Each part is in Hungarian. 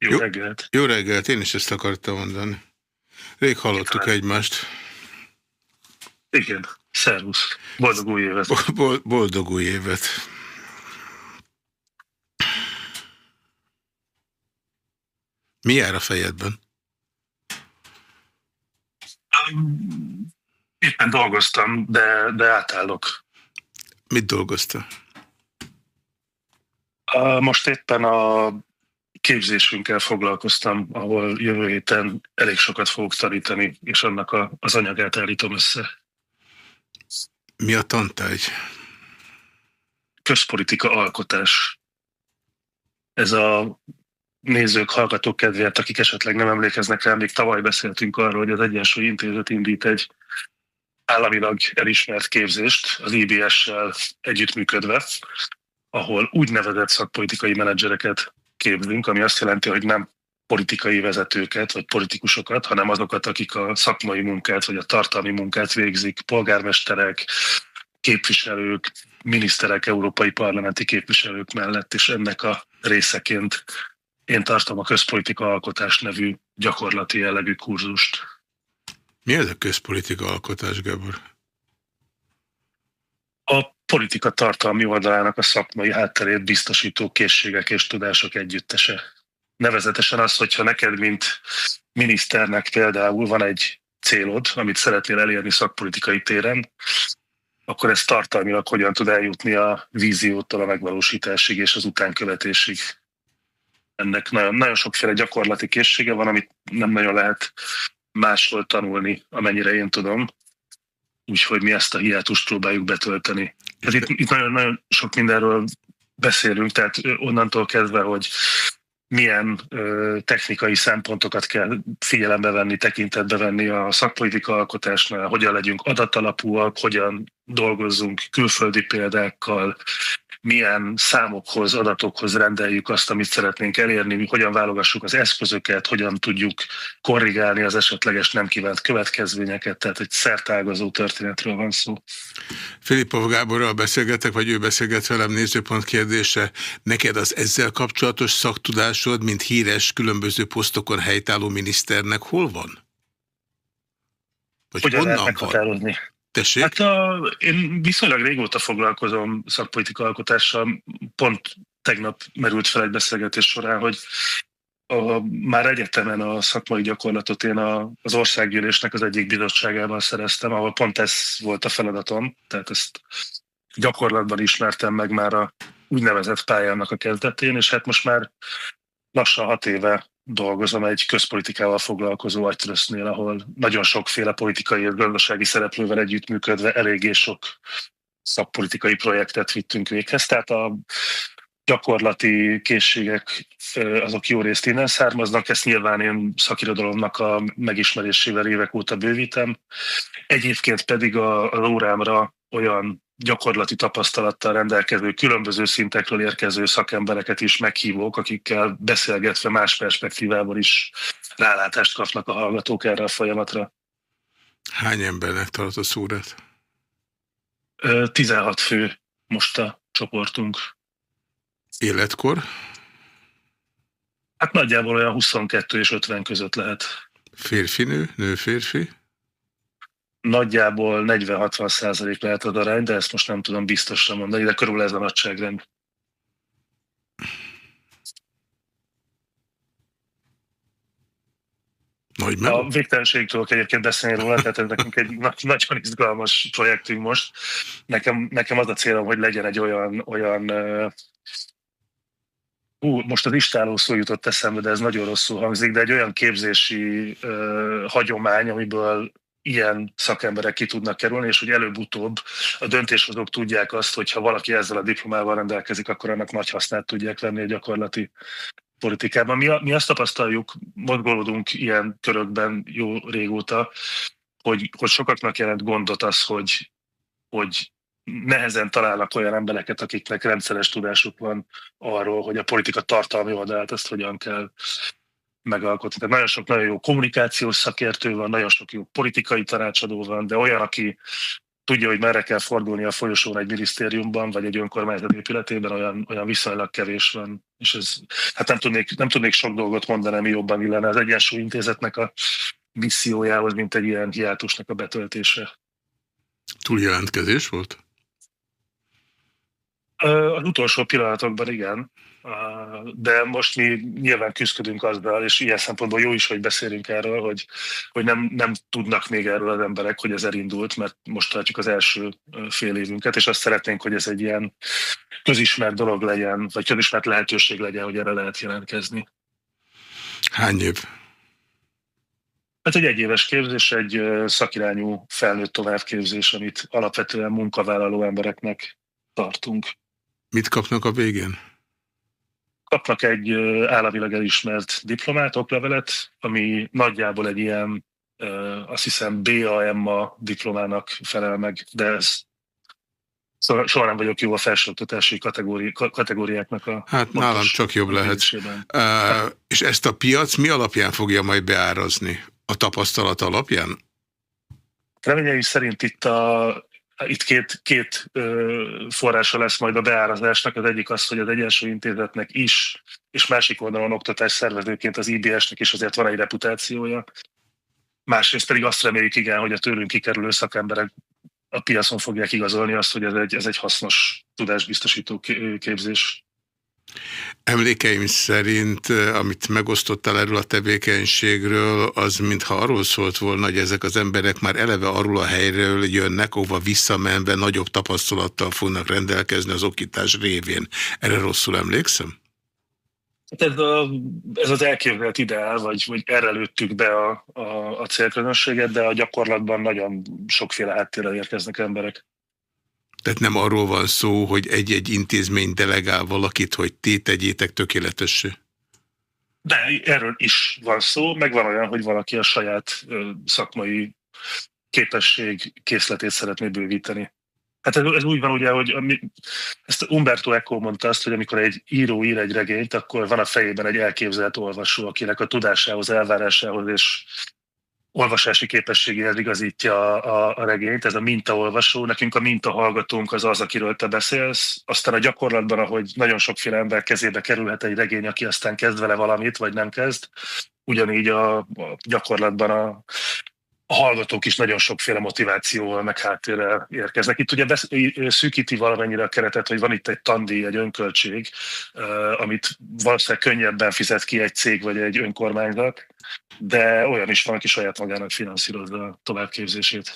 Jó, jó reggelt. Jó reggelt, én is ezt akartam mondani. Rég hallottuk Itt egymást. Igen, szervusz. Boldog új évet. Boldog új évet. Mi jár a fejedben? Éppen dolgoztam, de, de átállok. Mit dolgoztál? Most éppen a képzésünkkel foglalkoztam, ahol jövő héten elég sokat fogok tanítani, és annak a, az anyagát állítom össze. Mi a tantárgy? Közpolitika alkotás. Ez a nézők, hallgatók kedvéért, akik esetleg nem emlékeznek rá, még tavaly beszéltünk arról, hogy az Egyensúly Intézet indít egy államilag elismert képzést az IBS-sel együttműködve, ahol úgynevezett szakpolitikai menedzsereket képzünk, ami azt jelenti, hogy nem politikai vezetőket, vagy politikusokat, hanem azokat, akik a szakmai munkát, vagy a tartalmi munkát végzik, polgármesterek, képviselők, miniszterek, európai parlamenti képviselők mellett, és ennek a részeként én tartom a közpolitika alkotás nevű gyakorlati jellegű kurzust. Mi ez a közpolitika alkotás, Gábor? Politika tartalmi oldalának a szakmai hátterét biztosító készségek és tudások együttese. Nevezetesen az, hogyha neked, mint miniszternek például van egy célod, amit szeretnél elérni szakpolitikai téren, akkor ez tartalmilag hogyan tud eljutni a víziótól a megvalósításig és az utánkövetésig. Ennek nagyon, nagyon sokféle gyakorlati készsége van, amit nem nagyon lehet máshol tanulni, amennyire én tudom. Úgyhogy mi ezt a hiátust próbáljuk betölteni. Hát itt, itt nagyon, nagyon sok mindenről beszélünk, tehát onnantól kezdve, hogy milyen ö, technikai szempontokat kell figyelembe venni, tekintetbe venni a szakpolitika alkotásnál, hogyan legyünk adatalapúak, hogyan dolgozzunk külföldi példákkal, milyen számokhoz, adatokhoz rendeljük azt, amit szeretnénk elérni, hogyan válogassuk az eszközöket, hogyan tudjuk korrigálni az esetleges nem kívánt következményeket, tehát egy szertágazó történetről van szó. Filipov Gáborral beszélgetek, vagy ő beszélget velem nézőpont kérdése. Neked az ezzel kapcsolatos szaktudásod, mint híres különböző posztokon helytálló miniszternek hol van? Vagy Hogyan honnan van? Tessék? Hát a, én viszonylag régóta foglalkozom szakpolitika alkotással, pont tegnap merült fel egy beszélgetés során, hogy a, már egyetemen a szakmai gyakorlatot én a, az országgyűlésnek az egyik bizottságában szereztem, ahol pont ez volt a feladatom, tehát ezt gyakorlatban ismertem meg már a úgynevezett pályának a kezdetén, és hát most már lassan hat éve dolgozom egy közpolitikával foglalkozó agytrösznél, ahol nagyon sokféle politikai és gazdasági szereplővel együttműködve eléggé sok szakpolitikai projektet vittünk véghez. Tehát a gyakorlati készségek azok jó részt innen származnak, ezt nyilván én szakirodalomnak a megismerésével évek óta bővítem. Egyébként pedig a, a lórámra olyan gyakorlati tapasztalattal rendelkező, különböző szintekről érkező szakembereket is meghívok, akikkel beszélgetve más perspektívából is rálátást kapnak a hallgatók erre a folyamatra. Hány embernek tart a szúrát? 16 fő most a csoportunk. Életkor? Hát nagyjából olyan 22 és 50 között lehet. Férfinő, nő-férfi? Nagyjából 40-60 százalék lehet az arány, de ezt most nem tudom biztosan mondani, de körülbelül ez a nagyságrend. Nagy A végtelenségtől egyébként beszélni róla, tehát ez nekünk egy nagyon izgalmas projektünk most. Nekem, nekem az a célom, hogy legyen egy olyan, olyan Hú, most az istáló szó jutott eszembe, de ez nagyon rosszul hangzik, de egy olyan képzési uh, hagyomány, amiből ilyen szakemberek ki tudnak kerülni, és hogy előbb-utóbb a döntéshozók tudják azt, hogy ha valaki ezzel a diplomával rendelkezik, akkor annak nagy hasznát tudják venni a gyakorlati politikában. Mi, mi azt tapasztaljuk, mozgolódunk ilyen körökben jó régóta, hogy, hogy sokaknak jelent gondot az, hogy, hogy nehezen találnak olyan embereket, akiknek rendszeres tudásuk van arról, hogy a politika tartalmi oldalát ezt hogyan kell megalkotni. Tehát nagyon sok nagyon jó kommunikációs szakértő van, nagyon sok jó politikai tanácsadó van, de olyan, aki tudja, hogy merre kell fordulni a folyosón egy minisztériumban, vagy egy önkormányzat épületében, olyan, olyan viszonylag kevés van. És ez, hát nem tudnék, nem tudnék sok dolgot mondani, ami jobban illene az Egyensúly Intézetnek a missziójához, mint egy ilyen hiátusnak a betöltése. Túljelentkezés volt? Az utolsó pillanatokban igen, de most mi nyilván küzdködünk azzal, és ilyen szempontból jó is, hogy beszélünk erről, hogy, hogy nem, nem tudnak még erről az emberek, hogy ez elindult, mert most tartjuk az első fél évünket, és azt szeretnénk, hogy ez egy ilyen közismert dolog legyen, vagy közismert lehetőség legyen, hogy erre lehet jelentkezni. Hány év? Hát egy egyéves képzés, egy szakirányú felnőtt továbbképzés, amit alapvetően munkavállaló embereknek tartunk. Mit kapnak a végén? Kapnak egy államilag elismert diplomát, oklevelet, ami nagyjából egy ilyen, azt hiszem, BAMA diplomának felel meg, de ez Szóval soha nem vagyok jó a felsőoktatási kategóri, kategóriáknak a... Hát nálam csak jobb lehet. Uh, és ezt a piac mi alapján fogja majd beárazni? A tapasztalat alapján? Reményeim szerint itt a itt két, két forrása lesz majd a beárazásnak. Az egyik az, hogy az Egyensúly Intézetnek is, és másik oldalon oktatás szervezőként az IBS-nek is azért van egy reputációja. Másrészt pedig azt reméljük igen, hogy a tőlünk kikerülő szakemberek a piacon fogják igazolni azt, hogy ez egy, ez egy hasznos tudásbiztosító képzés. Emlékeim szerint, amit megosztottál erről a tevékenységről, az mintha arról szólt volna, hogy ezek az emberek már eleve arról a helyről jönnek, ahova visszamenve nagyobb tapasztalattal fognak rendelkezni az okítás révén. Erre rosszul emlékszem? Hát ez, a, ez az elképzelt ideál, vagy, vagy erre lőttük be a, a, a célközönséget, de a gyakorlatban nagyon sokféle háttérrel érkeznek emberek. Tehát nem arról van szó, hogy egy-egy intézmény delegál valakit, hogy ti tegyétek tökéletessé? De erről is van szó, meg van olyan, hogy valaki a saját szakmai képesség készletét szeretné bővíteni. Hát ez, ez úgy van ugye, hogy ami, ezt Umberto Eco mondta azt, hogy amikor egy író ír egy regényt, akkor van a fejében egy elképzelt olvasó, akinek a tudásához, elvárásához és olvasási képességéhez igazítja a, a regényt, ez a mintaolvasó. Nekünk a mintahallgatónk az az, akiről te beszélsz. Aztán a gyakorlatban, ahogy nagyon sokféle ember kezébe kerülhet egy regény, aki aztán kezd vele valamit, vagy nem kezd, ugyanígy a, a gyakorlatban a, a hallgatók is nagyon sokféle motivációval, meg háttérrel érkeznek. Itt ugye besz- szűkíti valamennyire a keretet, hogy van itt egy tandi, egy önköltség, amit valószínűleg könnyebben fizet ki egy cég vagy egy önkormányzat, de olyan is van, aki saját magának finanszírozza a továbbképzését.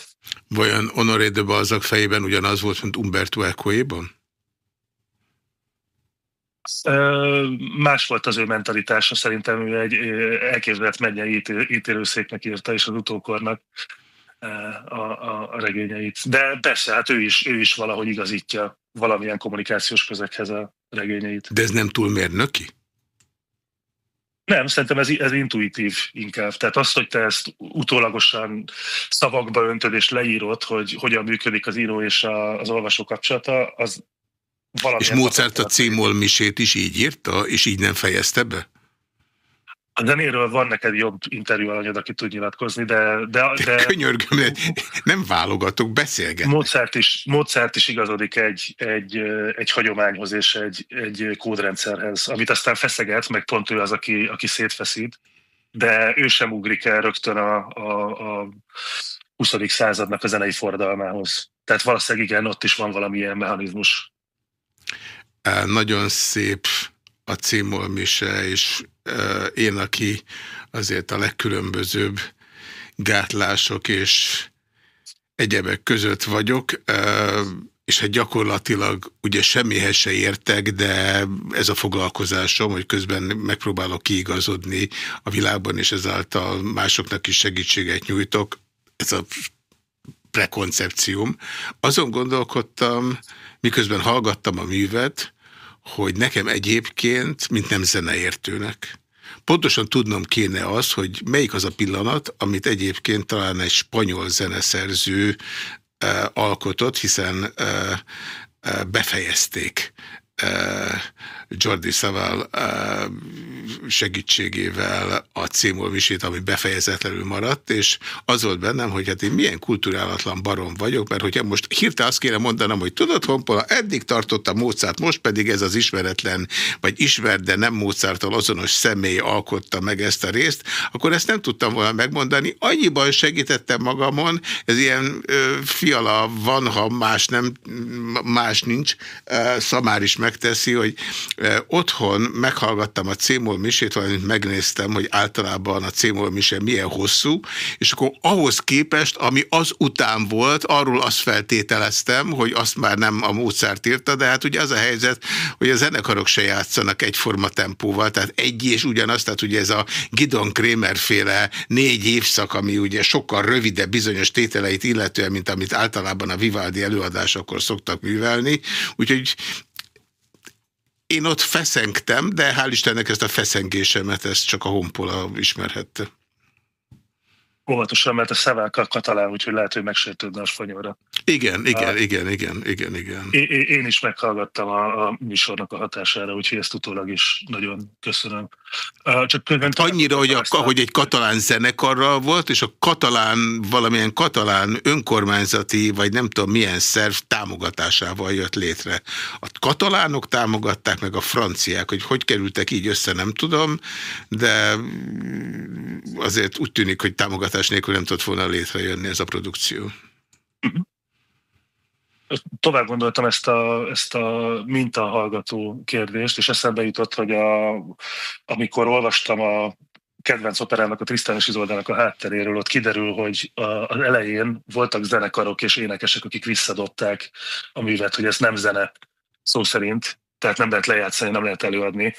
Vajon Honoré de Balzac fejében ugyanaz volt, mint Umberto Ecoéban? Más volt az ő mentalitása, szerintem ő egy elképzelt mennyei ítélőszéknek írta, és az utókornak a, a, a regényeit. De persze, hát ő is, ő is valahogy igazítja valamilyen kommunikációs közekhez a regényeit. De ez nem túl mérnöki? Nem, szerintem ez, ez intuitív inkább. Tehát az, hogy te ezt utólagosan szavakba öntöd és leírod, hogy hogyan működik az író és a, az olvasó kapcsolata, az és Mozart a címol misét is így írta, és így nem fejezte be? A zenéről van neked jobb interjú alanyod, aki tud nyilatkozni, de... de, de Könyörgöm, nem válogatok, beszélgetni. Mozart is, Mozart is igazodik egy, egy, egy hagyományhoz és egy, egy kódrendszerhez, amit aztán feszeget, meg pont ő az, aki, aki szétfeszít, de ő sem ugrik el rögtön a, a, a 20. századnak a zenei fordalmához. Tehát valószínűleg igen, ott is van valamilyen mechanizmus. Nagyon szép a címolmise, és én, aki azért a legkülönbözőbb gátlások és egyebek között vagyok, és hát gyakorlatilag ugye semmihez se értek, de ez a foglalkozásom, hogy közben megpróbálok kiigazodni a világban, és ezáltal másoknak is segítséget nyújtok. Ez a prekoncepcióm. Azon gondolkodtam, miközben hallgattam a művet, hogy nekem egyébként, mint nem zeneértőnek, pontosan tudnom kéne az, hogy melyik az a pillanat, amit egyébként talán egy spanyol zeneszerző uh, alkotott, hiszen uh, uh, befejezték Jordi Szaval segítségével a címolvisét, ami befejezetlenül maradt, és az volt bennem, hogy hát én milyen kulturálatlan barom vagyok, mert hogyha most hirtelen azt kéne mondanom, hogy tudod, Honpola, eddig tartott a Mozart, most pedig ez az ismeretlen, vagy ismert, de nem Mozarttal azonos személy alkotta meg ezt a részt, akkor ezt nem tudtam volna megmondani. Annyiban segítettem magamon, ez ilyen ö, fiala van, ha más nem, más nincs, ö, Szamár is megteszi, hogy otthon meghallgattam a Cémol misét, valamint megnéztem, hogy általában a Cémol mise milyen hosszú, és akkor ahhoz képest, ami az után volt, arról azt feltételeztem, hogy azt már nem a Mozart írta, de hát ugye az a helyzet, hogy a zenekarok se játszanak egyforma tempóval, tehát egy és ugyanaz, tehát ugye ez a Gidon Kramer féle négy évszak, ami ugye sokkal rövidebb bizonyos tételeit illetően, mint amit általában a Vivaldi előadásokor szoktak művelni, úgyhogy én ott feszengtem, de hál' Istennek ezt a feszengésemet ezt csak a honpola ismerhette. Óvatosan, mert a szevákkal katalán, úgyhogy lehet, hogy megsértődne a spanyolra. Igen, igen, a, igen, igen, igen, igen. Én, én is meghallgattam a, a műsornak a hatására, úgyhogy ezt utólag is nagyon köszönöm. Csak hát Annyira, hogy, a, a... hogy egy katalán zenekarral volt, és a katalán, valamilyen katalán önkormányzati, vagy nem tudom milyen szerv támogatásával jött létre. A katalánok támogatták, meg a franciák, hogy hogy kerültek így össze, nem tudom, de azért úgy tűnik, hogy támogatás nélkül nem tudott volna létrejönni ez a produkció. Tovább gondoltam ezt a, ezt a mintahallgató kérdést, és eszembe jutott, hogy a, amikor olvastam a kedvenc operának, a Tristan és Izoldának a hátteréről, ott kiderül, hogy az elején voltak zenekarok és énekesek, akik visszadobták a művet, hogy ez nem zene szó szerint, tehát nem lehet lejátszani, nem lehet előadni.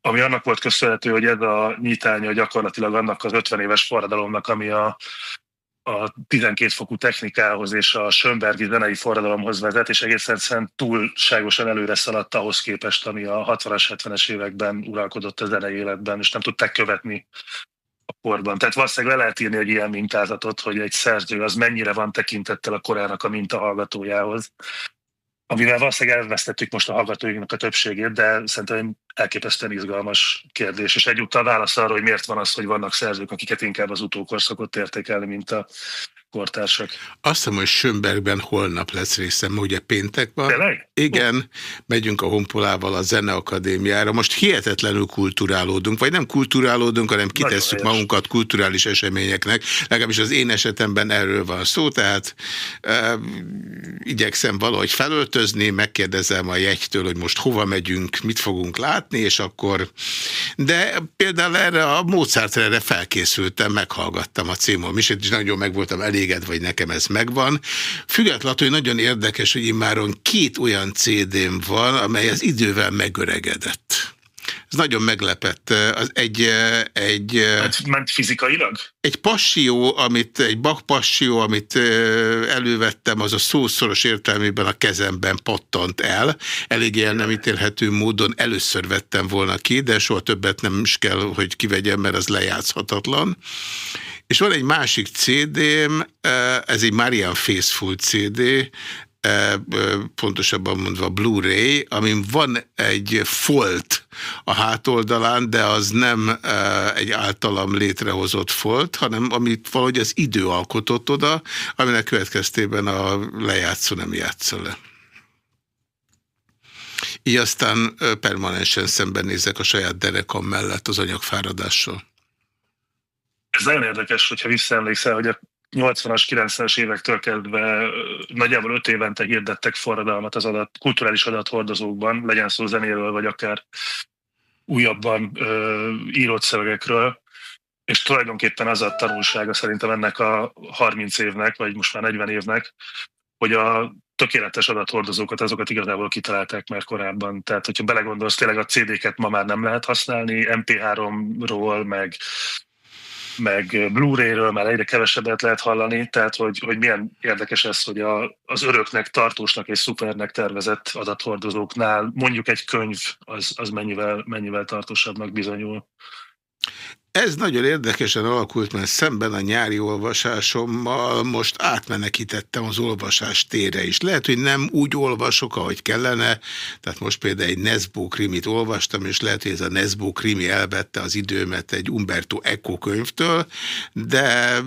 Ami annak volt köszönhető, hogy ez a nyitánya gyakorlatilag annak az 50 éves forradalomnak, ami a a 12 fokú technikához és a Schönbergi zenei forradalomhoz vezet, és egészen túlságosan előre szaladt ahhoz képest, ami a 60-as, 70-es években uralkodott a zenei életben, és nem tudták követni a korban. Tehát valószínűleg le lehet írni egy ilyen mintázatot, hogy egy szerző az mennyire van tekintettel a korának a mintahallgatójához, amivel valószínűleg elvesztettük most a hallgatóinknak a többségét, de szerintem elképesztően izgalmas kérdés, és egyúttal válasz arra, hogy miért van az, hogy vannak szerzők, akiket inkább az utókorszakot értékelni, mint a kortársak. Azt hiszem, hogy Sönbergben holnap lesz részem, ugye péntek van. Tényleg? Igen, megyünk a Honpolával a Zeneakadémiára. Most hihetetlenül kulturálódunk, vagy nem kulturálódunk, hanem kitesszük magunkat kulturális eseményeknek. Legalábbis az én esetemben erről van szó, tehát e, igyekszem valahogy felöltözni, megkérdezem a jegytől, hogy most hova megyünk, mit fogunk látni, és akkor... De például erre a Mozartre erre felkészültem, meghallgattam a címom is, és nagyon meg voltam elég eléged, vagy nekem ez megvan. Függetlenül, hogy nagyon érdekes, hogy immáron két olyan CD-m van, amely az idővel megöregedett. Ez nagyon meglepett. Az egy... egy hát, ment fizikailag? Egy passió, amit, egy Bach passió, amit elővettem, az a szószoros értelmében a kezemben pattant el. Elég el nem ítélhető módon először vettem volna ki, de soha többet nem is kell, hogy kivegyem, mert az lejátszhatatlan. És van egy másik CD-m, ez egy Marian Faithful CD, pontosabban mondva Blu-ray, amin van egy folt a hátoldalán, de az nem egy általam létrehozott folt, hanem amit valahogy az idő alkotott oda, aminek következtében a lejátszó nem játsza le. Így aztán permanensen szembenézek a saját derekam mellett az anyagfáradással. Ez nagyon érdekes, hogyha visszaemlékszel, hogy 80-as, 90-es évektől kezdve nagyjából öt évente hirdettek forradalmat az adat, kulturális adathordozókban, legyen szó zenéről, vagy akár újabban ö, írott szövegekről, és tulajdonképpen az a tanulsága szerintem ennek a 30 évnek, vagy most már 40 évnek, hogy a tökéletes adathordozókat, azokat igazából kitalálták már korábban. Tehát, hogyha belegondolsz, tényleg a CD-ket ma már nem lehet használni, MP3-ról, meg meg Blu-ray-ről már egyre kevesebbet lehet hallani, tehát hogy, hogy milyen érdekes ez, hogy a, az öröknek, tartósnak és szupernek tervezett adathordozóknál mondjuk egy könyv az, az mennyivel, mennyivel tartósabbnak bizonyul. Ez nagyon érdekesen alakult, mert szemben a nyári olvasásommal most átmenekítettem az olvasás tére is. Lehet, hogy nem úgy olvasok, ahogy kellene, tehát most például egy Nesbo krimit olvastam, és lehet, hogy ez a Nesbo krimi elvette az időmet egy Umberto Eco könyvtől, de,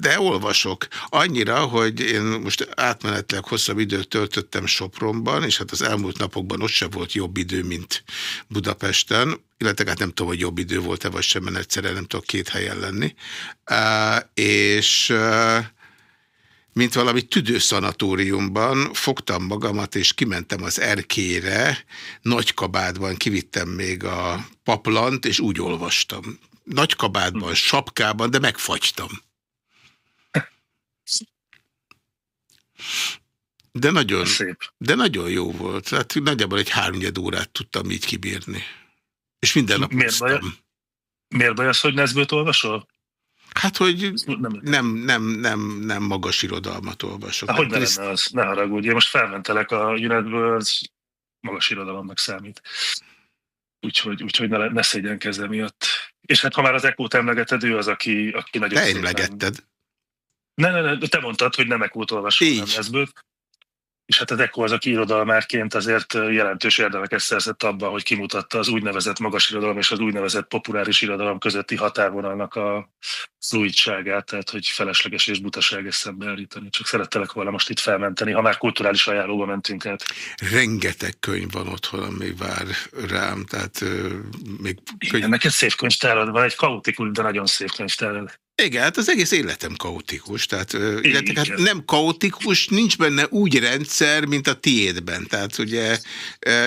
de olvasok. Annyira, hogy én most átmenetleg hosszabb időt töltöttem Sopronban, és hát az elmúlt napokban ott sem volt jobb idő, mint Budapesten, illetve hát nem tudom, hogy jobb idő volt-e vagy sem, mert egyszerűen nem tudok két helyen lenni. Uh, és uh, mint valami tüdőszanatóriumban fogtam magamat, és kimentem az erkére, nagy kabádban kivittem még a paplant, és úgy olvastam. Nagy kabádban, sapkában, de megfagytam. De nagyon, de nagyon jó volt. Hát nagyjából egy háromnyed órát tudtam így kibírni. És minden nap Miért baj, miért baj az, hogy Nezbőt olvasol? Hát, hogy nem, nem, nem, nem, nem magas irodalmat olvasok. hogy ne lenne az? Ne haragudj. Én most felmentelek a Unitből, az magas irodalomnak számít. Úgyhogy, úgyhogy ne, ne szégyenkezz miatt. És hát ha már az Ekót emlegeted, ő az, aki, aki nagyon Te emlegetted. Ne, ne, ne, te mondtad, hogy nem Ekót olvasol, nem Nezbőt és hát a Deco az, aki irodalmárként azért jelentős érdemeket szerzett abban, hogy kimutatta az úgynevezett magas irodalom és az úgynevezett populáris irodalom közötti határvonalnak a fluidságát, tehát hogy felesleges és butaság ezt szembeállítani. Csak szerettelek volna most itt felmenteni, ha már kulturális ajánlóba mentünk át. Rengeteg könyv van otthon, ami vár rám, tehát uh, még könyv... Igen, neked szép könyvtárad van, egy kaotikus, de nagyon szép könyvtárad. Igen, hát az egész életem kaotikus, tehát illetve, hát nem kaotikus, nincs benne úgy rendszer, mint a tiédben, tehát ugye,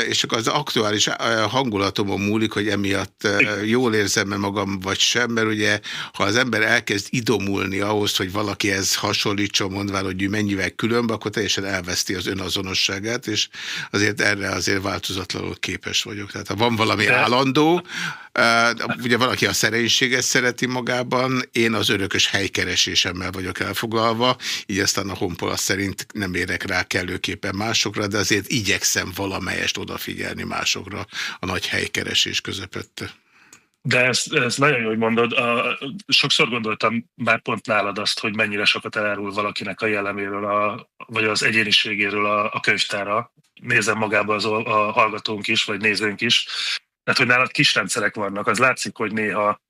és csak az aktuális hangulatomon múlik, hogy emiatt jól érzem-e magam, vagy sem, mert ugye, ha az ember elkezd idomulni ahhoz, hogy valaki ez hasonlítson, mondván, hogy mennyivel különb, akkor teljesen elveszti az önazonosságát, és azért erre azért változatlanul képes vagyok. Tehát ha van valami állandó, ugye valaki a szerénységet szereti magában, én az örökös helykeresésemmel vagyok elfoglalva, így aztán a honpola szerint nem érek rá kellőképpen másokra, de azért igyekszem valamelyest odafigyelni másokra a nagy helykeresés közepette. De ez, ez nagyon jó, hogy mondod. A, sokszor gondoltam már pont nálad azt, hogy mennyire sokat elárul valakinek a jelleméről, a, vagy az egyéniségéről a, a könyvtára. Nézem magába az, a hallgatónk is, vagy nézőnk is. Tehát, hogy nálad kis rendszerek vannak. Az látszik, hogy néha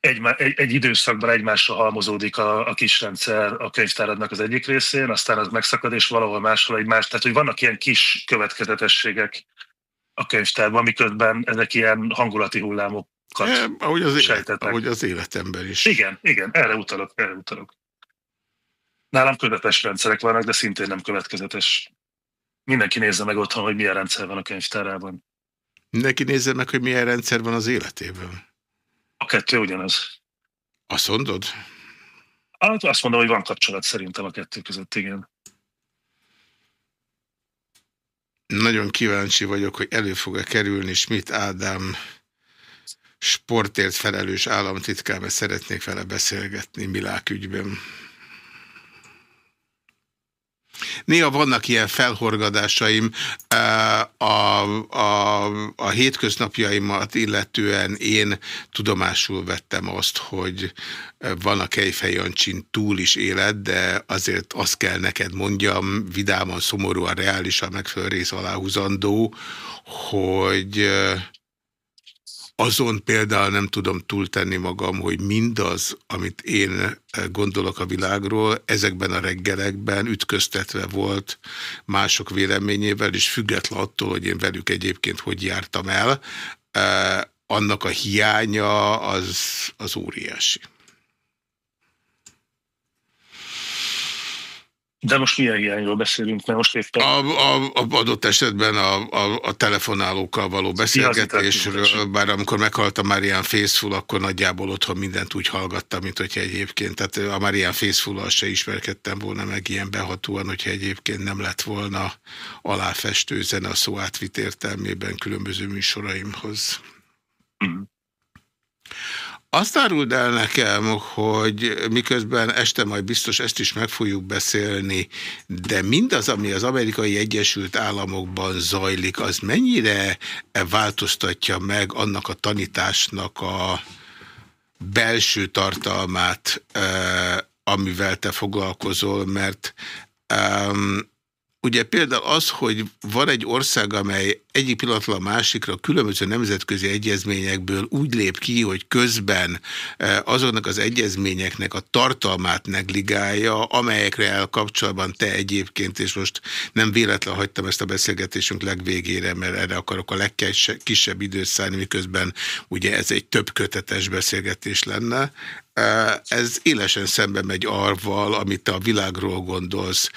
egy, egy, egy időszakban egymásra halmozódik a, a kis rendszer a könyvtáradnak az egyik részén, aztán az megszakad, és valahol máshol egy más. Tehát, hogy vannak ilyen kis következetességek a könyvtárban, miközben ezek ilyen hangulati hullámokat e, ahogy, az élet, ahogy az életemben is. Igen, igen, erre utalok, erre utalok. Nálam közepes rendszerek vannak, de szintén nem következetes. Mindenki nézze meg otthon, hogy milyen rendszer van a könyvtárában. Mindenki nézze meg, hogy milyen rendszer van az életében. A kettő ugyanaz. Azt mondod? Hát azt mondom, hogy van kapcsolat szerintem a kettő között, igen. Nagyon kíváncsi vagyok, hogy elő fog-e kerülni Schmidt Ádám sportért felelős államtitkár, mert szeretnék vele beszélgetni Milák ügyben. Néha vannak ilyen felhorgadásaim a, a, a, a hétköznapjaimat illetően én tudomásul vettem azt, hogy van a Kejfej Jancsin túl is élet, de azért azt kell neked mondjam, vidáman, szomorúan, reálisan megfelelő rész aláhúzandó, hogy azon például nem tudom túltenni magam, hogy mindaz, amit én eh, gondolok a világról, ezekben a reggelekben ütköztetve volt mások véleményével, és független attól, hogy én velük egyébként hogy jártam el, eh, annak a hiánya az, az óriási. De most milyen hiányról beszélünk, mert most éppen... A, a, a adott esetben a, a, a telefonálókkal való beszélgetésről, bár amikor meghalt a Marian Faithful, akkor nagyjából otthon mindent úgy hallgattam, mint hogyha egyébként, tehát a Marian faithful se ismerkedtem volna meg ilyen behatóan, hogyha egyébként nem lett volna aláfestő zene a szó átvit értelmében különböző műsoraimhoz. Mm. Azt áruld el nekem, hogy miközben este majd biztos ezt is meg fogjuk beszélni, de mindaz, ami az amerikai Egyesült Államokban zajlik, az mennyire változtatja meg annak a tanításnak a, belső tartalmát, amivel te foglalkozol, mert um, Ugye például az, hogy van egy ország, amely egyik pillanatban a másikra különböző nemzetközi egyezményekből úgy lép ki, hogy közben e, azoknak az egyezményeknek a tartalmát negligálja, amelyekre elkapcsolatban te egyébként, és most nem véletlen hagytam ezt a beszélgetésünk legvégére, mert erre akarok a legkisebb időt szállni, miközben ugye ez egy több kötetes beszélgetés lenne. Ez élesen szembe megy arval, amit a világról gondolsz.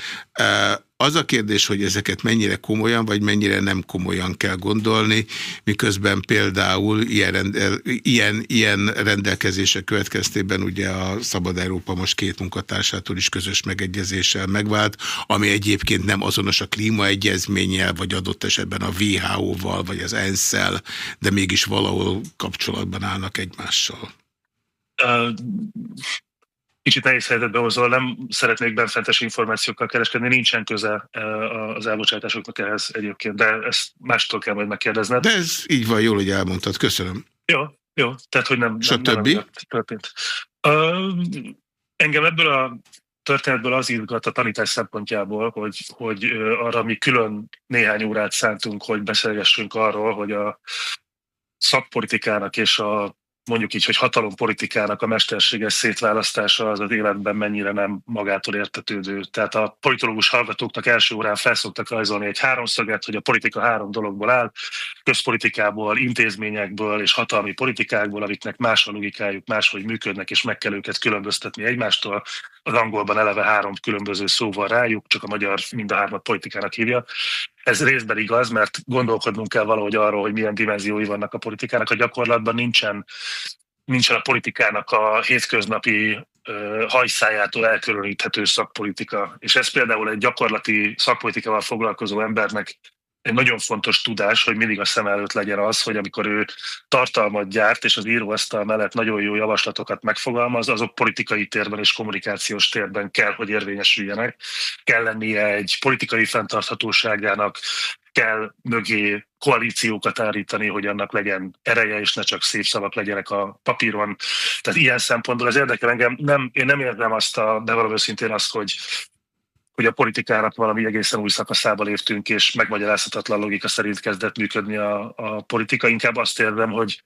Az a kérdés, hogy ezeket mennyire komolyan, vagy mennyire nem komolyan kell gondolni, miközben például ilyen, rendel, ilyen, ilyen rendelkezések következtében ugye a Szabad Európa most két munkatársától is közös megegyezéssel megvált, ami egyébként nem azonos a klímaegyezménnyel, vagy adott esetben a WHO-val, vagy az ENSZ-szel, de mégis valahol kapcsolatban állnak egymással. Kicsit nehéz helyzetbe hozol, nem szeretnék benfentes információkkal kereskedni, nincsen köze e, az elbocsátásoknak ehhez egyébként, de ezt mástól kell majd megkérdezned. De ez így van, jól, hogy elmondtad, köszönöm. Jó, jó, tehát hogy nem, nem, nem többi? történt. Uh, engem ebből a történetből az izgat a tanítás szempontjából, hogy, hogy arra mi külön néhány órát szántunk, hogy beszélgessünk arról, hogy a szakpolitikának és a mondjuk így, hogy hatalompolitikának a mesterséges szétválasztása az az életben mennyire nem magától értetődő. Tehát a politológus hallgatóknak első órán felszoktak rajzolni egy háromszöget, hogy a politika három dologból áll, közpolitikából, intézményekből és hatalmi politikákból, amiknek más a logikájuk, máshogy működnek, és meg kell őket különböztetni egymástól. Az angolban eleve három különböző szóval rájuk, csak a magyar mind a hármat politikának hívja. Ez részben igaz, mert gondolkodnunk kell valahogy arról, hogy milyen dimenziói vannak a politikának. A gyakorlatban nincsen, nincsen a politikának a hétköznapi hajszájától elkülöníthető szakpolitika. És ez például egy gyakorlati szakpolitikával foglalkozó embernek egy nagyon fontos tudás, hogy mindig a szem előtt legyen az, hogy amikor ő tartalmat gyárt, és az íróasztal mellett nagyon jó javaslatokat megfogalmaz, azok politikai térben és kommunikációs térben kell, hogy érvényesüljenek. Kell lennie egy politikai fenntarthatóságának, kell mögé koalíciókat állítani, hogy annak legyen ereje, és ne csak szép szavak legyenek a papíron. Tehát ilyen szempontból az érdekel engem. Nem, én nem érzem azt a, de valami szintén azt, hogy hogy a politikának valami egészen új szakaszába léptünk, és megmagyarázhatatlan logika szerint kezdett működni a, a politika. Inkább azt érzem, hogy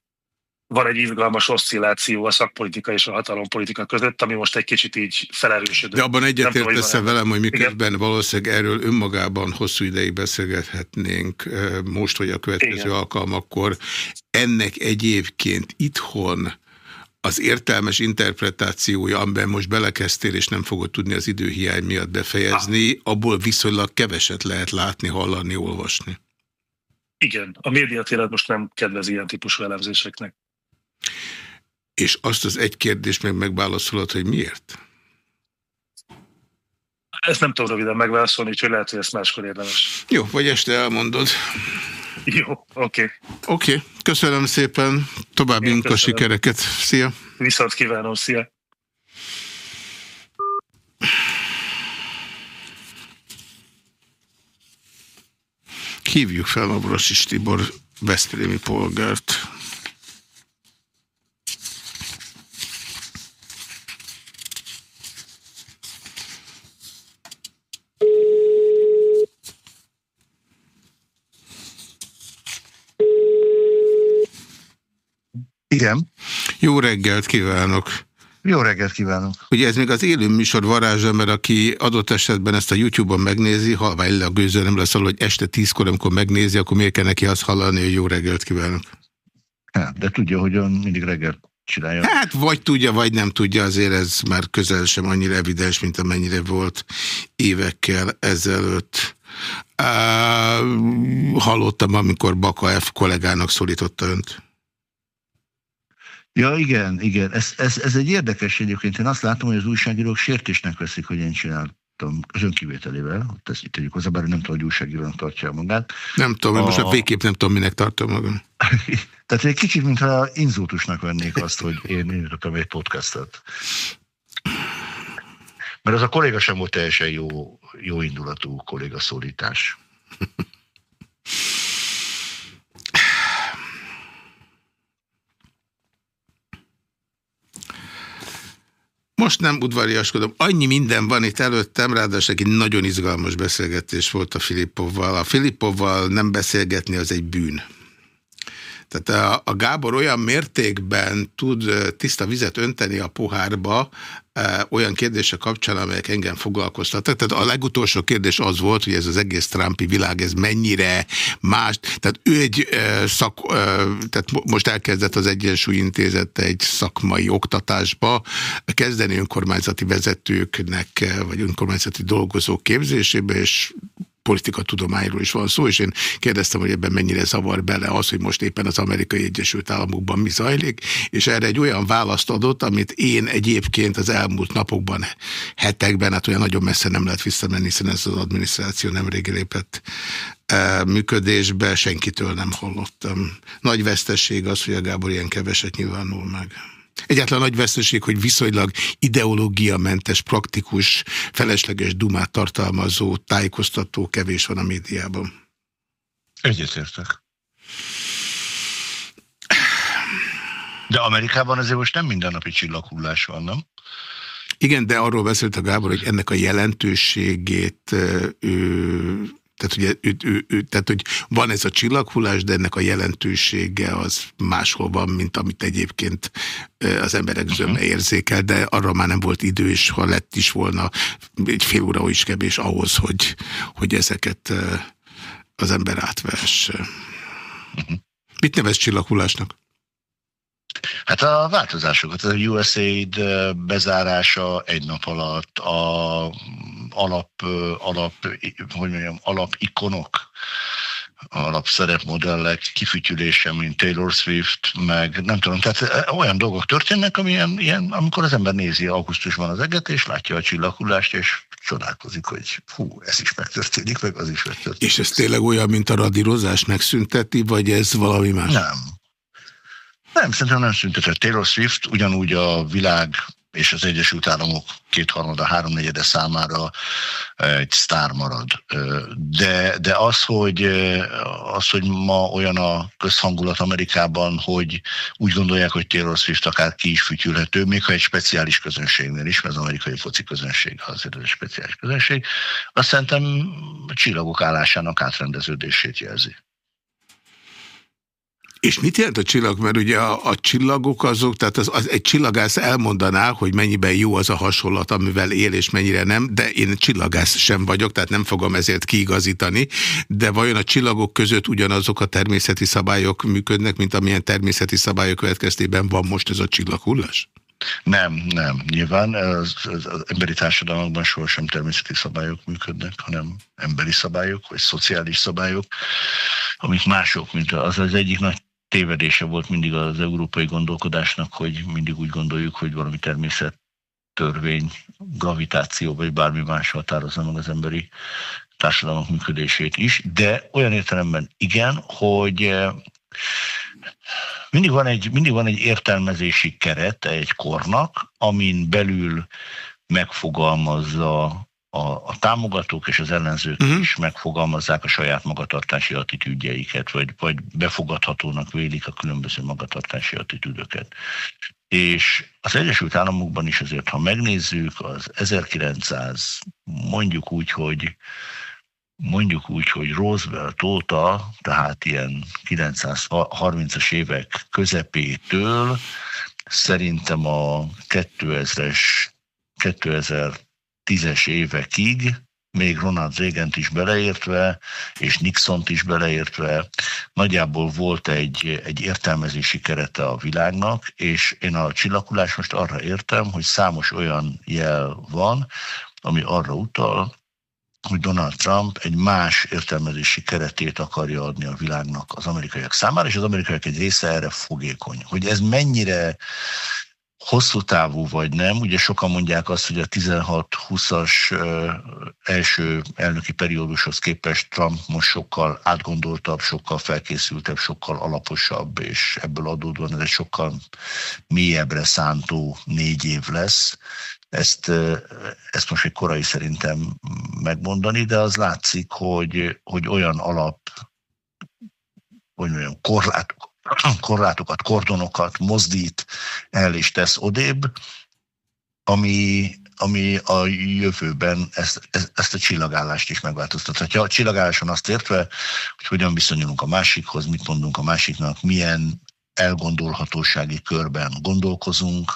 van egy izgalmas oszcilláció a szakpolitika és a hatalompolitika között, ami most egy kicsit így felerősödött. De abban egyetértesz velem, hogy miközben Igen. valószínűleg erről önmagában hosszú ideig beszélgethetnénk most, vagy a következő Igen. alkalmakkor, ennek egyébként itthon az értelmes interpretációja, amiben most belekezdtél, és nem fogod tudni az időhiány miatt befejezni, abból viszonylag keveset lehet látni, hallani, olvasni. Igen, a médiatélet most nem kedvez ilyen típusú elemzéseknek. És azt az egy kérdést meg megválaszolod, hogy miért? Ezt nem tudom röviden megválaszolni, úgyhogy lehet, hogy ezt máskor érdemes. Jó, vagy este elmondod. Jó, oké. Okay. Oké, okay. köszönöm szépen. További munka sikereket. Szia. Viszont kívánom, szia. Hívjuk fel Navrasis Tibor Veszprémi polgárt. Igen. Jó reggelt kívánok! Jó reggelt kívánok! Ugye ez még az élő műsor varázsa, mert aki adott esetben ezt a YouTube-on megnézi, halvány a gőző nem lesz hogy este tízkor, amikor megnézi, akkor miért kell neki azt hallani, hogy jó reggelt kívánok? Hát, de tudja, hogy ön mindig reggelt csinálja. Hát vagy tudja, vagy nem tudja, azért ez már közel sem annyira evidens, mint amennyire volt évekkel ezelőtt. Uh, hallottam, amikor Baka F. kollégának szólította önt. Ja, igen, igen. Ez, ez, ez egy érdekes egyébként. Én azt látom, hogy az újságírók sértésnek veszik, hogy én csináltam az önkivételével. Ott ezt itt tegyük hozzá, bár nem tudom, hogy újságírónak tartja magát. Nem tudom, a... most a végképp nem tudom, minek tartom magam. Tehát egy kicsit, mintha inzultusnak vennék azt, hogy én indítottam egy podcastot. Mert az a kolléga sem volt teljesen jó, jó indulatú kolléga szólítás. Most nem udvariaskodom, annyi minden van itt előttem, ráadásul egy nagyon izgalmas beszélgetés volt a Filippovval. A Filippovval nem beszélgetni az egy bűn. Tehát a, a Gábor olyan mértékben tud tiszta vizet önteni a pohárba, olyan kérdése kapcsán, amelyek engem foglalkoztattak. Tehát a legutolsó kérdés az volt, hogy ez az egész Trumpi világ, ez mennyire más. Tehát ő egy szak, tehát most elkezdett az Egyensúly Intézet egy szakmai oktatásba, kezdeni önkormányzati vezetőknek, vagy önkormányzati dolgozók képzésébe, és politika tudományról is van szó, és én kérdeztem, hogy ebben mennyire zavar bele az, hogy most éppen az amerikai Egyesült Államokban mi zajlik, és erre egy olyan választ adott, amit én egyébként az elmúlt napokban, hetekben, hát olyan nagyon messze nem lehet visszamenni, hiszen ez az adminisztráció nemrég lépett e, működésbe, senkitől nem hallottam. Nagy vesztesség az, hogy a Gábor ilyen keveset nyilvánul meg. Egyáltalán nagy veszteség, hogy viszonylag ideológiamentes, praktikus, felesleges dumát tartalmazó tájékoztató kevés van a médiában. Egyetértek. De Amerikában azért most nem mindennapi csillaghullás van, nem? Igen, de arról beszélt a Gábor, hogy ennek a jelentőségét ő tehát, ugye, ő, ő, ő, tehát, hogy van ez a csillaghullás, de ennek a jelentősége az máshol van, mint amit egyébként az emberek zöme uh -huh. érzékel, de arra már nem volt idő, és ha lett is volna egy fél óra is kevés ahhoz, hogy, hogy ezeket az ember átvesse. Uh -huh. Mit nevez csillaghullásnak? Hát a változásokat, a USAID bezárása egy nap alatt, a alap, alap, hogy mondjam, alapikonok, alapszerepmodellek kifütyülése, mint Taylor Swift, meg nem tudom, tehát olyan dolgok történnek, amilyen, ilyen, amikor az ember nézi augusztusban az eget, és látja a csillaghullást, és csodálkozik, hogy fú, ez is megtörténik, meg az is megtörténik. És ez tényleg olyan, mint a radírozás megszünteti, vagy ez valami más? Nem. Nem, szerintem nem szüntetett. Taylor Swift ugyanúgy a világ és az Egyesült Államok kétharmada, háromnegyede számára egy sztár marad. De, de az, hogy, az, hogy ma olyan a közhangulat Amerikában, hogy úgy gondolják, hogy Taylor Swift akár ki is fütyülhető, még ha egy speciális közönségnél is, mert az amerikai foci közönség azért egy speciális közönség, azt szerintem a csillagok állásának átrendeződését jelzi. És mit jelent a csillag? Mert ugye a, a csillagok azok, tehát az, az egy csillagász elmondaná, hogy mennyiben jó az a hasonlat, amivel él, és mennyire nem, de én csillagász sem vagyok, tehát nem fogom ezért kiigazítani, de vajon a csillagok között ugyanazok a természeti szabályok működnek, mint amilyen természeti szabályok következtében van most ez a csillaghullás? Nem, nem. Nyilván az, az, az emberi társadalmakban sohasem természeti szabályok működnek, hanem emberi szabályok, vagy szociális szabályok, amik mások, mint az az egyik nagy tévedése volt mindig az európai gondolkodásnak, hogy mindig úgy gondoljuk, hogy valami természet törvény, gravitáció vagy bármi más határozza meg az emberi társadalmak működését is, de olyan értelemben igen, hogy eh, mindig van egy, mindig van egy értelmezési keret egy kornak, amin belül megfogalmazza a, a támogatók és az ellenzők uh-huh. is megfogalmazzák a saját magatartási attitűdjeiket, vagy, vagy befogadhatónak vélik a különböző magatartási attitűdöket. És az Egyesült Államokban is azért, ha megnézzük, az 1900, mondjuk úgy, hogy mondjuk úgy, hogy Roosevelt óta, tehát ilyen 930-as évek közepétől szerintem a 2000-es 2000 tízes évekig, még Ronald reagan is beleértve, és nixon is beleértve, nagyjából volt egy, egy értelmezési kerete a világnak, és én a csillakulás most arra értem, hogy számos olyan jel van, ami arra utal, hogy Donald Trump egy más értelmezési keretét akarja adni a világnak az amerikaiak számára, és az amerikaiak egy része erre fogékony. Hogy ez mennyire hosszú távú vagy nem. Ugye sokan mondják azt, hogy a 16-20-as első elnöki periódushoz képest Trump most sokkal átgondoltabb, sokkal felkészültebb, sokkal alaposabb, és ebből adódóan ez egy sokkal mélyebbre szántó négy év lesz. Ezt, ezt most egy korai szerintem megmondani, de az látszik, hogy, hogy olyan alap, hogy mondjam, korlátok, korlátokat, kordonokat mozdít el és tesz odébb, ami, ami a jövőben ezt, ezt a csillagállást is megváltoztathatja. A csillagálláson azt értve, hogy hogyan viszonyulunk a másikhoz, mit mondunk a másiknak, milyen elgondolhatósági körben gondolkozunk,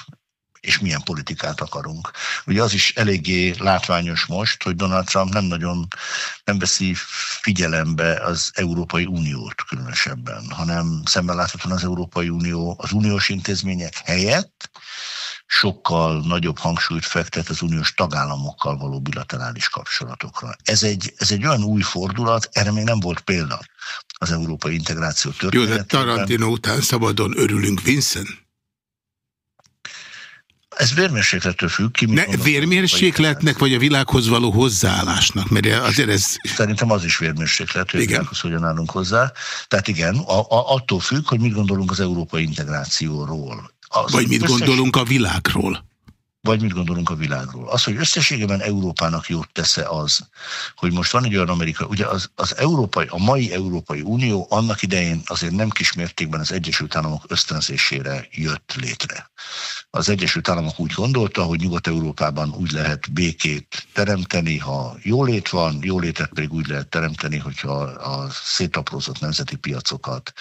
és milyen politikát akarunk. Ugye az is eléggé látványos most, hogy Donald Trump nem nagyon nem veszi figyelembe az Európai Uniót különösebben, hanem szemben láthatóan az Európai Unió az uniós intézmények helyett sokkal nagyobb hangsúlyt fektet az uniós tagállamokkal való bilaterális kapcsolatokra. Ez egy, ez egy olyan új fordulat, erre még nem volt példa az európai integráció történetében. Jó, de Tarantino után szabadon örülünk, Vincent? Ez vérmérséklettől függ. Ki ne, vérmérsékletnek, vagy a világhoz való hozzáállásnak? Mert azért ez... Szerintem az is vérmérséklet, hogy igen. a világhoz hogyan állunk hozzá. Tehát igen, a, a, attól függ, hogy mit gondolunk az európai integrációról. Az vagy mit összes... gondolunk a világról vagy mit gondolunk a világról. Az, hogy összességében Európának jót tesz-e az, hogy most van egy olyan Amerika, ugye az, az európai, a mai Európai Unió annak idején azért nem kismértékben az Egyesült Államok ösztönzésére jött létre. Az Egyesült Államok úgy gondolta, hogy Nyugat-Európában úgy lehet békét teremteni, ha jólét van, jólétet pedig úgy lehet teremteni, hogyha a szétaprózott nemzeti piacokat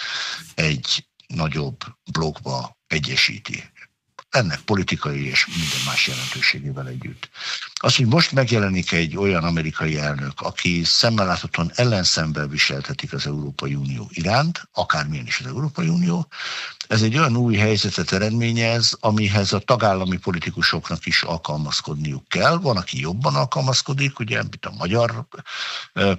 egy nagyobb blokkba egyesíti ennek politikai és minden más jelentőségével együtt. Az, hogy most megjelenik egy olyan amerikai elnök, aki szemmel láthatóan ellenszemben viseltetik az Európai Unió iránt, akármilyen is az Európai Unió, ez egy olyan új helyzetet eredményez, amihez a tagállami politikusoknak is alkalmazkodniuk kell. Van, aki jobban alkalmazkodik, ugye, mint a magyar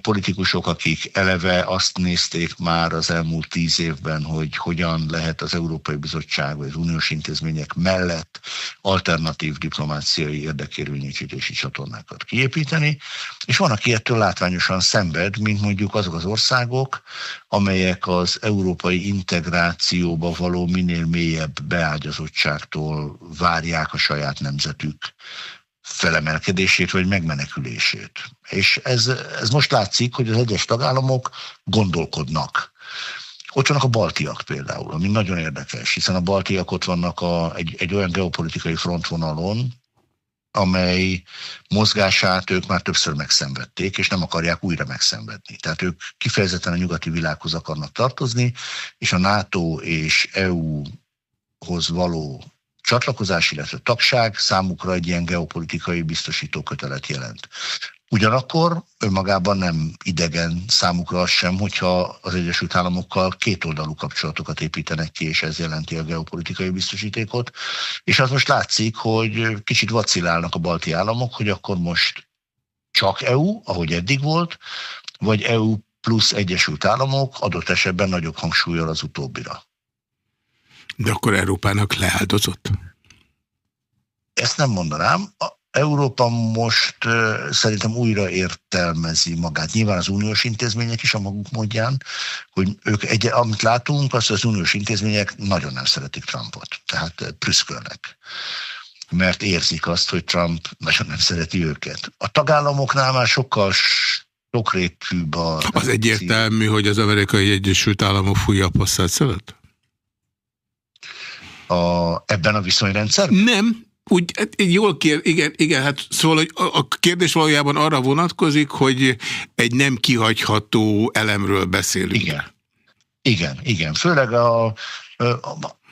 politikusok, akik eleve azt nézték már az elmúlt tíz évben, hogy hogyan lehet az Európai Bizottság vagy az uniós intézmények mellett alternatív diplomáciai érdekérvényesítési csatornákat kiépíteni, és van, aki ettől látványosan szenved, mint mondjuk azok az országok, amelyek az európai integrációba való minél mélyebb beágyazottságtól várják a saját nemzetük felemelkedését vagy megmenekülését. És ez, ez most látszik, hogy az egyes tagállamok gondolkodnak. Ott vannak a baltiak például, ami nagyon érdekes, hiszen a baltiak ott vannak a, egy, egy olyan geopolitikai frontvonalon, amely mozgását ők már többször megszenvedték, és nem akarják újra megszenvedni. Tehát ők kifejezetten a nyugati világhoz akarnak tartozni, és a NATO és EU-hoz való csatlakozás, illetve tagság számukra egy ilyen geopolitikai biztosító kötelet jelent. Ugyanakkor önmagában nem idegen számukra az sem, hogyha az Egyesült Államokkal kétoldalú kapcsolatokat építenek ki, és ez jelenti a geopolitikai biztosítékot. És az most látszik, hogy kicsit vacilálnak a balti államok, hogy akkor most csak EU, ahogy eddig volt, vagy EU plusz Egyesült Államok, adott esetben nagyobb hangsúlyol az utóbbira. De akkor Európának leáldozott? Ezt nem mondanám. Európa most szerintem újra értelmezi magát. Nyilván az uniós intézmények is a maguk módján, hogy ők, egy, amit látunk, az az uniós intézmények nagyon nem szeretik Trumpot. Tehát prüszkölnek mert érzik azt, hogy Trump nagyon nem szereti őket. A tagállamoknál már sokkal sokrétűbb a... Az egyértelmű, hogy az amerikai Egyesült Államok fújja a passzát szeret? A, ebben a viszonyrendszerben? Nem, úgy, jól kér, igen, igen, hát szóval hogy a kérdés valójában arra vonatkozik, hogy egy nem kihagyható elemről beszélünk. Igen, igen, igen. Főleg a, a,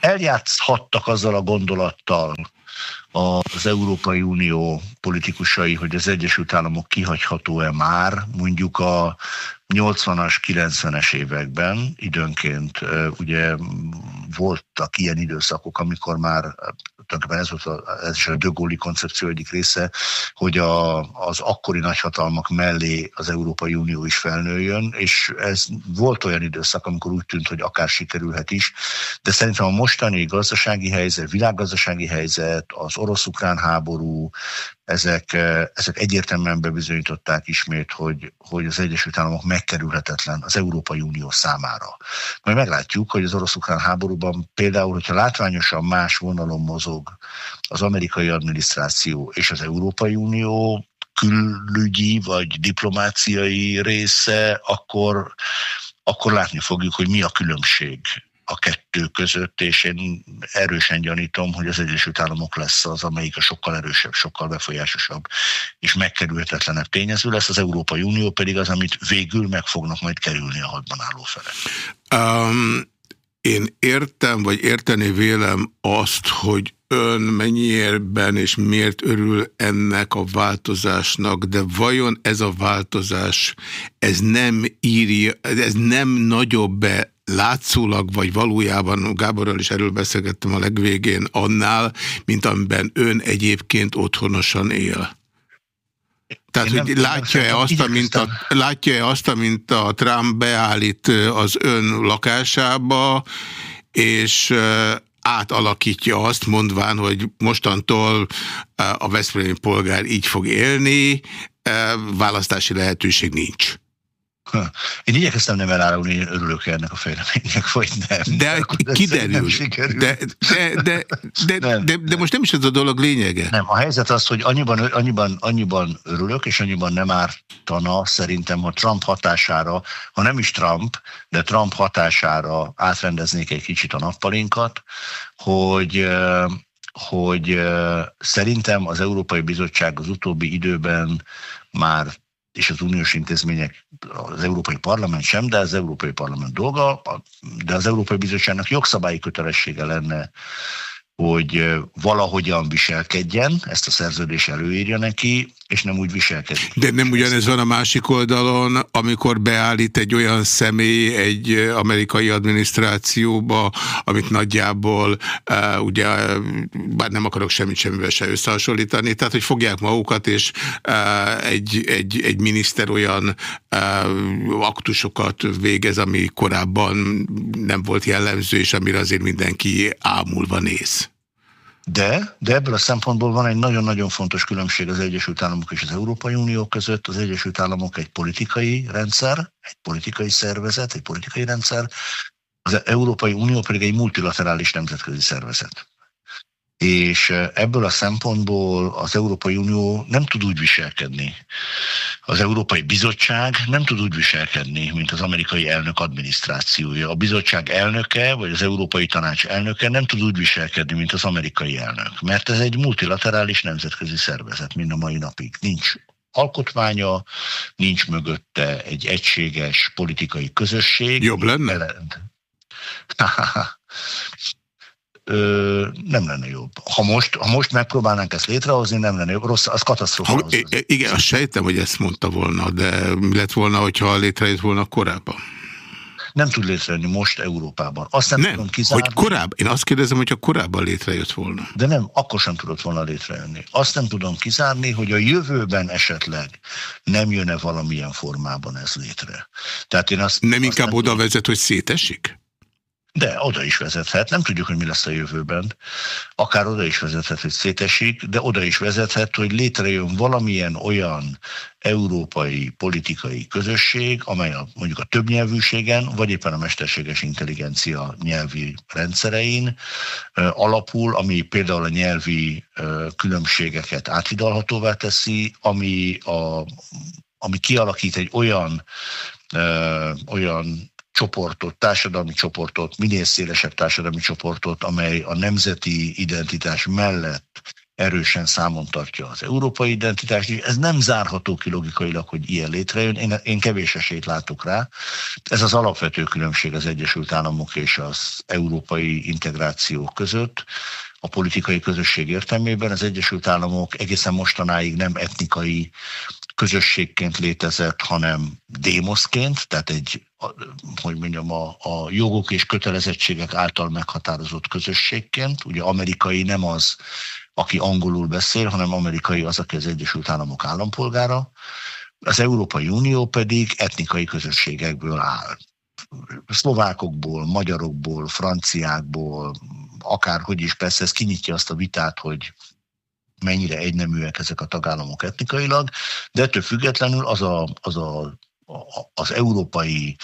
eljátszhattak azzal a gondolattal az Európai Unió politikusai, hogy az Egyesült Államok kihagyható-e már, mondjuk a 80-as, 90-es években időnként ugye voltak ilyen időszakok, amikor már tulajdonképpen ez, volt a, ez is a Dögóli koncepció egyik része, hogy a, az akkori nagyhatalmak mellé az Európai Unió is felnőjön, és ez volt olyan időszak, amikor úgy tűnt, hogy akár sikerülhet is, de szerintem a mostani gazdasági helyzet, világgazdasági helyzet, az orosz-ukrán háború, ezek, ezek egyértelműen bebizonyították ismét, hogy, hogy az Egyesült Államok megkerülhetetlen az Európai Unió számára. Majd meglátjuk, hogy az orosz-ukrán háborúban például, hogyha látványosan más vonalon mozog az amerikai adminisztráció és az Európai Unió külügyi vagy diplomáciai része, akkor, akkor látni fogjuk, hogy mi a különbség a kettő között, és én erősen gyanítom, hogy az Egyesült Államok lesz az, amelyik a sokkal erősebb, sokkal befolyásosabb és megkerülhetetlenebb tényező lesz, az Európai Unió pedig az, amit végül meg fognak majd kerülni a hadban álló felek. Um, én értem, vagy érteni vélem azt, hogy ön mennyiérben és miért örül ennek a változásnak, de vajon ez a változás, ez nem írja, ez nem nagyobb-e látszólag, vagy valójában, Gáborral is erről beszélgettem a legvégén, annál, mint amiben ön egyébként otthonosan él? Tehát, Én hogy látja-e azt, amint a, látja-e azt, amint a Trump beállít az ön lakásába, és átalakítja azt, mondván, hogy mostantól a Veszprémi polgár így fog élni, választási lehetőség nincs. Én igyekeztem nem elárulni, örülök ennek a fejleménynek, vagy nem. De kiderül. De, de, de, de, nem, de, de most nem is ez a dolog lényege. Nem, a helyzet az, hogy annyiban, annyiban, annyiban örülök, és annyiban nem ártana szerintem, ha Trump hatására, ha nem is Trump, de Trump hatására átrendeznék egy kicsit a nappalinkat, hogy hogy szerintem az Európai Bizottság az utóbbi időben már és az uniós intézmények, az Európai Parlament sem, de az Európai Parlament dolga, de az Európai Bizottságnak jogszabályi kötelessége lenne hogy valahogyan viselkedjen, ezt a szerződés előírja neki, és nem úgy viselkedik. De nem ugyanez van a másik oldalon, amikor beállít egy olyan személy egy amerikai adminisztrációba, amit nagyjából uh, ugye, bár nem akarok semmit semmivel se összehasonlítani, tehát hogy fogják magukat, és uh, egy, egy, egy miniszter olyan uh, aktusokat végez, ami korábban nem volt jellemző, és amire azért mindenki ámulva néz. De, de ebből a szempontból van egy nagyon-nagyon fontos különbség az Egyesült Államok és az Európai Unió között. Az Egyesült Államok egy politikai rendszer, egy politikai szervezet, egy politikai rendszer, az Európai Unió pedig egy multilaterális nemzetközi szervezet és ebből a szempontból az Európai Unió nem tud úgy viselkedni. Az Európai Bizottság nem tud úgy viselkedni, mint az amerikai elnök adminisztrációja. A bizottság elnöke, vagy az Európai Tanács elnöke nem tud úgy viselkedni, mint az amerikai elnök. Mert ez egy multilaterális nemzetközi szervezet, mind a mai napig. Nincs alkotmánya, nincs mögötte egy egységes politikai közösség. Jobb lenne? ö, nem lenne jobb. Ha most, ha most megpróbálnánk ezt létrehozni, nem lenne jobb. Rossz, az katasztrófa. Igen, azt sejtem, hogy ezt mondta volna, de mi lett volna, hogyha létrejött volna korábban? Nem tud létrejönni most Európában. Azt nem, nem tudom kizárni. hogy korábban. Én azt kérdezem, hogyha korábban létrejött volna. De nem, akkor sem tudott volna létrejönni. Azt nem tudom kizárni, hogy a jövőben esetleg nem jön-e valamilyen formában ez létre. Tehát én azt, nem azt inkább nem oda vezet, hogy szétesik? De oda is vezethet, nem tudjuk, hogy mi lesz a jövőben. Akár oda is vezethet, hogy szétesik, de oda is vezethet, hogy létrejön valamilyen olyan európai politikai közösség, amely a, mondjuk a többnyelvűségen, vagy éppen a mesterséges intelligencia nyelvi rendszerein alapul, ami például a nyelvi különbségeket áthidalhatóvá teszi, ami, a, ami kialakít egy olyan olyan csoportot, társadalmi csoportot, minél szélesebb társadalmi csoportot, amely a nemzeti identitás mellett erősen számon tartja az európai identitást, ez nem zárható ki logikailag, hogy ilyen létrejön. Én, én kevés esélyt látok rá. Ez az alapvető különbség az Egyesült Államok és az európai integráció között. A politikai közösség értelmében az Egyesült Államok egészen mostanáig nem etnikai közösségként létezett, hanem démoszként, tehát egy, hogy mondjam, a, a jogok és kötelezettségek által meghatározott közösségként. Ugye amerikai nem az, aki angolul beszél, hanem amerikai az, aki az Egyesült Államok állampolgára. Az Európai Unió pedig etnikai közösségekből áll. Szlovákokból, magyarokból, franciákból, akárhogy is persze ez kinyitja azt a vitát, hogy mennyire egyneműek ezek a tagállamok etnikailag, de ettől függetlenül az, a, az, a, az európai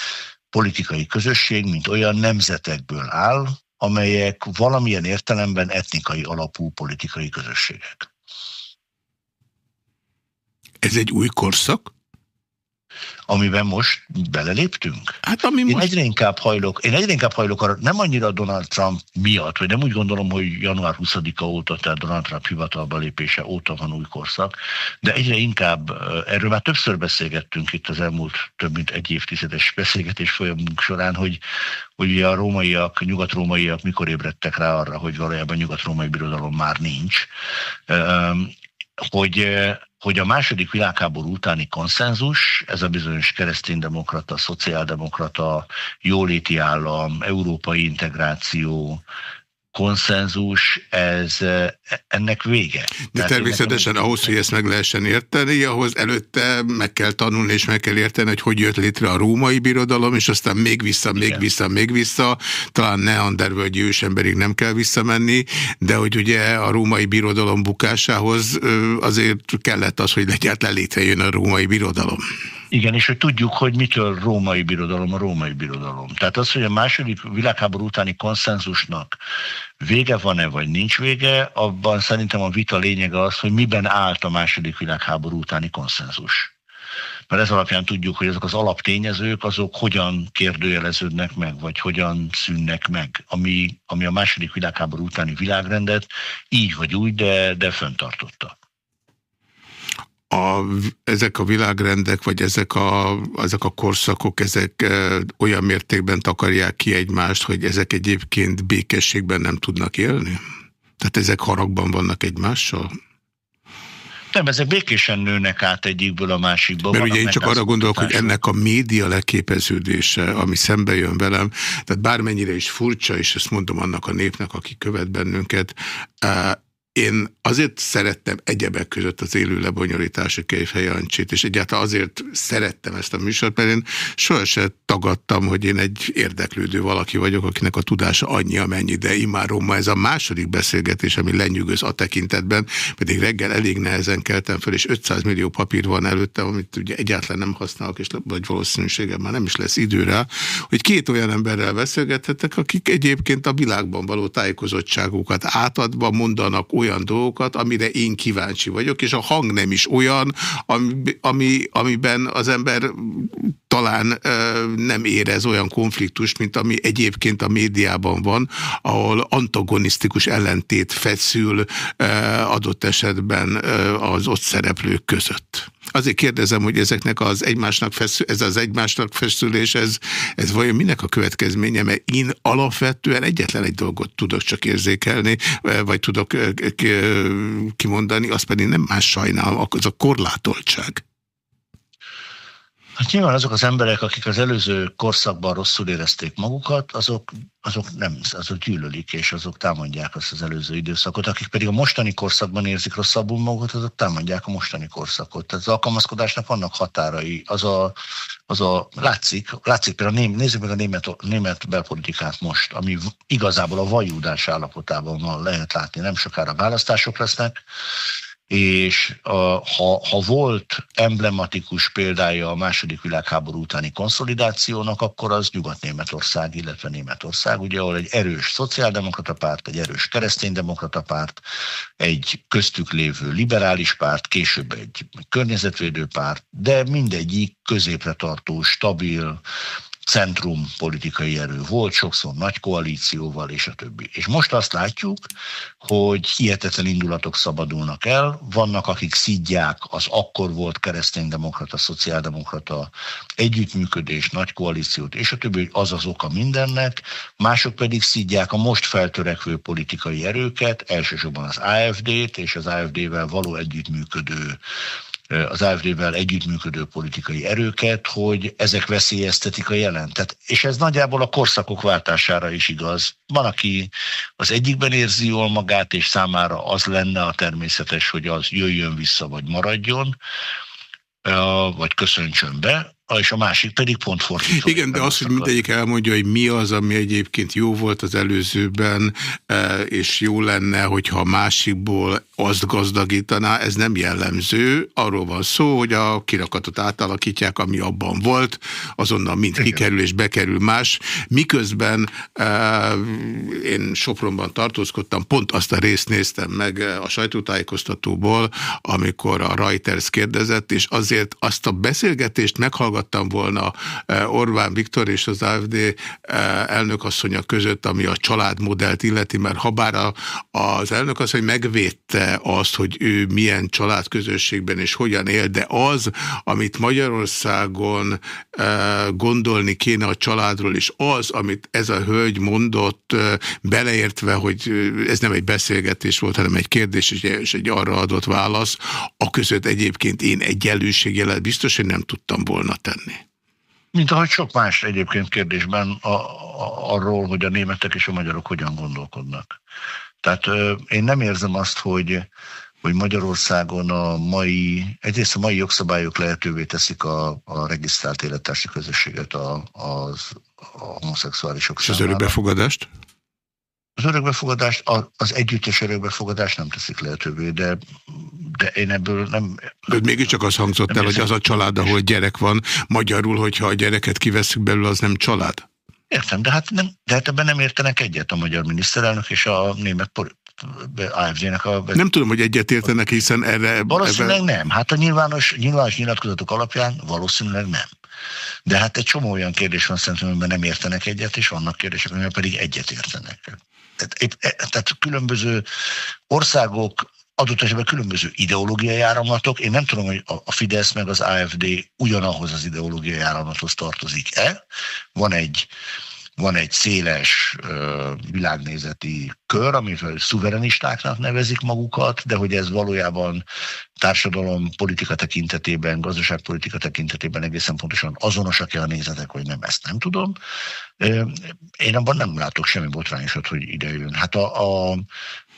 politikai közösség, mint olyan nemzetekből áll, amelyek valamilyen értelemben etnikai alapú politikai közösségek. Ez egy új korszak? Amiben most beleléptünk? Hát ami én most... egyre inkább hajlok, én egyre inkább hajlok arra, nem annyira Donald Trump miatt, vagy nem úgy gondolom, hogy január 20-a óta, tehát Donald Trump hivatalba lépése óta van új korszak, de egyre inkább, erről már többször beszélgettünk itt az elmúlt több mint egy évtizedes beszélgetés folyamunk során, hogy, hogy a rómaiak, nyugat-rómaiak mikor ébredtek rá arra, hogy valójában nyugat-római birodalom már nincs, hogy hogy a második világháború utáni konszenzus, ez a bizonyos kereszténydemokrata, szociáldemokrata, jóléti állam, európai integráció, konszenzus, ez ennek vége. De Tehát természetesen nekem... ahhoz, hogy ezt meg lehessen érteni, ahhoz előtte meg kell tanulni és meg kell érteni, hogy hogy jött létre a római birodalom, és aztán még vissza, még Igen. vissza, még vissza. Talán Neandervölgyi ősemberig nem kell visszamenni, de hogy ugye a római birodalom bukásához azért kellett az, hogy egyáltalán létrejön a római birodalom. Igen, és hogy tudjuk, hogy mitől római birodalom a római birodalom. Tehát az, hogy a második világháború utáni konszenzusnak vége van-e, vagy nincs vége, abban szerintem a vita lényege az, hogy miben állt a második világháború utáni konszenzus. Mert ez alapján tudjuk, hogy ezek az alaptényezők, azok hogyan kérdőjeleződnek meg, vagy hogyan szűnnek meg, ami, ami a második világháború utáni világrendet így vagy úgy, de, de föntartotta a, ezek a világrendek, vagy ezek a, ezek a korszakok, ezek olyan mértékben takarják ki egymást, hogy ezek egyébként békességben nem tudnak élni? Tehát ezek haragban vannak egymással? Nem, ezek békésen nőnek át egyikből a másikba. Mert ugye én csak arra gondolok, hogy ennek a média leképeződése, ami szembe jön velem, tehát bármennyire is furcsa, és ezt mondom annak a népnek, aki követ bennünket, én azért szerettem egyebek között az élő lebonyolítású Kejfej Jancsit, és egyáltalán azért szerettem ezt a műsort, mert én sohasem tagadtam, hogy én egy érdeklődő valaki vagyok, akinek a tudása annyi, amennyi, de imárom ma ez a második beszélgetés, ami lenyűgöz a tekintetben, pedig reggel elég nehezen keltem fel, és 500 millió papír van előttem, amit ugye egyáltalán nem használok, és vagy valószínűségem már nem is lesz időre, hogy két olyan emberrel beszélgethetek, akik egyébként a világban való tájékozottságukat átadva mondanak olyan olyan dolgokat, amire én kíváncsi vagyok, és a hang nem is olyan, ami, ami, amiben az ember talán ö, nem érez olyan konfliktust, mint ami egyébként a médiában van, ahol antagonisztikus ellentét feszül ö, adott esetben ö, az ott szereplők között. Azért kérdezem, hogy ezeknek az egymásnak feszül, ez az egymásnak feszülés, ez, ez vajon minek a következménye? Mert én alapvetően egyetlen egy dolgot tudok csak érzékelni, vagy tudok kimondani, az pedig nem más sajnálom, az a korlátoltság. Hát nyilván azok az emberek, akik az előző korszakban rosszul érezték magukat, azok, azok nem, azok gyűlölik, és azok támadják azt az előző időszakot. Akik pedig a mostani korszakban érzik rosszabbul magukat, azok támadják a mostani korszakot. Tehát az alkalmazkodásnak vannak határai. Az a, az a látszik, látszik például ném, nézzük meg a német, német belpolitikát most, ami igazából a vajúdás állapotában van, lehet látni, nem sokára választások lesznek, és a, ha, ha volt emblematikus példája a második világháború utáni konszolidációnak, akkor az Nyugat-Németország, illetve Németország, ugye, ahol egy erős szociáldemokrata párt, egy erős kereszténydemokrata párt, egy köztük lévő liberális párt, később egy környezetvédő párt, de mindegyik középre tartó, stabil, centrum politikai erő volt, sokszor nagy koalícióval, és a többi. És most azt látjuk, hogy hihetetlen indulatok szabadulnak el, vannak, akik szidják az akkor volt kereszténydemokrata, szociáldemokrata együttműködés, nagy koalíciót, és a többi, hogy az az oka mindennek, mások pedig szidják a most feltörekvő politikai erőket, elsősorban az AFD-t és az AFD-vel való együttműködő az AFD-vel együttműködő politikai erőket, hogy ezek veszélyeztetik a jelentet. És ez nagyjából a korszakok váltására is igaz. Van, aki az egyikben érzi jól magát, és számára az lenne a természetes, hogy az jöjjön vissza, vagy maradjon, vagy köszöntsön be, és a másik pedig pont fordítva. Igen, de az, hogy mindegyik elmondja, hogy mi az, ami egyébként jó volt az előzőben, e, és jó lenne, hogyha a másikból azt gazdagítaná, ez nem jellemző. Arról van szó, hogy a kirakatot átalakítják, ami abban volt, azonnal mind kikerül és bekerül más. Miközben e, én Sopronban tartózkodtam, pont azt a részt néztem meg a sajtótájékoztatóból, amikor a Reuters kérdezett, és azért azt a beszélgetést meghallgattam, hallgattam volna Orbán Viktor és az AFD elnökasszonya között, ami a családmodellt illeti, mert ha bár a, az elnökasszony megvédte azt, hogy ő milyen családközösségben és hogyan él, de az, amit Magyarországon gondolni kéne a családról, és az, amit ez a hölgy mondott, beleértve, hogy ez nem egy beszélgetés volt, hanem egy kérdés és egy arra adott válasz, a között egyébként én egyenlőségjelet biztos, hogy nem tudtam volna tenni. Mint ahogy sok más egyébként kérdésben a, a, arról, hogy a németek és a magyarok hogyan gondolkodnak. Tehát ö, én nem érzem azt, hogy hogy Magyarországon a mai, egyrészt a mai jogszabályok lehetővé teszik a, a regisztrált élettársi közösséget a, az, a homoszexuálisok És az örökbefogadást? Az örökbefogadást, az együttes örökbefogadást nem teszik lehetővé, de, de én ebből nem... De mégiscsak az hangzott el, hogy az a család, ahol gyerek van, magyarul, hogyha a gyereket kiveszünk belőle, az nem család? Értem, de hát, nem, de hát ebben nem értenek egyet a magyar miniszterelnök és a német AFD-nek a... Nem tudom, hogy egyet értenek, hiszen erre... Valószínűleg ebben... nem. Hát a nyilvános, nyilvános nyilatkozatok alapján valószínűleg nem. De hát egy csomó olyan kérdés van szerintem, amiben nem értenek egyet, és vannak kérdések, amiben pedig egyet értenek. Tehát, e, tehát különböző országok adott esetben különböző ideológiai áramlatok. Én nem tudom, hogy a Fidesz meg az AFD ugyanahoz az ideológiai áramlathoz tartozik-e. Van egy van egy széles világnézeti kör, amit szuverenistáknak nevezik magukat, de hogy ez valójában társadalom politika tekintetében, gazdaságpolitika tekintetében egészen pontosan azonosak-e a nézetek, hogy nem, ezt nem tudom. Én abban nem látok semmi botrányosat, hogy ide jön. Hát a, a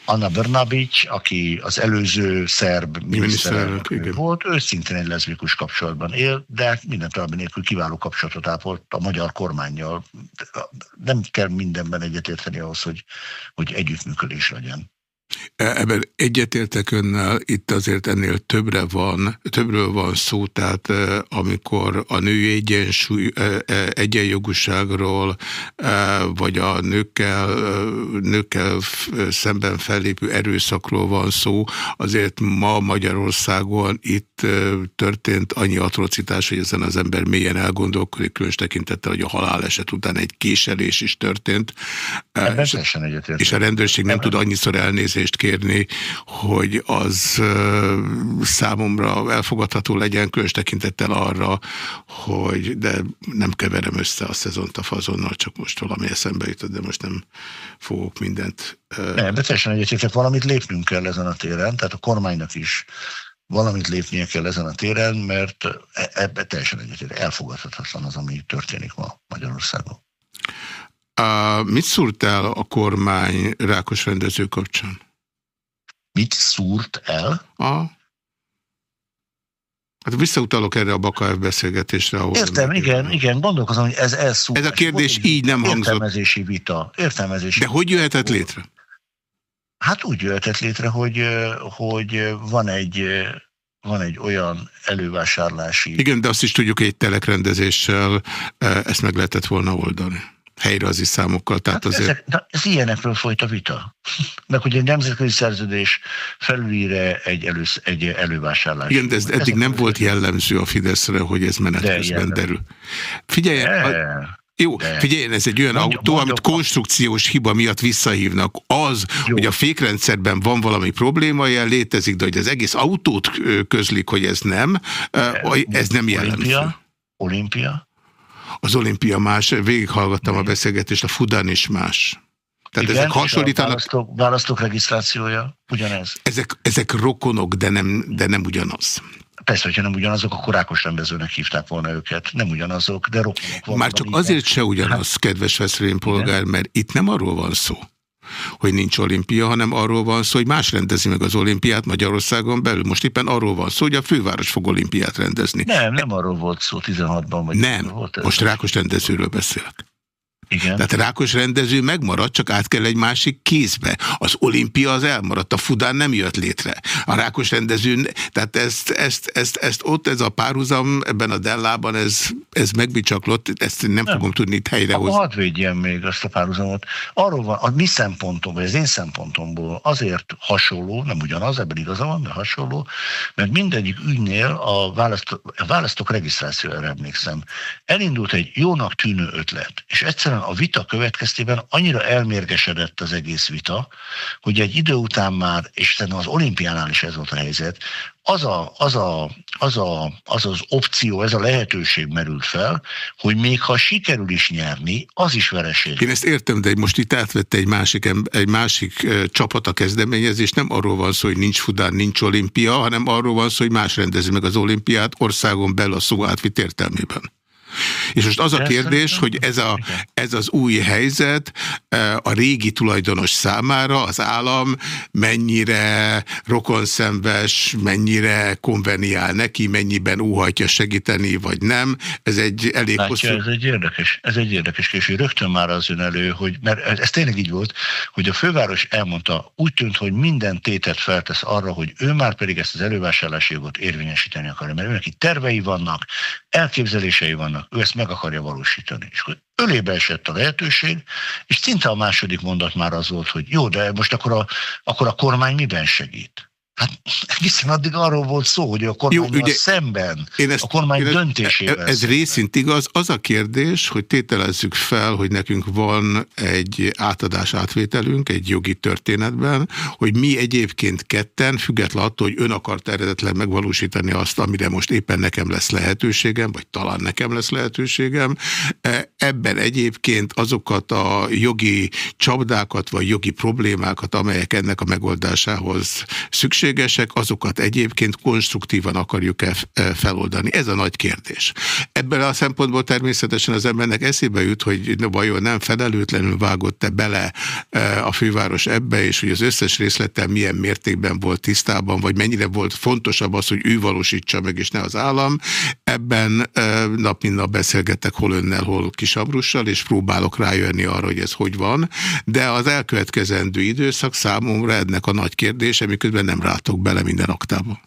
Anna Bernabic, aki az előző szerb miniszterelnök volt, ő szintén egy leszbikus kapcsolatban él, de minden további nélkül kiváló kapcsolatot ápolt a magyar kormányjal. Nem kell mindenben egyetérteni ahhoz, hogy, hogy együttműködés legyen. Ebben egyetértek önnel, itt azért ennél többre van, többről van szó, tehát amikor a női egyensúly, egyenjogúságról, vagy a nőkkel, nőkkel szemben fellépő erőszakról van szó, azért ma Magyarországon itt történt annyi atrocitás, hogy ezen az ember mélyen elgondolkodik, különös tekintettel, hogy a haláleset után egy késelés is történt. És, és a rendőrség nem tud annyiszor elnézni, elnézést kérni, hogy az számomra elfogadható legyen, különös tekintettel arra, hogy de nem keverem össze a szezont a fazonnal, csak most valami eszembe jutott, de most nem fogok mindent. Nem, de teljesen egyetértek, valamit lépnünk kell ezen a téren, tehát a kormánynak is valamit lépnie kell ezen a téren, mert e, ebbe teljesen egyetértek, elfogadhatatlan az, ami történik ma Magyarországon. Uh, mit szúrt el a kormány rákos rendező kapcsán? Mit szúrt el? A Hát visszautalok erre a Bakaev beszélgetésre. Ahol Értem, igen, igen, igen, gondolkozom, hogy ez elszúrt. Ez a kérdés így nem hangzott. Értelmezési vita. Értelmezési De hogy jöhetett létre? Hát úgy jöhetett létre, hogy, hogy van egy van egy olyan elővásárlási... Igen, de azt is tudjuk, hogy egy telekrendezéssel ezt meg lehetett volna oldani helyreazi számokkal. Tehát hát azért... ezek, ez ilyenekről folyt a vita. Meg hogy egy nemzetközi szerződés felülíre egy, elősz, egy elővásárlás. Igen, de ez eddig nem volt jellemző a Fideszre, hogy ez menet de közben derül. Figyelj, a... Jó, de. figyelj, ez egy olyan mondja, autó, mondja, amit konstrukciós hiba miatt visszahívnak. Az, jó. hogy a fékrendszerben van valami probléma, jel létezik, de hogy az egész autót közlik, hogy ez nem, ez nem jellemző. Olimpia? Olimpia? Az olimpia más, végighallgattam a beszélgetést, a Fudan is más. Tehát Igen, ezek hasonlítanak... Választók, választók regisztrációja ugyanez. Ezek, ezek rokonok, de nem, de nem ugyanaz. Persze, hogyha nem ugyanazok, akkor rákos rendezőnek hívták volna őket. Nem ugyanazok, de rokonok Már csak azért se ugyanaz, hát, kedves Veszrén polgár, mert itt nem arról van szó, hogy nincs olimpia, hanem arról van szó, hogy más rendezi meg az olimpiát Magyarországon belül. Most éppen arról van szó, hogy a főváros fog olimpiát rendezni. Nem, nem arról volt szó 16-ban. Vagy nem, volt ez most rákos rendezőről beszélek. Igen. Tehát rákos rendező megmaradt, csak át kell egy másik kézbe. Az olimpia az elmaradt, a Fudán nem jött létre. A rákos rendező, tehát ezt, ezt, ezt, ezt ott ez a párhuzam ebben a Dellában, ez, ez megbicsaklott, ezt nem, nem. fogom tudni itt helyrehozni. Hadd védjem még azt a párhuzamot. Arról van, a mi szempontom, vagy az én szempontomból azért hasonló, nem ugyanaz, ebben igaza van, de hasonló, mert mindegyik ügynél a, választó, a választók regisztrációra emlékszem. Elindult egy jónak tűnő ötlet, és egyszerűen a vita következtében annyira elmérgesedett az egész vita, hogy egy idő után már, és szerintem az olimpiánál is ez volt a helyzet, az, a, az, a, az, a, az az opció, ez a lehetőség merült fel, hogy még ha sikerül is nyerni, az is vereség. Én ezt értem, de most itt átvette egy másik, egy másik csapat a kezdeményezés, nem arról van szó, hogy nincs Fudán, nincs olimpia, hanem arról van szó, hogy más rendezi meg az olimpiát országon belül a szó átvitt értelmében. És most az a kérdés, hogy ez, a, ez az új helyzet e, a régi tulajdonos számára az állam mennyire rokonszenves, mennyire konveniál neki, mennyiben óhajtja segíteni, vagy nem. Ez egy elég Látja, hosszú... ez egy érdekes, ez egy érdekes kérdés, rögtön már az jön elő, hogy, mert ez tényleg így volt, hogy a főváros elmondta, úgy tűnt, hogy minden tétet feltesz arra, hogy ő már pedig ezt az elővásárlási jogot érvényesíteni akarja, mert őnek itt tervei vannak, elképzelései vannak, ő ezt meg akarja valósítani. És akkor ölébe esett a lehetőség, és szinte a második mondat már az volt, hogy jó, de most akkor a, akkor a kormány miben segít? Hát hiszen addig arról volt szó, hogy a kormány ugye, szemben, én ezt, a kormány én döntésével. Ez szemben. részint igaz. Az a kérdés, hogy tételezzük fel, hogy nekünk van egy átadás átvételünk egy jogi történetben, hogy mi egyébként ketten, függetlenül attól, hogy ön akart eredetlen megvalósítani azt, amire most éppen nekem lesz lehetőségem, vagy talán nekem lesz lehetőségem, e, ebben egyébként azokat a jogi csapdákat, vagy jogi problémákat, amelyek ennek a megoldásához szükség szükségesek, azokat egyébként konstruktívan akarjuk-e feloldani. Ez a nagy kérdés. Ebből a szempontból természetesen az embernek eszébe jut, hogy vajon nem felelőtlenül vágott-e bele e, a főváros ebbe, és hogy az összes részlettel milyen mértékben volt tisztában, vagy mennyire volt fontosabb az, hogy ő valósítsa meg, és ne az állam. Ebben e, nap mint nap beszélgetek hol önnel, hol Kisabrussal, és próbálok rájönni arra, hogy ez hogy van, de az elkövetkezendő időszak számomra ennek a nagy kérdése, miközben nem rá látok bele minden aktába.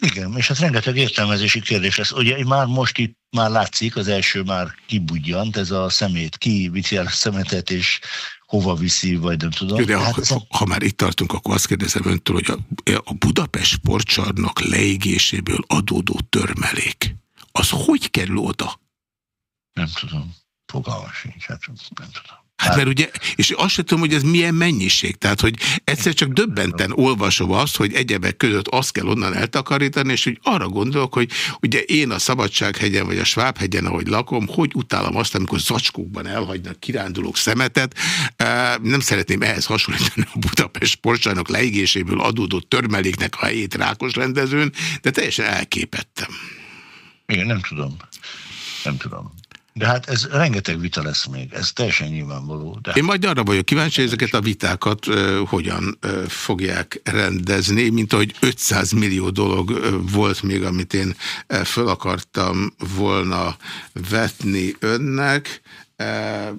Igen, és ez rengeteg értelmezési kérdés lesz. Ugye már most itt már látszik, az első már kibudjant, ez a szemét, ki viszi a szemetet, és hova viszi, vagy nem tudom. De hát, ha, ha már itt tartunk, akkor azt kérdezem öntől, hogy a, a Budapest sportcsarnak leégéséből adódó törmelék, az hogy kerül oda? Nem tudom. Fogalmas sincs, hát nem tudom. Hát mert ugye, és azt sem tudom, hogy ez milyen mennyiség. Tehát, hogy egyszer csak döbbenten olvasom azt, hogy egyebek között azt kell onnan eltakarítani, és hogy arra gondolok, hogy ugye én a Szabadsághegyen vagy a Svábhegyen, ahogy lakom, hogy utálom azt, amikor zacskókban elhagynak kirándulók szemetet. Nem szeretném ehhez hasonlítani a Budapest sportsának leégéséből adódó törmeléknek a helyét rákos rendezőn, de teljesen elképettem. Igen, nem tudom. Nem tudom. De hát ez rengeteg vita lesz még, ez teljesen nyilvánvaló. De... Én majd arra vagyok kíváncsi, hogy ezeket a vitákat hogyan fogják rendezni, mint ahogy 500 millió dolog volt még, amit én uh, föl akartam volna vetni önnek.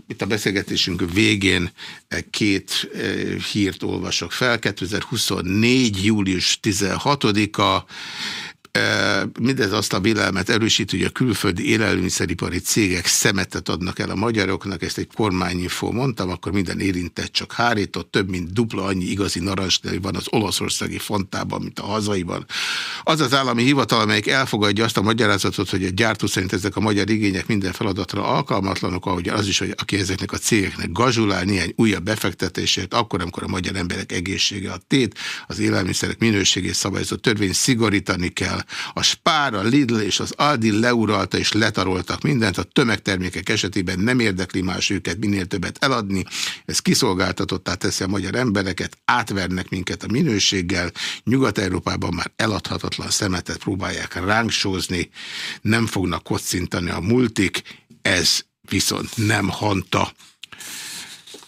Itt a beszélgetésünk végén két hírt olvasok fel. 2024. július 16-a mindez azt a vélelmet erősít, hogy a külföldi élelmiszeripari cégek szemetet adnak el a magyaroknak, ezt egy kormányinfó mondtam, akkor minden érintett csak hárított, több mint dupla annyi igazi narancsnél van az olaszországi fontában, mint a hazaiban. Az az állami hivatal, amelyik elfogadja azt a magyarázatot, hogy a gyártó szerint ezek a magyar igények minden feladatra alkalmatlanok, ahogy az is, hogy aki ezeknek a cégeknek gazsulál néhány újabb befektetésért, akkor, amikor a magyar emberek egészsége a tét, az élelmiszerek minőségét szabályozó törvény szigorítani kell, a Spár, a Lidl és az Aldi leuralta és letaroltak mindent, a tömegtermékek esetében nem érdekli más őket minél többet eladni, ez kiszolgáltatottá teszi a magyar embereket, átvernek minket a minőséggel, Nyugat-Európában már eladhatatlan szemetet próbálják rángsózni, nem fognak kocintani a multik, ez viszont nem hanta.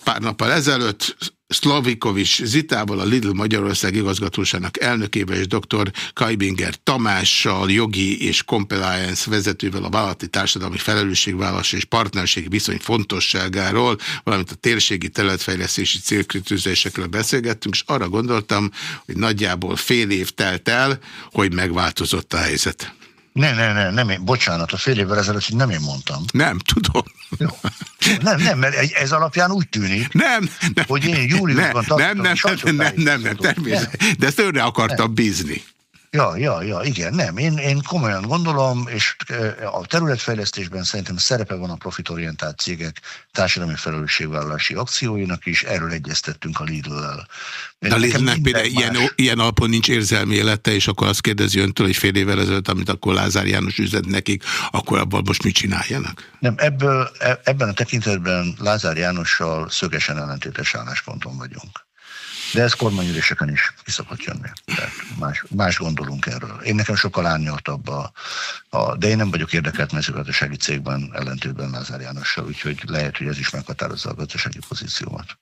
Pár nappal ezelőtt Slavikovics Zitával, a Lidl Magyarország igazgatósának elnökével és dr. Kaibinger Tamással, jogi és compliance vezetővel a vállalati társadalmi felelősségvállalás és partnerség viszony fontosságáról, valamint a térségi területfejlesztési célkritőzésekről beszélgettünk, és arra gondoltam, hogy nagyjából fél év telt el, hogy megváltozott a helyzet. Ne, ne, ne, nem én, bocsánat, a fél évvel ezelőtt nem én mondtam. Nem, tudom. Jó. Nem, nem, mert ez alapján úgy tűnik, nem, nem, hogy én júliusban nem, nem, nem, nem, nem, nem, nem, természetesen, de ezt önre akartam bízni. Ja, ja, ja, igen, nem. Én, én komolyan gondolom, és a területfejlesztésben szerintem szerepe van a profitorientált cégek társadalmi felelősségvállalási akcióinak is, erről egyeztettünk a Lidl-lel. De a Lidlnek például ilyen, ilyen alapon nincs érzelmi élete, és akkor azt kérdezi öntől, hogy fél évvel ezelőtt, amit akkor Lázár János üzlet nekik, akkor abban most mit csináljanak? Nem, ebből, e, ebben a tekintetben Lázár Jánossal szögesen ellentétes állásponton vagyunk. De ez kormányüléseken is ki szokott jönni. Tehát más, más gondolunk erről. Én nekem sokkal árnyaltabb a, a, de én nem vagyok érdekelt mezőgazdasági cégben ellentétben Lázár Jánossal, úgyhogy lehet, hogy ez is meghatározza a gazdasági pozíciómat.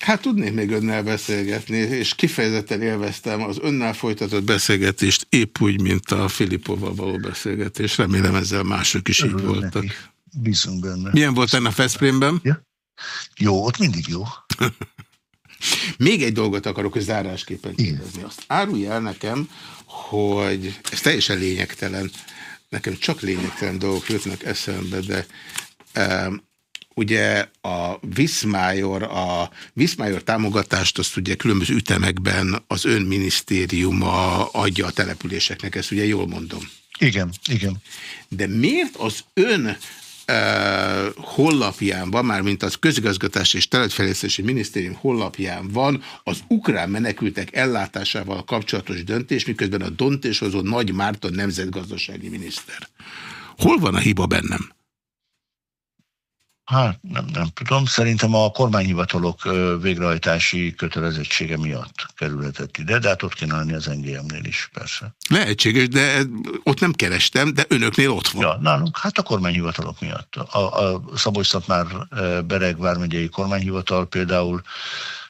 Hát tudnék még önnel beszélgetni, és kifejezetten élveztem az önnel folytatott beszélgetést, épp úgy, mint a Filipovval való beszélgetés. Remélem ezzel mások is Örülök így voltak. Neki. Bízunk benne. Milyen volt ennek a Feszprémben? Ja? Jó, ott mindig jó. Még egy dolgot akarok zárásképpen kérdezni. Azt árulj el nekem, hogy ez teljesen lényegtelen, nekem csak lényegtelen dolgok jutnak eszembe, de um, ugye a Viszmájor, a Viszmájor támogatást azt ugye különböző ütemekben az ön minisztériuma adja a településeknek, ezt ugye jól mondom. Igen, igen. De miért az ön uh, hollapján van, már mint az közigazgatás és területfejlesztési minisztérium hollapján van az ukrán menekültek ellátásával kapcsolatos döntés, miközben a döntéshozó Nagy Márton nemzetgazdasági miniszter. Hol van a hiba bennem? Hát nem, nem tudom. Szerintem a kormányhivatalok végrehajtási kötelezettsége miatt kerülhetett ide, de hát ott kéne lenni az NGM-nél is, persze. Lehetséges, de ott nem kerestem, de önöknél ott van. Ja, nálunk, hát a kormányhivatalok miatt. A, a Szabolcs-Szatmár Bereg vármegyei kormányhivatal például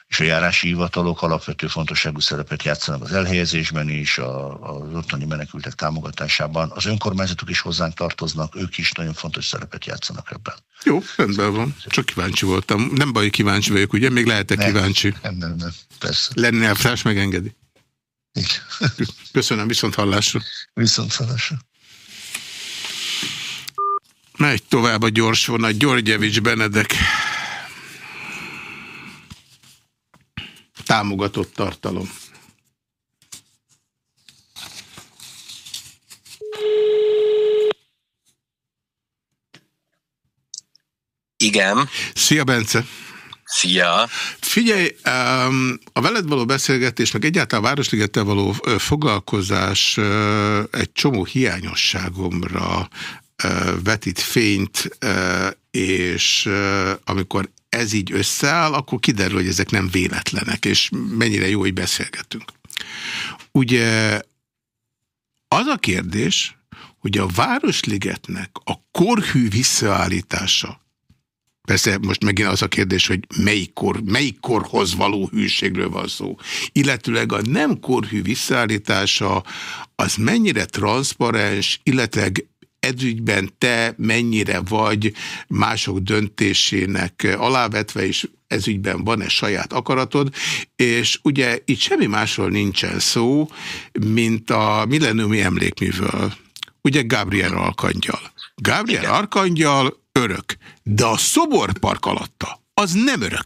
és a járási hivatalok alapvető fontosságú szerepet játszanak az elhelyezésben is, a, az ottani menekültek támogatásában. Az önkormányzatok is hozzánk tartoznak, ők is nagyon fontos szerepet játszanak ebben. Jó, rendben van. Csak kíváncsi voltam. Nem baj, kíváncsi vagyok, ugye? Még lehetek nem, kíváncsi. Nem, nem, nem, persze. Lenni elvtárs megengedi. Köszönöm, viszont hallásra. Viszont hallásra. Megy tovább a gyors vonat. Györgyevics Benedek. Támogatott tartalom. Igen. Szia, Bence! Szia! Figyelj, a veled való beszélgetés, meg egyáltalán a Városligettel való foglalkozás egy csomó hiányosságomra vetít fényt, és amikor ez így összeáll, akkor kiderül, hogy ezek nem véletlenek, és mennyire jó, hogy beszélgetünk. Ugye az a kérdés, hogy a Városligetnek a korhű visszaállítása, Persze most megint az a kérdés, hogy melyik, kor, melyik korhoz való hűségről van szó. Illetőleg a nem korhű visszaállítása az mennyire transzparens, illetve ezügyben te mennyire vagy mások döntésének alávetve, és ezügyben van-e saját akaratod, és ugye itt semmi másról nincsen szó, mint a millenniumi emlékművől. Ugye Gabriel Arkangyal. Gabriel Igen. Arkangyal örök, de a szoborpark alatta az nem örök.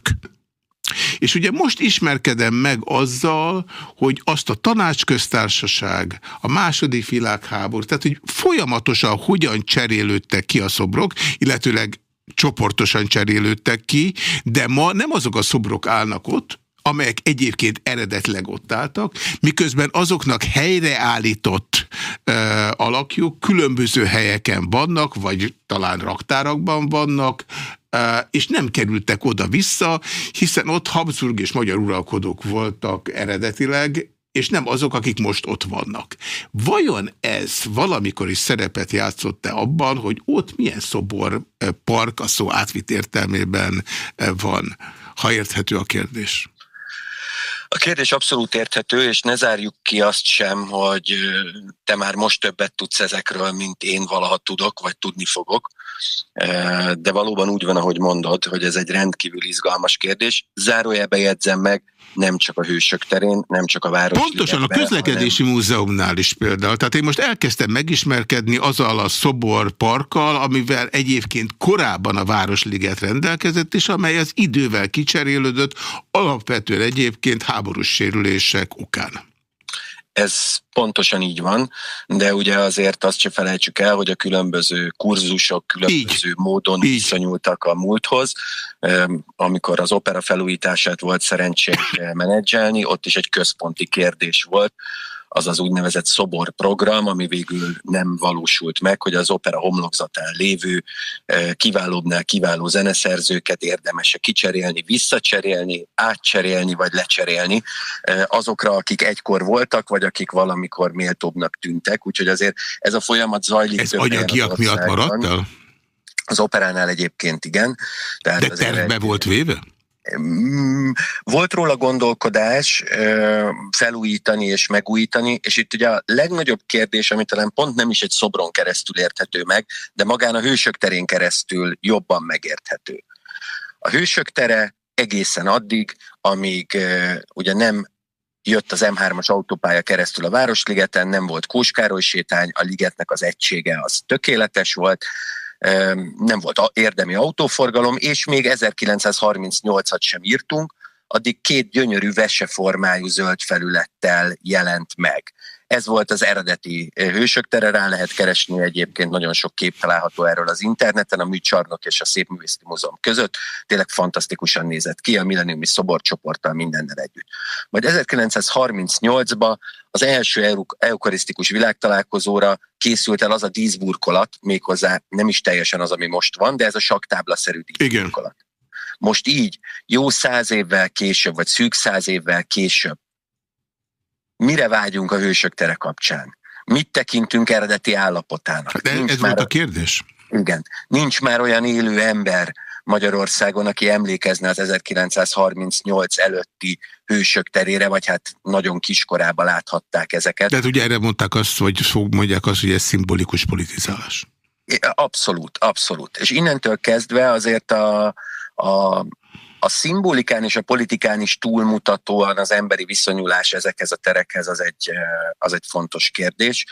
És ugye most ismerkedem meg azzal, hogy azt a tanácsköztársaság, a második világháború, tehát hogy folyamatosan hogyan cserélődtek ki a szobrok, illetőleg csoportosan cserélődtek ki, de ma nem azok a szobrok állnak ott, amelyek egyébként eredetleg ott álltak, miközben azoknak helyreállított ö, alakjuk különböző helyeken vannak, vagy talán raktárakban vannak, és nem kerültek oda-vissza, hiszen ott Habsburg és magyar uralkodók voltak eredetileg, és nem azok, akik most ott vannak. Vajon ez valamikor is szerepet játszott-e abban, hogy ott milyen szobor park a szó átvitt értelmében van? ha érthető a kérdés. A kérdés abszolút érthető, és ne zárjuk ki azt sem, hogy te már most többet tudsz ezekről, mint én valaha tudok, vagy tudni fogok. De valóban úgy van, ahogy mondod, hogy ez egy rendkívül izgalmas kérdés. Zárójelbe jegyzem meg, nem csak a hősök terén, nem csak a város. Pontosan a közlekedési hanem... múzeumnál is például. Tehát én most elkezdtem megismerkedni azzal a szobor parkkal, amivel egyébként korábban a Városliget rendelkezett, és amely az idővel kicserélődött, alapvetően egyébként háborús sérülések okán. Ez pontosan így van, de ugye azért azt se felejtsük el, hogy a különböző kurzusok különböző így. módon így. viszonyultak a múlthoz. Amikor az opera felújítását volt szerencsém menedzselni, ott is egy központi kérdés volt, az az úgynevezett szobor program, ami végül nem valósult meg, hogy az opera homlokzatán lévő eh, kiválóbbnál kiváló zeneszerzőket érdemes kicserélni, visszacserélni, átcserélni vagy lecserélni eh, azokra, akik egykor voltak, vagy akik valamikor méltóbbnak tűntek. Úgyhogy azért ez a folyamat zajlik. Ez anyagiak miatt maradt el? Az operánál egyébként igen. Tehát De tervbe volt véve? Mm, volt róla gondolkodás felújítani és megújítani, és itt ugye a legnagyobb kérdés, ami talán pont nem is egy szobron keresztül érthető meg, de magán a hősök terén keresztül jobban megérthető. A hősök tere egészen addig, amíg ugye nem jött az M3-as autópálya keresztül a Városligeten, nem volt Kóskároly sétány, a ligetnek az egysége az tökéletes volt, nem volt érdemi autóforgalom, és még 1938-at sem írtunk, addig két gyönyörű veseformájú zöld felülettel jelent meg. Ez volt az eredeti hősök tere, rá lehet keresni egyébként, nagyon sok kép található erről az interneten, a Műcsarnok és a Szépművészeti Múzeum között. Tényleg fantasztikusan nézett ki a milleniumi szoborcsoporttal mindennel együtt. Majd 1938-ban az első eukarisztikus világtalálkozóra készült el az a díszburkolat, méghozzá nem is teljesen az, ami most van, de ez a saktáblaszerű díszburkolat. Igen. Most így, jó száz évvel később, vagy szűk száz évvel később, mire vágyunk a hősök tere kapcsán? Mit tekintünk eredeti állapotának? De nincs ez már volt a kérdés? Igen. Nincs már olyan élő ember Magyarországon, aki emlékezne az 1938 előtti hősök terére, vagy hát nagyon kiskorában láthatták ezeket. De hát ugye erre mondták azt, vagy mondják azt, hogy ez szimbolikus politizálás. Abszolút, abszolút. És innentől kezdve azért a, a, a szimbolikán és a politikán is túlmutatóan az emberi viszonyulás ezekhez a terekhez az egy, az egy fontos kérdés.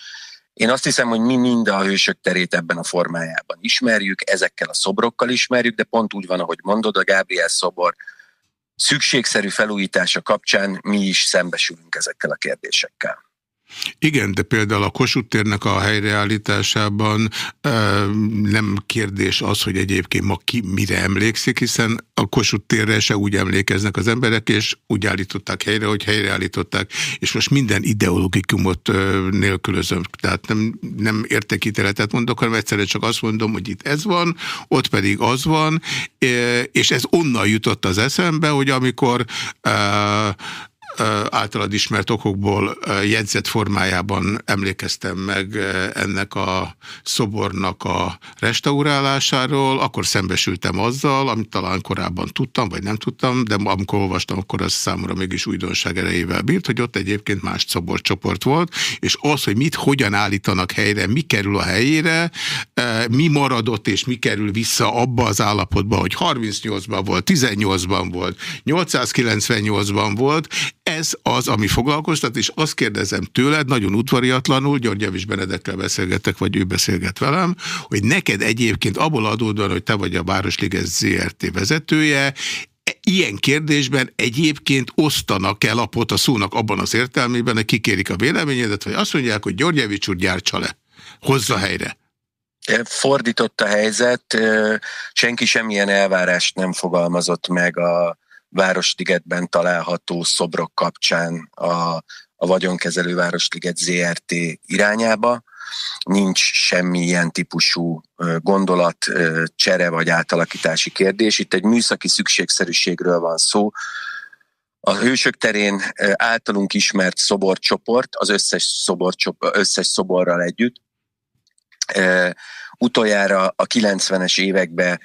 Én azt hiszem, hogy mi mind a hősök terét ebben a formájában ismerjük, ezekkel a szobrokkal ismerjük, de pont úgy van, ahogy mondod, a Gábriel szobor szükségszerű felújítása kapcsán mi is szembesülünk ezekkel a kérdésekkel. Igen, de például a Kossuth térnek a helyreállításában nem kérdés az, hogy egyébként ma ki mire emlékszik, hiszen a Kossuth térre se úgy emlékeznek az emberek, és úgy állították helyre, hogy helyreállították, és most minden ideológikumot nélkülözöm. Tehát nem, nem értekítéletet mondok, hanem egyszerűen csak azt mondom, hogy itt ez van, ott pedig az van, és ez onnan jutott az eszembe, hogy amikor általad ismert okokból jegyzett formájában emlékeztem meg ennek a szobornak a restaurálásáról, akkor szembesültem azzal, amit talán korábban tudtam, vagy nem tudtam, de amikor olvastam, akkor az számomra mégis újdonság erejével bírt, hogy ott egyébként más szoborcsoport volt, és az, hogy mit hogyan állítanak helyre, mi kerül a helyére, mi maradott és mi kerül vissza abba az állapotba, hogy 38-ban volt, 18-ban volt, 898-ban volt, ez az, ami foglalkoztat, és azt kérdezem tőled, nagyon udvariatlanul, György Javis Benedekkel beszélgetek, vagy ő beszélget velem, hogy neked egyébként abból adódóan, hogy te vagy a Városliges ZRT vezetője, ilyen kérdésben egyébként osztanak el lapot a szónak abban az értelmében, hogy kikérik a véleményedet, vagy azt mondják, hogy Györgyevics úr gyártsa le, hozza helyre. Fordított a helyzet, senki semmilyen elvárást nem fogalmazott meg a Városligetben található szobrok kapcsán a, a vagyonkezelő Városliget ZRT irányába. Nincs semmi ilyen típusú gondolat, csere vagy átalakítási kérdés. Itt egy műszaki szükségszerűségről van szó. A Hősök terén általunk ismert szoborcsoport, az összes, szoborcsoport, összes szoborral együtt, utoljára a 90-es évekbe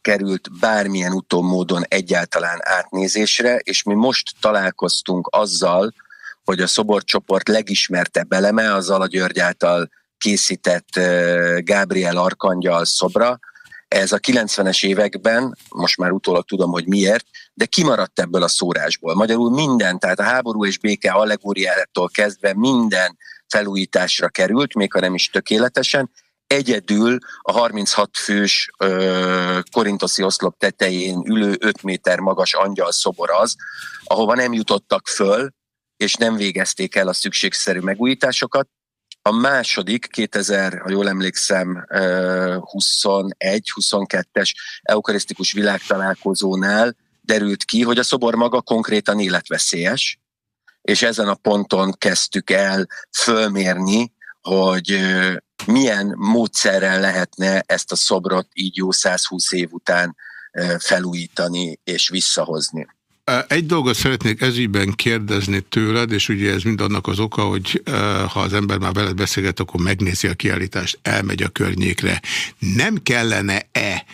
került bármilyen utómódon egyáltalán átnézésre, és mi most találkoztunk azzal, hogy a szoborcsoport legismertebb eleme az a György által készített Gábriel Arkangyal szobra, ez a 90-es években, most már utólag tudom, hogy miért, de kimaradt ebből a szórásból. Magyarul minden, tehát a háború és béke allegóriától kezdve minden felújításra került, még ha nem is tökéletesen, egyedül a 36 fős ö, korintoszi oszlop tetején ülő 5 méter magas angyal szobor az, ahova nem jutottak föl, és nem végezték el a szükségszerű megújításokat. A második, 2000, ha jól emlékszem, 21-22-es eukarisztikus világtalálkozónál derült ki, hogy a szobor maga konkrétan életveszélyes, és ezen a ponton kezdtük el fölmérni, hogy milyen módszerrel lehetne ezt a szobrot így jó 120 év után felújítani és visszahozni. Egy dolgot szeretnék ezügyben kérdezni tőled, és ugye ez mind annak az oka, hogy ha az ember már veled beszélget, akkor megnézi a kiállítást, elmegy a környékre. Nem kellene-e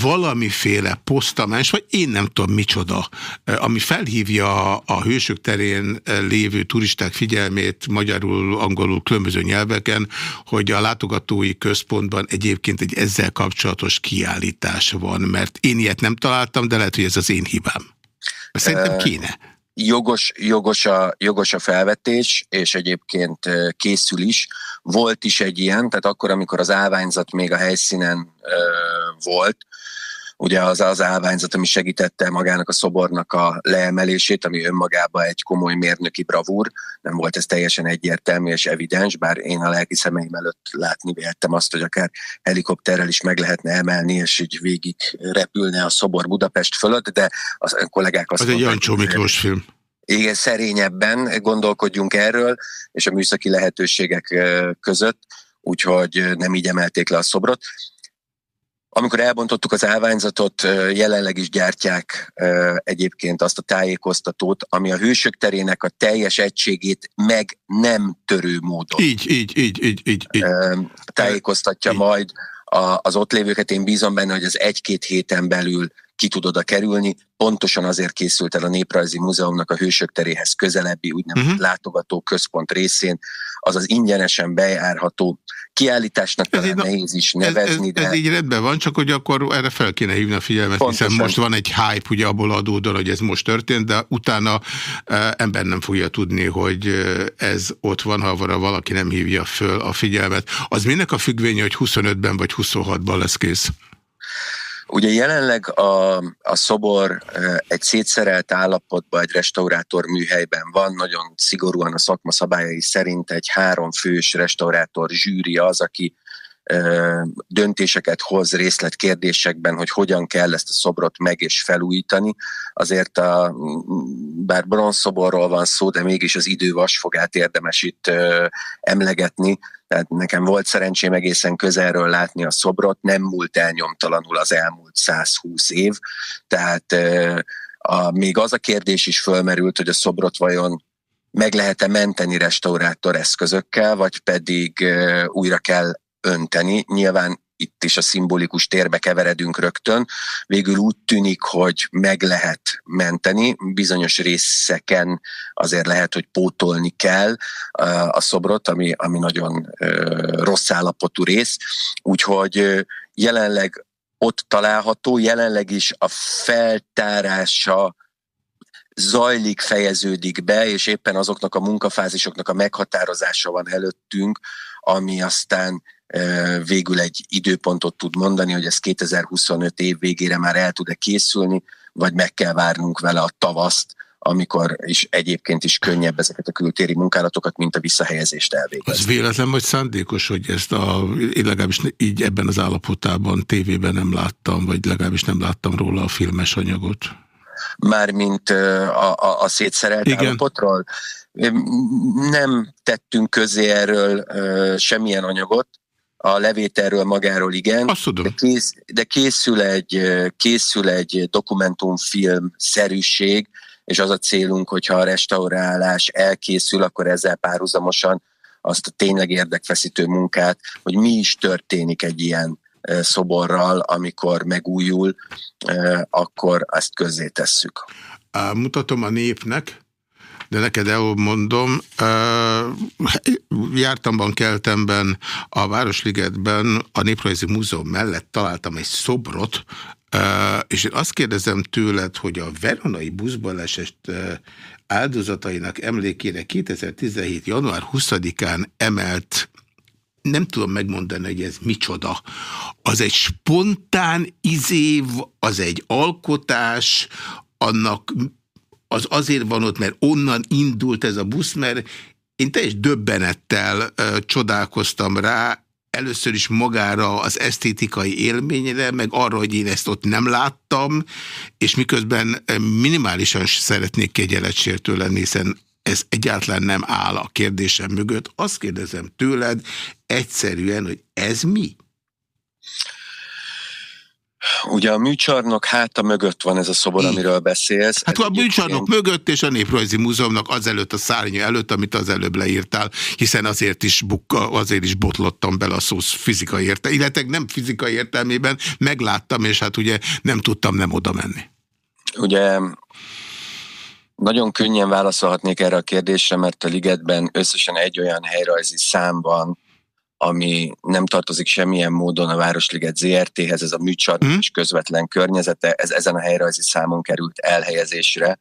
valamiféle posztamens, vagy én nem tudom micsoda, ami felhívja a hősök terén lévő turisták figyelmét magyarul, angolul, különböző nyelveken, hogy a látogatói központban egyébként egy ezzel kapcsolatos kiállítás van, mert én ilyet nem találtam, de lehet, hogy ez az én hibám. Szerintem kéne. Jogos, jogos, a, jogos a felvetés, és egyébként készül is. Volt is egy ilyen, tehát akkor, amikor az állványzat még a helyszínen volt, ugye az az állványzat, ami segítette magának a szobornak a leemelését, ami önmagában egy komoly mérnöki bravúr, nem volt ez teljesen egyértelmű és evidens, bár én a lelki szemeim előtt látni véltem azt, hogy akár helikopterrel is meg lehetne emelni, és így végig repülne a szobor Budapest fölött, de a kollégák azt Az mondták, egy Jancsó Miklós film. Igen, szerényebben gondolkodjunk erről, és a műszaki lehetőségek között, úgyhogy nem így emelték le a szobrot. Amikor elbontottuk az állványzatot, jelenleg is gyártják egyébként azt a tájékoztatót, ami a hősök terének a teljes egységét meg nem törő módon. Így, így, így, így, így. így. Tájékoztatja így. majd az ott lévőket. Én bízom benne, hogy az egy-két héten belül ki tud oda kerülni. Pontosan azért készült el a Néprajzi Múzeumnak a Hősök teréhez közelebbi úgynevezett uh-huh. látogató központ részén, az az ingyenesen bejárható kiállításnak ez talán nehéz is nevezni. Ez, ez, ez így rendben van, csak hogy akkor erre fel kéne hívni a figyelmet, Pontosan. hiszen most van egy hype, ugye abból adódóan, hogy ez most történt, de utána e, ember nem fogja tudni, hogy ez ott van, ha valaki nem hívja föl a figyelmet. Az minek a függvénye, hogy 25-ben vagy 26-ban lesz kész? Ugye jelenleg a, a szobor egy szétszerelt állapotban, egy restaurátor műhelyben van, nagyon szigorúan a szakma szabályai szerint egy három fős restaurátor zsűri az, aki döntéseket hoz részletkérdésekben, hogy hogyan kell ezt a szobrot meg és felújítani. Azért a, bár bronzszoborról van szó, de mégis az idő vasfogát érdemes itt emlegetni, tehát nekem volt szerencsém egészen közelről látni a szobrot, nem múlt el nyomtalanul az elmúlt 120 év, tehát a, még az a kérdés is fölmerült, hogy a szobrot vajon meg lehet-e menteni restaurátor eszközökkel, vagy pedig újra kell önteni. Nyilván itt is a szimbolikus térbe keveredünk rögtön. Végül úgy tűnik, hogy meg lehet menteni, bizonyos részeken azért lehet, hogy pótolni kell a szobrot, ami, ami nagyon rossz állapotú rész. Úgyhogy jelenleg ott található, jelenleg is a feltárása zajlik, fejeződik be, és éppen azoknak a munkafázisoknak a meghatározása van előttünk, ami aztán végül egy időpontot tud mondani, hogy ez 2025 év végére már el tud-e készülni, vagy meg kell várnunk vele a tavaszt, amikor is egyébként is könnyebb ezeket a kültéri munkálatokat, mint a visszahelyezést elvégezni. Az véletlen vagy szándékos, hogy ezt a, én legalábbis így ebben az állapotában tévében nem láttam, vagy legalábbis nem láttam róla a filmes anyagot? Mármint a, a, a szétszerelt Igen. állapotról? Nem tettünk közé erről semmilyen anyagot, a levételről magáról igen, Azt tudom. De, kész, de készül egy, készül egy dokumentumfilm szerűség, és az a célunk, hogyha a restaurálás elkészül, akkor ezzel párhuzamosan azt a tényleg érdekfeszítő munkát, hogy mi is történik egy ilyen szoborral, amikor megújul, akkor ezt közzé tesszük. Mutatom a népnek, de neked elmondom, jártamban, keltemben, a Városligetben, a Néprajzi Múzeum mellett találtam egy szobrot, és én azt kérdezem tőled, hogy a veronai buszbaleset áldozatainak emlékére 2017. január 20-án emelt nem tudom megmondani, hogy ez micsoda. Az egy spontán izév, az egy alkotás, annak az azért van ott, mert onnan indult ez a busz, mert én teljes döbbenettel ö, csodálkoztam rá, először is magára az esztétikai élményre, meg arra, hogy én ezt ott nem láttam, és miközben minimálisan szeretnék kegyeletsértő lenni, hiszen ez egyáltalán nem áll a kérdésem mögött. Azt kérdezem tőled egyszerűen, hogy ez mi? Ugye a műcsarnok háta mögött van ez a szobor, Így. amiről beszélsz. Hát a műcsarnok én... mögött és a Néprajzi Múzeumnak azelőtt a szárnya előtt, amit az előbb leírtál, hiszen azért is, bukka, azért is botlottam bele a szó fizikai értelmében, illetve nem fizikai értelmében, megláttam, és hát ugye nem tudtam nem oda menni. Ugye nagyon könnyen válaszolhatnék erre a kérdésre, mert a Ligetben összesen egy olyan helyrajzi szám van, ami nem tartozik semmilyen módon a Városliget ZRT-hez, ez a műcsarnok hmm. és közvetlen környezete, ez ezen a helyrajzi számon került elhelyezésre.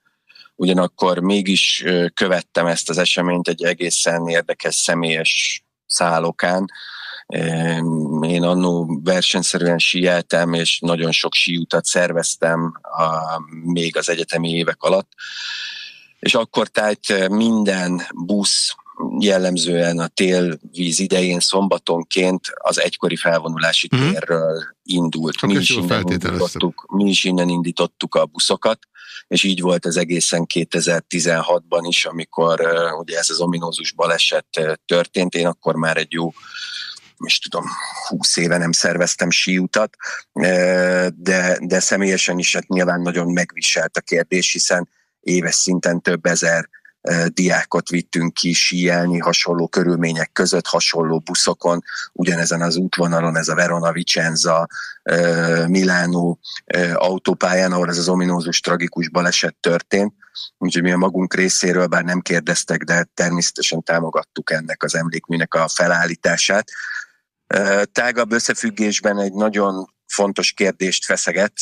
Ugyanakkor mégis követtem ezt az eseményt egy egészen érdekes személyes szállokán. Én annó versenyszerűen síeltem, és nagyon sok síutat szerveztem a, még az egyetemi évek alatt. És akkor tehát minden busz jellemzően a télvíz idején szombatonként az egykori felvonulási mm. térről indult. Mi is, innen indítottuk, mi is innen indítottuk a buszokat, és így volt ez egészen 2016-ban is, amikor uh, ugye ez az ominózus baleset uh, történt. Én akkor már egy jó most tudom, húsz éve nem szerveztem síutat, de, de személyesen is hát nyilván nagyon megviselt a kérdés, hiszen éves szinten több ezer diákot vittünk ki síelni hasonló körülmények között, hasonló buszokon, ugyanezen az útvonalon, ez a Verona Vicenza, Milánó autópályán, ahol ez az ominózus, tragikus baleset történt. Úgyhogy mi a magunk részéről, bár nem kérdeztek, de természetesen támogattuk ennek az emlékműnek a felállítását. Tágabb összefüggésben egy nagyon fontos kérdést feszeget,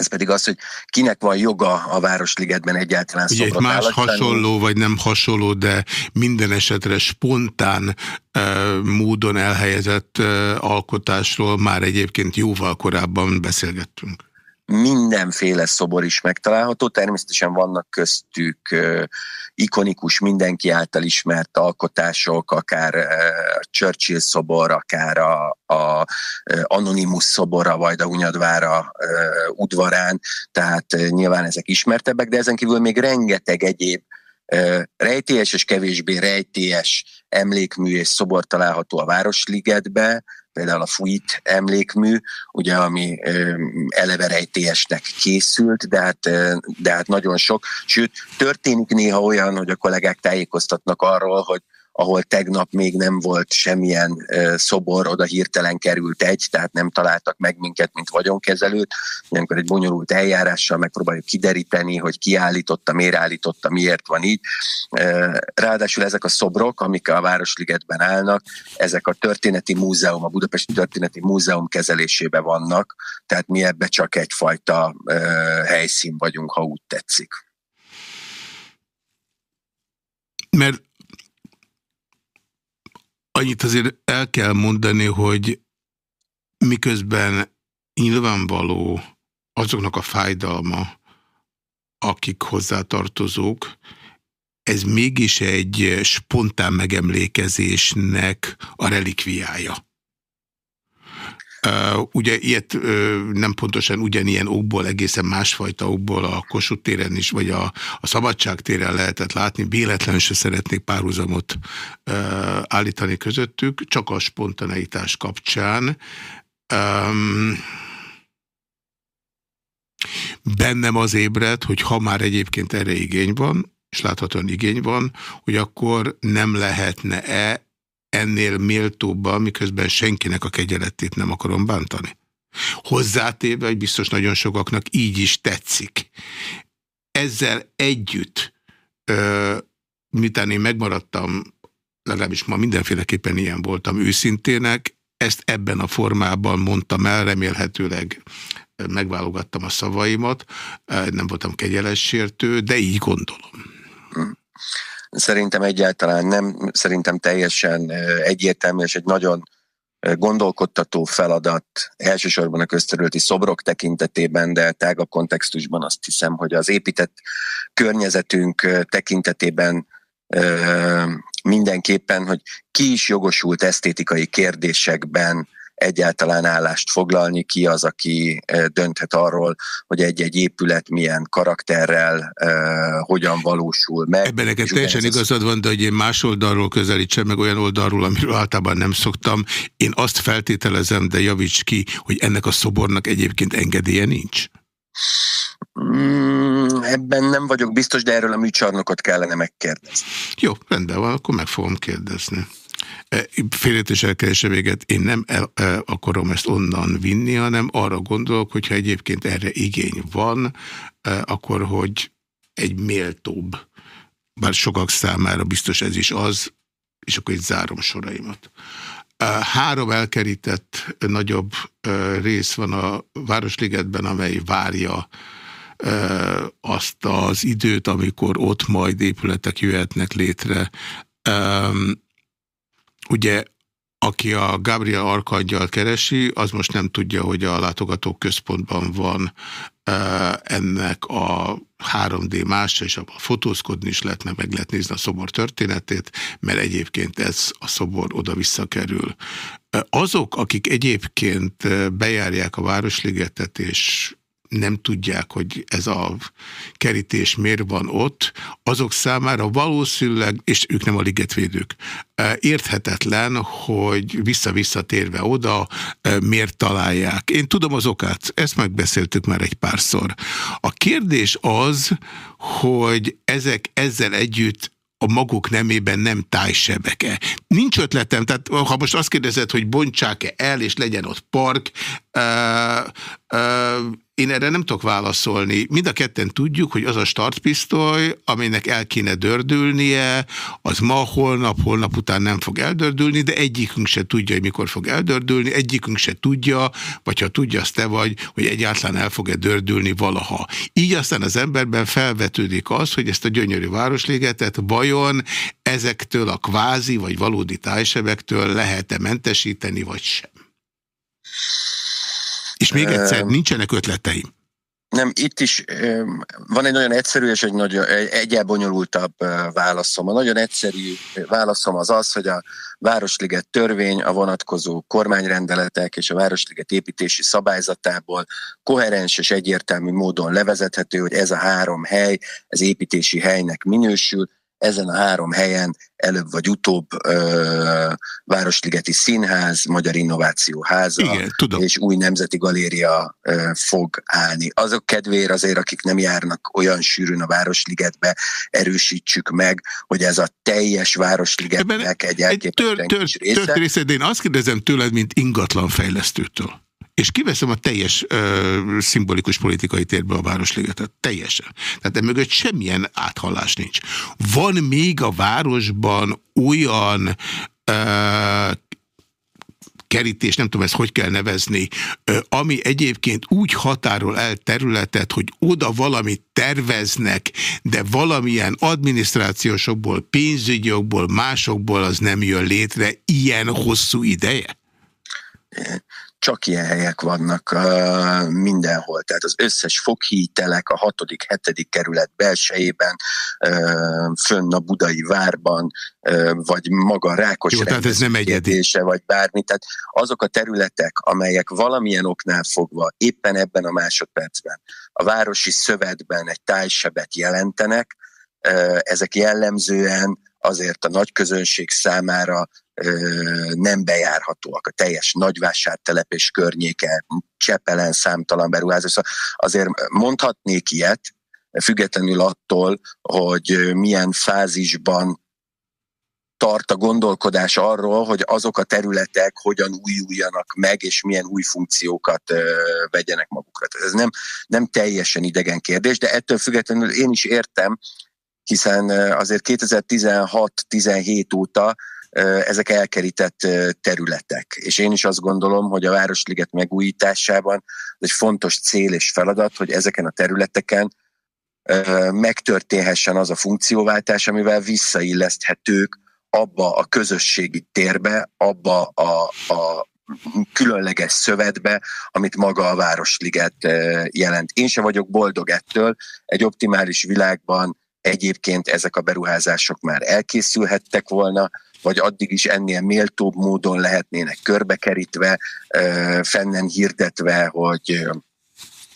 ez pedig az, hogy kinek van joga a Városligetben egyáltalán Ugye egy más hasonló, vagy nem hasonló, de minden esetre spontán uh, módon elhelyezett uh, alkotásról már egyébként jóval korábban beszélgettünk mindenféle szobor is megtalálható. Természetesen vannak köztük ikonikus, mindenki által ismert alkotások, akár a Churchill szobor, akár a, a Anonymous szobor a Vajda Hunyadvára udvarán, tehát nyilván ezek ismertebbek, de ezen kívül még rengeteg egyéb rejtélyes és kevésbé rejtélyes emlékmű és szobor található a Városligetbe, például a Fuit emlékmű, ugye, ami eleve rejtélyesnek készült, de hát, de hát nagyon sok. Sőt, történik néha olyan, hogy a kollégák tájékoztatnak arról, hogy ahol tegnap még nem volt semmilyen szobor, oda hirtelen került egy, tehát nem találtak meg minket, mint vagyonkezelőt. Ilyenkor egy bonyolult eljárással megpróbáljuk kideríteni, hogy ki állította, miért állította, miért van így. Ráadásul ezek a szobrok, amik a Városligetben állnak, ezek a történeti múzeum, a Budapesti Történeti Múzeum kezelésében vannak, tehát mi ebbe csak egyfajta helyszín vagyunk, ha úgy tetszik. Mert Annyit azért el kell mondani, hogy miközben nyilvánvaló azoknak a fájdalma, akik hozzátartozók, ez mégis egy spontán megemlékezésnek a relikviája. Ugye ilyet nem pontosan ugyanilyen okból, egészen másfajta okból a Kossuth téren is, vagy a, a Szabadság téren lehetett látni. Véletlenül se szeretnék párhuzamot állítani közöttük, csak a spontaneitás kapcsán. Um, bennem az ébred, hogy ha már egyébként erre igény van, és láthatóan igény van, hogy akkor nem lehetne-e ennél méltóbban, miközben senkinek a kegyeletét nem akarom bántani. Hozzátéve, hogy biztos nagyon sokaknak így is tetszik. Ezzel együtt, miután én megmaradtam, legalábbis ma mindenféleképpen ilyen voltam őszintének, ezt ebben a formában mondtam el, remélhetőleg megválogattam a szavaimat, nem voltam kegyelessértő, de így gondolom. Szerintem egyáltalán nem, szerintem teljesen egyértelmű, és egy nagyon gondolkodtató feladat, elsősorban a közterületi szobrok tekintetében, de tágabb kontextusban azt hiszem, hogy az épített környezetünk tekintetében mindenképpen, hogy ki is jogosult esztétikai kérdésekben egyáltalán állást foglalni, ki az, aki dönthet arról, hogy egy-egy épület milyen karakterrel, uh, hogyan valósul meg. Ebben neked teljesen igazad van, de hogy én más oldalról közelítsem meg olyan oldalról, amiről általában nem szoktam. Én azt feltételezem, de javíts ki, hogy ennek a szobornak egyébként engedélye nincs. Mm, ebben nem vagyok biztos, de erről a műcsarnokot kellene megkérdezni. Jó, rendben van, akkor meg fogom kérdezni. E, félretéselkerése véget én nem el, el akarom ezt onnan vinni, hanem arra gondolok, hogyha egyébként erre igény van, e, akkor hogy egy méltóbb, bár sokak számára biztos ez is az, és akkor itt zárom soraimat. Három elkerített nagyobb rész van a Városligetben, amely várja azt az időt, amikor ott majd épületek jöhetnek létre. Ugye aki a Gabriel Arkangyal keresi, az most nem tudja, hogy a látogatók központban van ennek a 3D másra, és abban fotózkodni is lehetne, meg lehet nézni a szobor történetét, mert egyébként ez a szobor oda-vissza kerül. Azok, akik egyébként bejárják a Városligetet, és nem tudják, hogy ez a kerítés miért van ott, azok számára valószínűleg, és ők nem a ligetvédők, érthetetlen, hogy vissza-vissza térve oda, miért találják. Én tudom az okát, ezt megbeszéltük már egy párszor. A kérdés az, hogy ezek ezzel együtt a maguk nemében nem tájsebeke. Nincs ötletem, tehát ha most azt kérdezed, hogy bontsák-e el, és legyen ott park, én erre nem tudok válaszolni. Mind a ketten tudjuk, hogy az a startpisztoly, aminek el kéne dördülnie, az ma, holnap, holnap után nem fog eldördülni, de egyikünk se tudja, hogy mikor fog eldördülni, egyikünk se tudja, vagy ha tudja, azt te vagy, hogy egyáltalán el fog-e dördülni valaha. Így aztán az emberben felvetődik az, hogy ezt a gyönyörű városlégetet vajon ezektől a kvázi vagy valódi tájsebektől lehet-e mentesíteni, vagy sem. És még egyszer, nincsenek ötleteim. Nem, itt is van egy nagyon egyszerű és egy nagyon egyel bonyolultabb válaszom. A nagyon egyszerű válaszom az az, hogy a Városliget törvény, a vonatkozó kormányrendeletek és a Városliget építési szabályzatából koherens és egyértelmű módon levezethető, hogy ez a három hely, ez építési helynek minősül, ezen a három helyen előbb vagy utóbb ö, Városligeti Színház, Magyar Innováció Háza Igen, tudom. és új Nemzeti Galéria ö, fog állni. Azok kedvér azért, akik nem járnak olyan sűrűn a Városligetbe, erősítsük meg, hogy ez a teljes Városligetnek egy elképesztően tör, tör, része. Tört része, de én azt kérdezem tőled, mint ingatlanfejlesztőtől és kiveszem a teljes ö, szimbolikus politikai térből a Városligetet. Teljesen. Tehát mögött semmilyen áthallás nincs. Van még a városban olyan ö, kerítés, nem tudom ezt hogy kell nevezni, ami egyébként úgy határol el területet, hogy oda valamit terveznek, de valamilyen adminisztrációsokból, pénzügyokból, másokból az nem jön létre ilyen hosszú ideje? Csak ilyen helyek vannak uh, mindenhol. Tehát az összes foghítelek a hatodik, hetedik kerület belsejében, uh, fönn a budai várban, uh, vagy maga Rákos Jó, tehát ez nem egyedi. vagy bármi. Tehát azok a területek, amelyek valamilyen oknál fogva éppen ebben a másodpercben a városi szövetben egy tájsebet jelentenek, ezek jellemzően azért a nagy közönség számára nem bejárhatóak. A teljes nagyvásártelep és környéke, Csepelen számtalan beruházás. Szóval azért mondhatnék ilyet, függetlenül attól, hogy milyen fázisban tart a gondolkodás arról, hogy azok a területek hogyan újuljanak meg, és milyen új funkciókat vegyenek magukra. Ez nem, nem teljesen idegen kérdés, de ettől függetlenül én is értem, hiszen azért 2016-17 óta ezek elkerített területek. És én is azt gondolom, hogy a Városliget megújításában egy fontos cél és feladat, hogy ezeken a területeken megtörténhessen az a funkcióváltás, amivel visszailleszthetők abba a közösségi térbe, abba a, a különleges szövetbe, amit maga a Városliget jelent. Én sem vagyok boldog ettől. Egy optimális világban egyébként ezek a beruházások már elkészülhettek volna, vagy addig is ennél méltóbb módon lehetnének körbekerítve, fennen hirdetve, hogy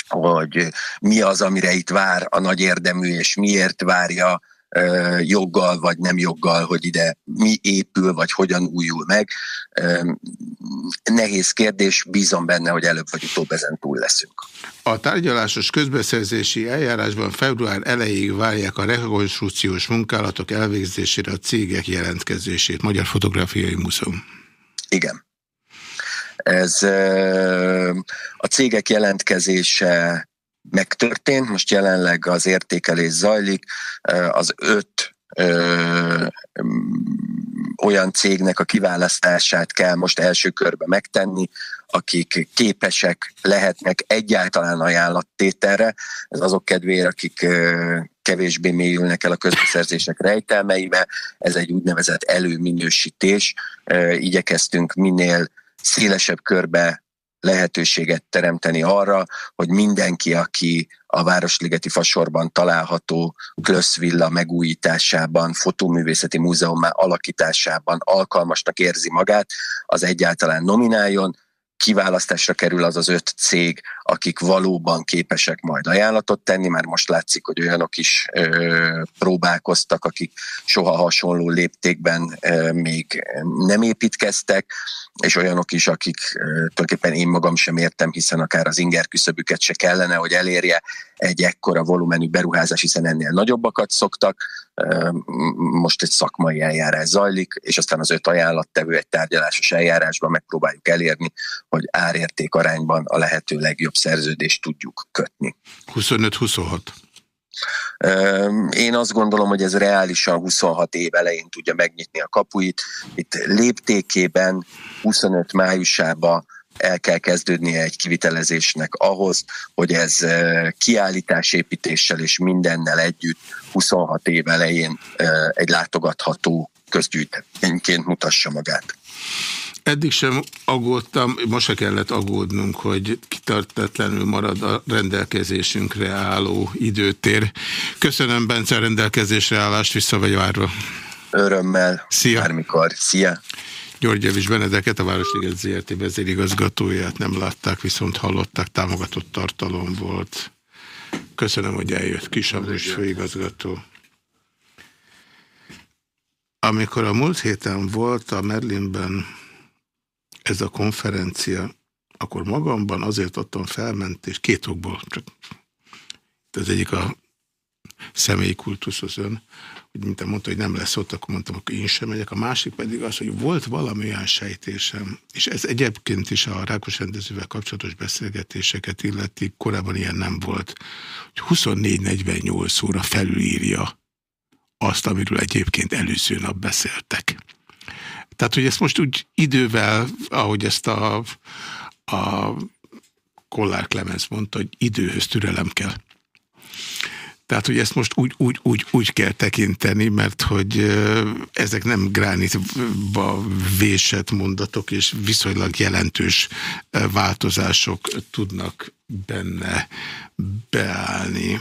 hogy mi az, amire itt vár a nagy érdemű, és miért várja joggal vagy nem joggal, hogy ide mi épül, vagy hogyan újul meg. Nehéz kérdés, bízom benne, hogy előbb vagy utóbb ezen túl leszünk. A tárgyalásos közbeszerzési eljárásban február elejéig várják a rekonstrukciós munkálatok elvégzésére a cégek jelentkezését. Magyar Fotográfiai Múzeum. Igen. Ez a cégek jelentkezése megtörtént, most jelenleg az értékelés zajlik, az öt ö, olyan cégnek a kiválasztását kell most első körbe megtenni, akik képesek lehetnek egyáltalán ajánlattételre, ez azok kedvére, akik kevésbé mélyülnek el a közbeszerzések rejtelmeibe, ez egy úgynevezett előminősítés, igyekeztünk minél szélesebb körbe lehetőséget teremteni arra, hogy mindenki, aki a Városligeti Fasorban található Klösszvilla megújításában, fotóművészeti múzeum alakításában alkalmasnak érzi magát, az egyáltalán nomináljon, kiválasztásra kerül az az öt cég, akik valóban képesek majd ajánlatot tenni, már most látszik, hogy olyanok is ö, próbálkoztak, akik soha hasonló léptékben ö, még nem építkeztek, és olyanok is, akik ö, tulajdonképpen én magam sem értem, hiszen akár az inger küszöbüket se kellene, hogy elérje egy ekkora volumenű beruházás, hiszen ennél nagyobbakat szoktak. Most egy szakmai eljárás zajlik, és aztán az öt ajánlattevő egy tárgyalásos eljárásban megpróbáljuk elérni, hogy árérték arányban a lehető legjobb szerződést tudjuk kötni. 25-26. Én azt gondolom, hogy ez reálisan 26 év elején tudja megnyitni a kapuit. Itt léptékében 25 májusába el kell kezdődnie egy kivitelezésnek ahhoz, hogy ez kiállításépítéssel és mindennel együtt 26 év elején egy látogatható közgyűjteményként mutassa magát. Eddig sem aggódtam, most se kellett aggódnunk, hogy kitartatlanul marad a rendelkezésünkre álló időtér. Köszönöm Bence a rendelkezésre állást, vissza vagy várva. Örömmel. Szia. Bármikor. Szia. György Javis Benedeket, a Városliget ZRT vezérigazgatóját nem látták, viszont hallották, támogatott tartalom volt. Köszönöm, hogy eljött Kisamrus főigazgató. Amikor a múlt héten volt a Merlinben ez a konferencia, akkor magamban azért adtam felmentést, két okból, csak az egyik a személyi kultuszhoz ön, hogy mint mondta, hogy nem lesz ott, akkor mondtam, akkor én sem megyek. A másik pedig az, hogy volt valami olyan sejtésem, és ez egyébként is a rákos rendezővel kapcsolatos beszélgetéseket illeti, korábban ilyen nem volt, hogy 24-48 óra felülírja azt, amiről egyébként előző nap beszéltek. Tehát, hogy ezt most úgy idővel, ahogy ezt a, a Kollár Clemens mondta, hogy időhöz türelem kell. Tehát, hogy ezt most úgy, úgy, úgy, úgy kell tekinteni, mert hogy ezek nem gránitba vésett mondatok, és viszonylag jelentős változások tudnak benne beállni.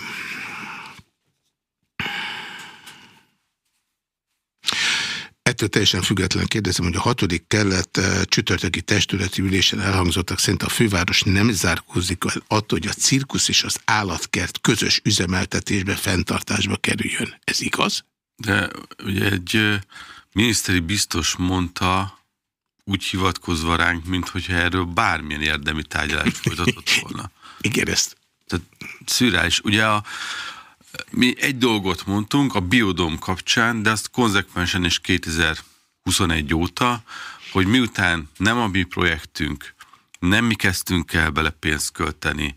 Ettől teljesen független kérdezem, hogy a hatodik kellett eh, csütörtöki testületi ülésen elhangzottak szerint a főváros nem zárkózik attól, hogy a cirkusz és az állatkert közös üzemeltetésbe, fenntartásba kerüljön. Ez igaz? De ugye egy eh, miniszteri biztos mondta, úgy hivatkozva ránk, mint hogyha erről bármilyen érdemi tárgyalást folytatott volna. Igen, ezt. Tehát szürális. Ugye a, mi egy dolgot mondtunk a biodom kapcsán, de azt konzekvensen is 2021 óta, hogy miután nem a mi projektünk, nem mi kezdtünk el bele pénzt költeni,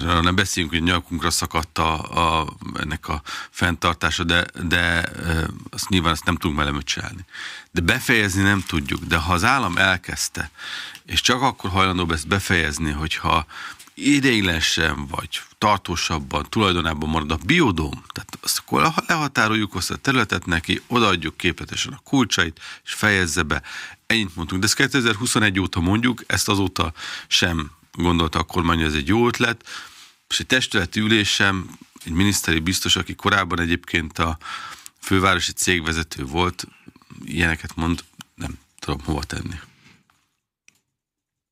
nem beszéljünk, hogy nyakunkra szakadt a, a, ennek a fenntartása, de, de azt nyilván ezt nem tudunk vele. De befejezni nem tudjuk. De ha az állam elkezdte, és csak akkor hajlandó ezt befejezni, hogyha ideiglenesen vagy tartósabban tulajdonában marad a biodóm, tehát azt akkor lehatároljuk azt a területet neki, odaadjuk képletesen a kulcsait, és fejezze be. Ennyit mondtunk, de ezt 2021 óta mondjuk, ezt azóta sem gondolta a kormány, hogy ez egy jó ötlet, és egy testületi ülésem, egy miniszteri biztos, aki korábban egyébként a fővárosi cégvezető volt, ilyeneket mond, nem tudom hova tenni.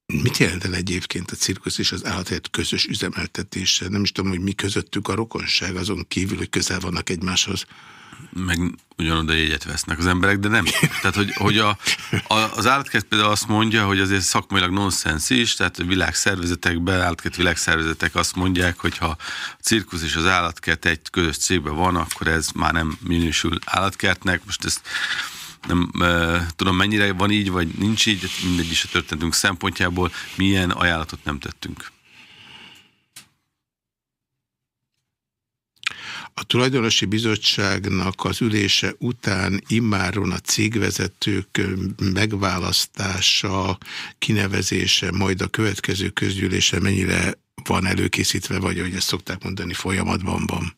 Mit jelent el egyébként a cirkusz és az állatért közös üzemeltetése? Nem is tudom, hogy mi közöttük a rokonság, azon kívül, hogy közel vannak egymáshoz meg ugyanoda jegyet vesznek az emberek, de nem. Tehát, hogy, hogy a, a, az állatkert például azt mondja, hogy azért szakmailag nonsens is, tehát a világszervezetekben, állatkert világszervezetek azt mondják, hogy ha a cirkusz és az állatkert egy közös cégben van, akkor ez már nem minősül állatkertnek. Most ezt nem e, tudom, mennyire van így, vagy nincs így, mindegy is a történetünk szempontjából, milyen ajánlatot nem tettünk. A tulajdonosi bizottságnak az ülése után immáron a cégvezetők megválasztása, kinevezése, majd a következő közgyűlése mennyire van előkészítve, vagy ahogy ezt szokták mondani, folyamatban van?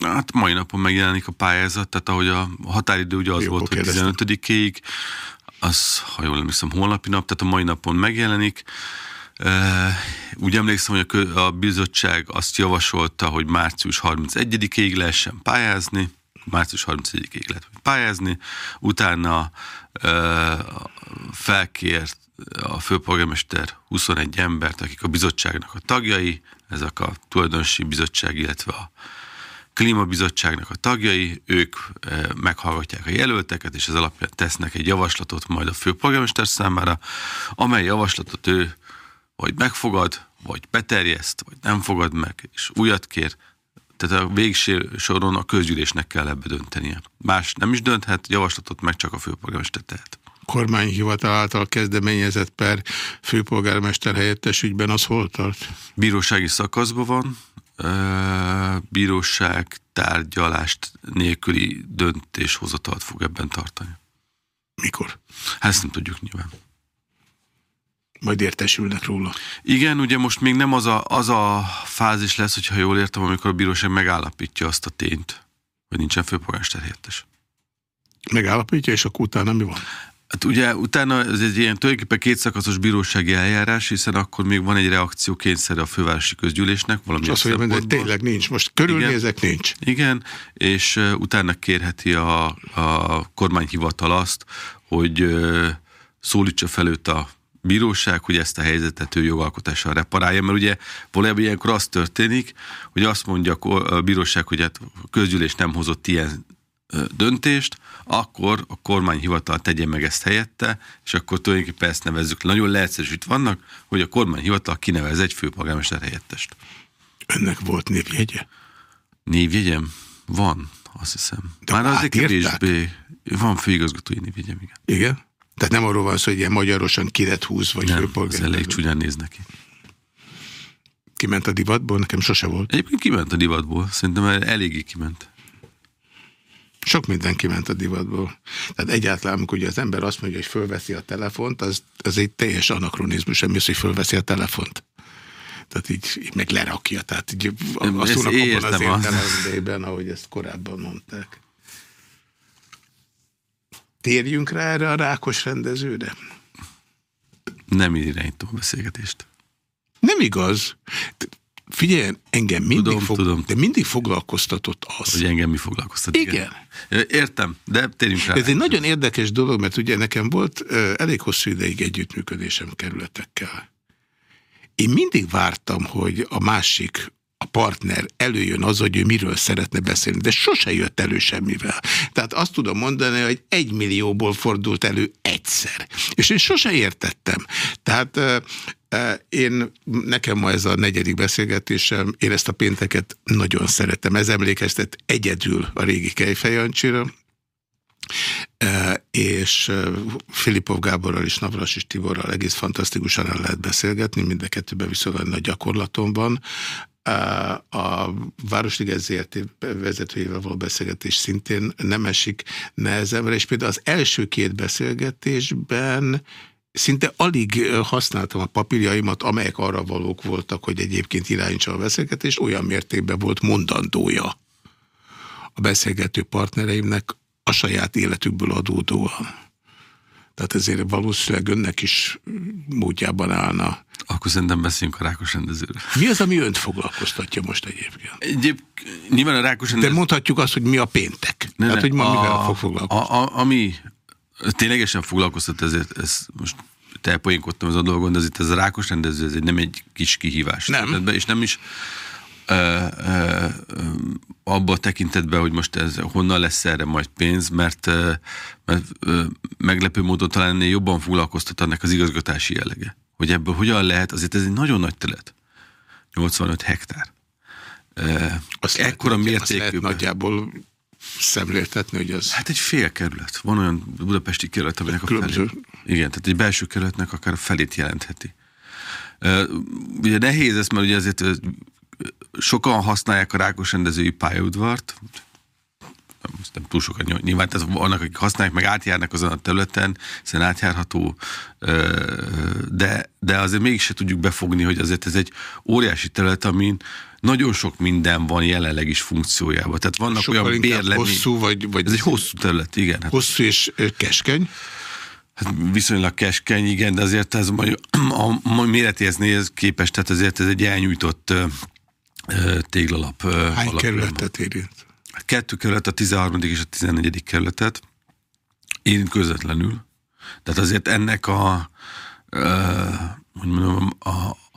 Hát mai napon megjelenik a pályázat, tehát ahogy a határidő ugye az Jó, volt, hogy 15-ig, az, ha jól emlékszem, holnapi nap, tehát a mai napon megjelenik. Úgy emlékszem, hogy a, a bizottság azt javasolta, hogy március 31-ig lehessen pályázni, március 31-ig lehet pályázni, utána felkért a főpolgármester 21 embert, akik a bizottságnak a tagjai, ezek a tulajdonosi bizottság, illetve a klímabizottságnak a tagjai, ők meghallgatják a jelölteket, és ez alapján tesznek egy javaslatot majd a főpolgármester számára, amely javaslatot ő vagy megfogad, vagy beterjeszt, vagy nem fogad meg, és újat kér. Tehát a végső soron a közgyűlésnek kell ebbe döntenie. Más nem is dönthet, javaslatot meg csak a főpolgármester tehet. Kormányhivatal által kezdeményezett per főpolgármester helyettes ügyben az hol tart? Bírósági szakaszban van, bíróság tárgyalást nélküli döntéshozatalt fog ebben tartani. Mikor? Hát ezt nem tudjuk nyilván majd értesülnek róla. Igen, ugye most még nem az a, az a fázis lesz, hogyha jól értem, amikor a bíróság megállapítja azt a tényt, hogy nincsen főpolgármester helyettes. Megállapítja, és akkor utána mi van? Hát ugye utána ez egy ilyen tulajdonképpen kétszakaszos bírósági eljárás, hiszen akkor még van egy reakció kényszer a fővárosi közgyűlésnek. Valami azt mondja, hogy tényleg nincs. Most körülnézek, igen, nincs. Igen, és uh, utána kérheti a, a kormányhivatal azt, hogy uh, szólítsa fel őt a bíróság, hogy ezt a helyzetet ő jogalkotással reparálja, mert ugye valójában ilyenkor az történik, hogy azt mondja a bíróság, hogy hát a közgyűlés nem hozott ilyen döntést, akkor a kormányhivatal tegye meg ezt helyette, és akkor tulajdonképpen ezt nevezzük. Nagyon leegyszerűsít vannak, hogy a kormányhivatal kinevez egy főpolgármester helyettest. Önnek volt névjegye? Névjegyem? Van, azt hiszem. De Már azért kevésbé. Van főigazgatói névjegyem, igen. Igen? Tehát nem arról van szó, hogy ilyen magyarosan kiret húz, vagy nem, főpolgár. elég csúnyán néz neki. Kiment a divatból? Nekem sose volt. Egyébként kiment a divatból. Szerintem eléggé kiment. Sok minden kiment a divatból. Tehát egyáltalán, amikor az ember azt mondja, hogy fölveszi a telefont, az, az egy teljes anakronizmus, semmi az, hogy fölveszi a telefont. Tehát így, így meg lerakja. Tehát így azt abban az értelemben, ahogy ezt korábban mondták. Térjünk rá erre a rákos rendezőre? Nem irányítom a beszélgetést. Nem igaz. Figyelj, engem mindig, tudom, fog, tudom. de mindig foglalkoztatott az. Hogy engem mi foglalkoztat. Igen. igen. Értem, de térjünk rá. Ez egy nagyon érdekes dolog, mert ugye nekem volt elég hosszú ideig együttműködésem kerületekkel. Én mindig vártam, hogy a másik a partner előjön az, hogy ő miről szeretne beszélni, de sose jött elő semmivel. Tehát azt tudom mondani, hogy egy millióból fordult elő egyszer. És én sose értettem. Tehát én, nekem ma ez a negyedik beszélgetésem, én ezt a pénteket nagyon szeretem. Ez emlékeztet egyedül a régi Kejfejancsira, és Filipov Gáborral és és Tiborral egész fantasztikusan el lehet beszélgetni, mind a kettőben viszonylag nagy gyakorlatom. A Városliget ZRT vezetőjével való beszélgetés szintén nem esik nehezemre, és például az első két beszélgetésben szinte alig használtam a papírjaimat, amelyek arra valók voltak, hogy egyébként irányítsa a beszélgetést, olyan mértékben volt mondandója a beszélgető partnereimnek a saját életükből adódóan. Tehát ezért valószínűleg önnek is módjában állna. Akkor szerintem beszéljünk a rákos rendezőről. Mi az, ami önt foglalkoztatja most egyébként? Egyéb, nyilván a rákos rendező... De mondhatjuk azt, hogy mi a péntek. Ne, Tehát, hogy ma a, mivel fog foglalkozni. A, a, ami ténylegesen foglalkoztat, ezért ez most tepoénkodtam az a dolgon, de ez a rákos rendező, ez egy, nem egy kis kihívás. Nem. És nem is abba a tekintetben, hogy most ez honnan lesz erre majd pénz, mert, mert meglepő módon talán jobban foglalkoztat annak az igazgatási jellege. Hogy ebből hogyan lehet, azért ez egy nagyon nagy terület. 85 hektár. Azt ekkora mértékű. nagyjából szemléltetni, hogy az... Hát egy fél kerület. Van olyan budapesti kerület, aminek a felét. Igen, tehát egy belső kerületnek akár a felét jelentheti. Ugye nehéz ez, mert ugye azért sokan használják a rákos rendezői pályaudvart, nem túl sokan nyilván, tehát vannak, akik használják, meg átjárnak azon a területen, hiszen átjárható, de, de azért mégis tudjuk befogni, hogy azért ez egy óriási terület, amin nagyon sok minden van jelenleg is funkciójában. Tehát vannak Sokkal olyan bérlemi... hosszú, vagy, vagy... Ez egy hosszú terület, igen. Hát hosszú és keskeny? Hát viszonylag keskeny, igen, de azért ez a, a méretéhez néz képest, tehát azért ez egy elnyújtott téglalap. Hány kerületet érint? Kettő kerület, a 13. és a 14. kerületet érint közvetlenül. Tehát azért ennek a, hogy mondom, a,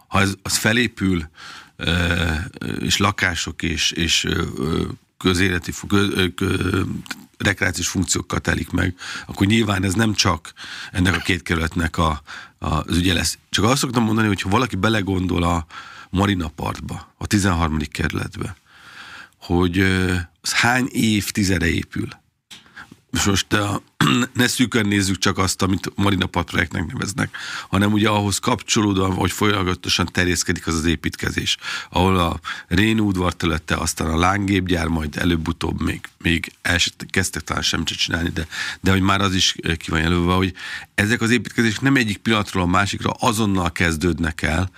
ha ez, az felépül, és lakások és, és közéleti, köz, köz, rekreációs funkciókkal telik meg, akkor nyilván ez nem csak ennek a két kerületnek a, a, az ügye lesz. Csak azt szoktam mondani, hogy ha valaki belegondol a, Marina Partba, a 13. kerületbe, hogy az hány évtizede épül. Most a, ne szűkön nézzük csak azt, amit Marina Part projektnek neveznek, hanem ugye ahhoz kapcsolódóan, hogy folyamatosan terjeszkedik az az építkezés, ahol a Rén udvar területe, aztán a lángépgyár, majd előbb-utóbb még, még el kezdtek talán semmit csinálni, de, de hogy már az is ki van jelölve, hogy ezek az építkezések nem egyik pillanatról a másikra azonnal kezdődnek el,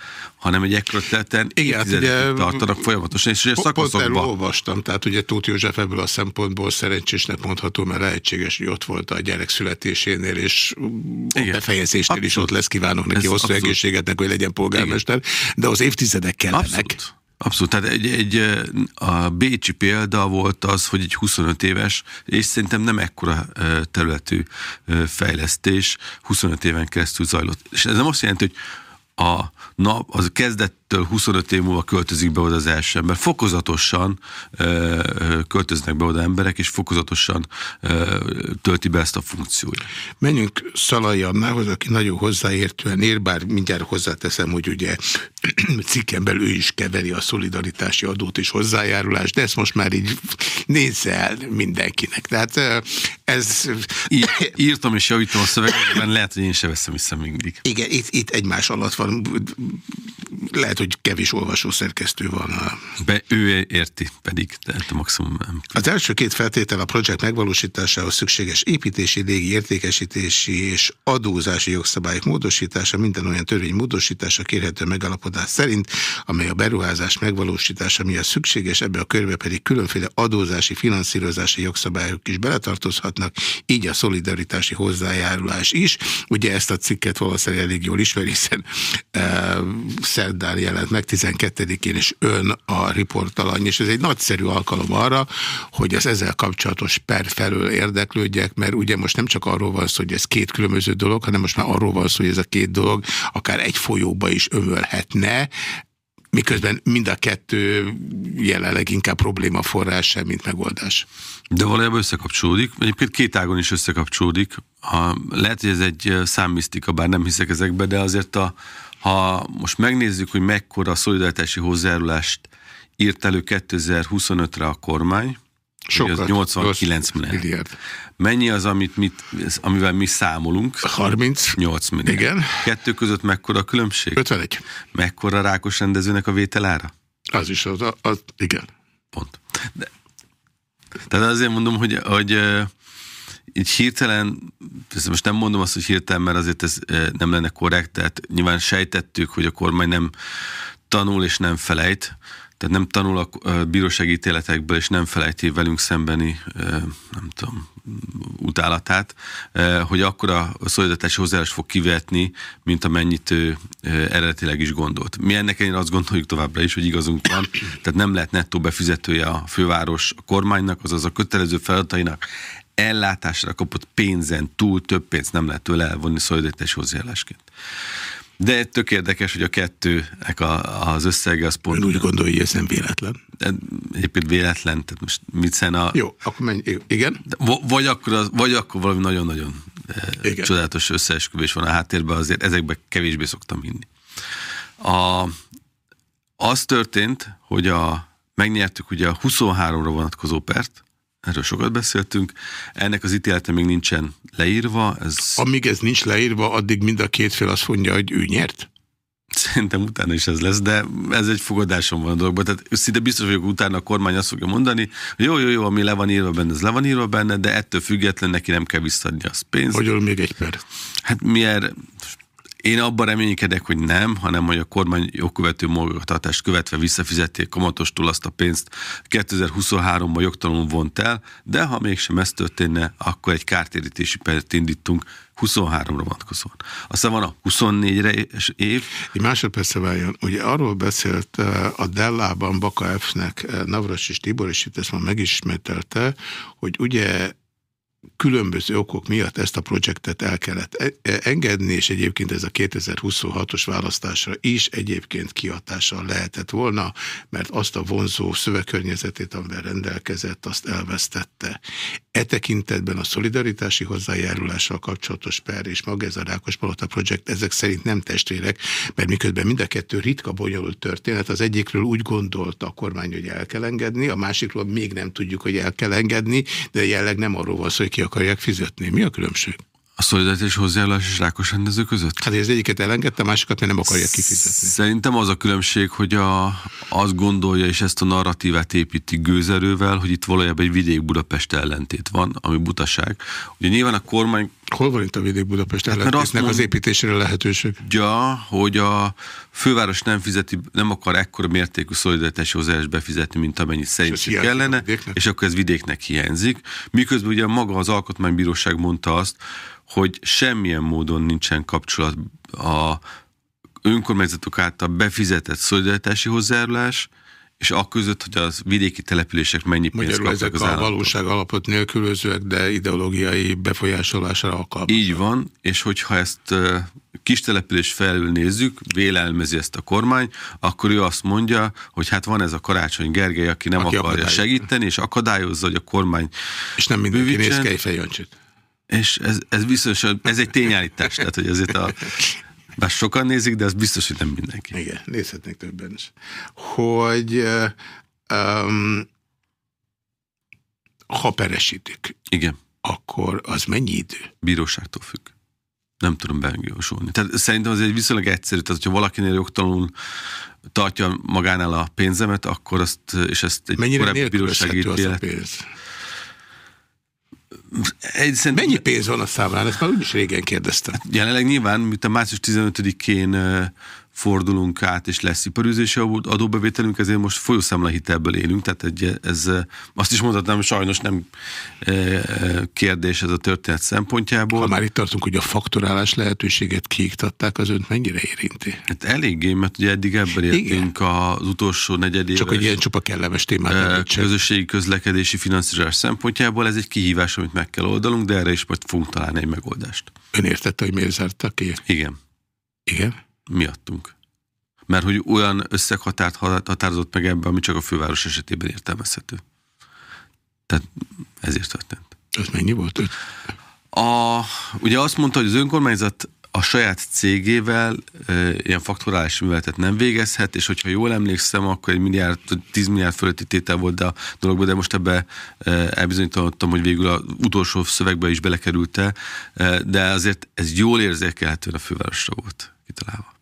hanem egy ekkora területen hát ugye, tartanak folyamatosan, és ugye szakaszokban. olvastam, tehát ugye Tóth József ebből a szempontból szerencsésnek mondható, mert lehetséges, hogy ott volt a gyerek születésénél, és Igen. a befejezésnél abszolút. is ott lesz, kívánok neki Ez hosszú abszolút. egészséget, hogy legyen polgármester, Igen. de az évtizedek kellenek. Abszolút. Abszolút, tehát egy, egy, a bécsi példa volt az, hogy egy 25 éves, és szerintem nem ekkora területű fejlesztés 25 éven keresztül zajlott. És ez nem azt jelenti, hogy a nap, az kezdettől 25 év múlva költözik be oda az első ember. Fokozatosan ö, költöznek be oda emberek, és fokozatosan ö, tölti be ezt a funkciót. Menjünk Szalai Annához, aki nagyon hozzáértően ér, bár mindjárt hozzáteszem, hogy ugye cikken belül ő is keveri a szolidaritási adót és hozzájárulást, de ezt most már így nézze el mindenkinek. Tehát ez... írtam és javítom a szövegben, lehet, hogy én sem veszem vissza mindig. Igen, itt, itt egymás alatt van lehet, hogy kevés olvasó szerkesztő van. A... Be, ő érti pedig, tehát maximum nem. Az első két feltétel a projekt megvalósításához szükséges építési, légi értékesítési és adózási jogszabályok módosítása, minden olyan törvény módosítása kérhető megalapodás szerint, amely a beruházás megvalósítása miatt szükséges, ebbe a körbe pedig különféle adózási, finanszírozási jogszabályok is beletartozhatnak, így a szolidaritási hozzájárulás is. Ugye ezt a cikket valószínűleg elég jól ismeri, hiszen e, szerdán jelent meg 12-én, és ön a riportalany, és ez egy nagyszerű alkalom arra, hogy az ezzel kapcsolatos per felől érdeklődjek, mert ugye most nem csak arról van szó, hogy ez két különböző dolog, hanem most már arról van szó, hogy ez a két dolog akár egy folyóba is ömölhetne, Miközben mind a kettő jelenleg inkább probléma forrás sem, mint megoldás. De valójában összekapcsolódik. Egyébként két ágon is összekapcsolódik. Ha, lehet, hogy ez egy számmisztika, bár nem hiszek ezekbe, de azért a, ha most megnézzük, hogy mekkora szolidaritási hozzájárulást írt elő 2025-re a kormány, Sokat. 89 milliárd. milliárd. Mennyi az, amit mit, amivel mi számolunk? 38 milliárd. Igen. Kettő között mekkora a különbség? 51. Mekkora a rákos rendezőnek a vételára? Az is az, az igen. Pont. De, tehát azért mondom, hogy, hogy így hirtelen, most nem mondom azt, hogy hirtelen, mert azért ez nem lenne korrekt, tehát nyilván sejtettük, hogy a kormány nem tanul és nem felejt, tehát nem tanul a bírósági ítéletekből, és nem felejti velünk szembeni, nem tudom, utálatát, hogy akkor a szolidaritási hozzáállás fog kivetni, mint amennyit ő eredetileg is gondolt. Mi ennek én azt gondoljuk továbbra is, hogy igazunk van, tehát nem lehet nettó befizetője a főváros a kormánynak, azaz a kötelező feladatainak ellátásra kapott pénzen túl több pénzt nem lehet tőle elvonni szolidaritási hozzáállásként. De tök érdekes, hogy a kettőnek a, az összege az pont... Ön úgy gondolja, hogy ez nem véletlen. Egyébként véletlen, tehát most mit a... Jó, akkor menj, igen. De, vagy, akkor az, vagy akkor valami nagyon-nagyon igen. csodálatos összeesküvés van a háttérben, azért ezekbe kevésbé szoktam hinni. A, az történt, hogy a, megnyertük ugye a 23-ra vonatkozó pert, Erről sokat beszéltünk. Ennek az ítélete még nincsen leírva. Ez... Amíg ez nincs leírva, addig mind a két fél azt mondja, hogy ő nyert? Szerintem utána is ez lesz, de ez egy fogadásom van a dologban. Tehát szinte biztos vagyok, utána a kormány azt fogja mondani, hogy jó, jó, jó, ami le van írva benne, ez le van írva benne, de ettől független neki nem kell visszadni az pénzt. Hogy még egy perc? Hát mi erre, én abban reménykedek, hogy nem, hanem hogy a kormány jogkövető magatartást követve visszafizették kamatostól azt a pénzt 2023-ban jogtalanul vont el, de ha mégsem ez történne, akkor egy kártérítési pert indítunk 23-ra vonatkozóan. Aztán van a 24-re év. Egy másodperce váljon. Ugye arról beszélt eh, a Dellában Baka F-nek eh, Navras és Tibor, és itt ezt már megismételte, hogy ugye különböző okok miatt ezt a projektet el kellett e- e- engedni, és egyébként ez a 2026-os választásra is egyébként kiatással lehetett volna, mert azt a vonzó szövegkörnyezetét, amivel rendelkezett, azt elvesztette. E tekintetben a szolidaritási hozzájárulással kapcsolatos per és maga ez a Rákos Palota projekt, ezek szerint nem testvérek, mert miközben mind a kettő ritka bonyolult történet, az egyikről úgy gondolta a kormány, hogy el kell engedni, a másikról még nem tudjuk, hogy el kell engedni, de jelleg nem arról van szó, hogy ki akarják fizetni. Mi a különbség? A szolidaritás hozzájárulás és rákos rendező között? Hát az egyiket elengedte, a másikat még nem akarják kifizetni. Szerintem az a különbség, hogy a, azt gondolja, és ezt a narratívát építi gőzerővel, hogy itt valójában egy vidék-Budapest ellentét van, ami butaság. Ugye nyilván a kormány... Hol van itt a vidék-Budapest hát, ellentétnek az építésére lehetőség? Ja, hogy a főváros nem fizeti, nem akar ekkora mértékű szolidaritási hozzájárulást befizetni, mint amennyit szerint kellene, és akkor ez vidéknek hiányzik. Miközben ugye maga az Alkotmánybíróság mondta azt, hogy semmilyen módon nincsen kapcsolat a önkormányzatok által befizetett szolidaritási hozzájárulás, és a között, hogy az vidéki települések mennyi pénzt kapnak ezek az a valóság alapot nélkülözőek, de ideológiai befolyásolásra alkalmasak. Így van, és hogyha ezt kis település felül nézzük, vélelmezi ezt a kormány, akkor ő azt mondja, hogy hát van ez a Karácsony Gergely, aki nem aki akarja segíteni, és akadályozza, hogy a kormány És nem mindenki néz Kejfej és ez, ez biztos, ez egy tényállítás, tehát hogy azért a bár sokan nézik, de az biztos, hogy nem mindenki. Igen, nézhetnék többen is. Hogy um, ha peresítik, Igen. akkor az mennyi idő? Bíróságtól függ. Nem tudom bejósolni. Tehát szerintem az egy viszonylag egyszerű, tehát hogyha valakinél jogtalanul tartja magánál a pénzemet, akkor azt, és ezt egy Mennyire korábbi bírósági ítélet... pénz? Egy, szerintem... Mennyi pénz van a számlán? Ezt már úgyis régen kérdeztem. Jelenleg nyilván, mint a március 15-én fordulunk át, és lesz iparűzési adóbevételünk, ezért most folyószámla hitelből élünk, tehát egy, ez azt is mondhatnám, sajnos nem kérdés ez a történet szempontjából. Ha már itt tartunk, hogy a faktorálás lehetőséget kiiktatták, az önt mennyire érinti? Hát eléggé, mert ugye eddig ebben értünk az utolsó negyedéves. Csak hogy ilyen csupa kellemes témát Közösségi közlekedési finanszírozás szempontjából ez egy kihívás, amit meg kell oldalunk, de erre is majd fogunk találni egy megoldást. Ön értette, hogy miért zártak ki? Igen. Igen? Miattunk. Mert hogy olyan összeghatárt határozott meg ebben, ami csak a főváros esetében értelmezhető. Tehát ezért történt. Ez mennyi volt? A, ugye azt mondta, hogy az önkormányzat a saját cégével e, ilyen faktorális műveletet nem végezhet, és hogyha jól emlékszem, akkor egy milliárd, 10 milliárd fölötti tétel volt a dologban, de most ebbe e, elbizonyítottam, hogy végül az utolsó szövegbe is belekerült e, de azért ez jól érzékelhetően a fővárosra volt kitalálva.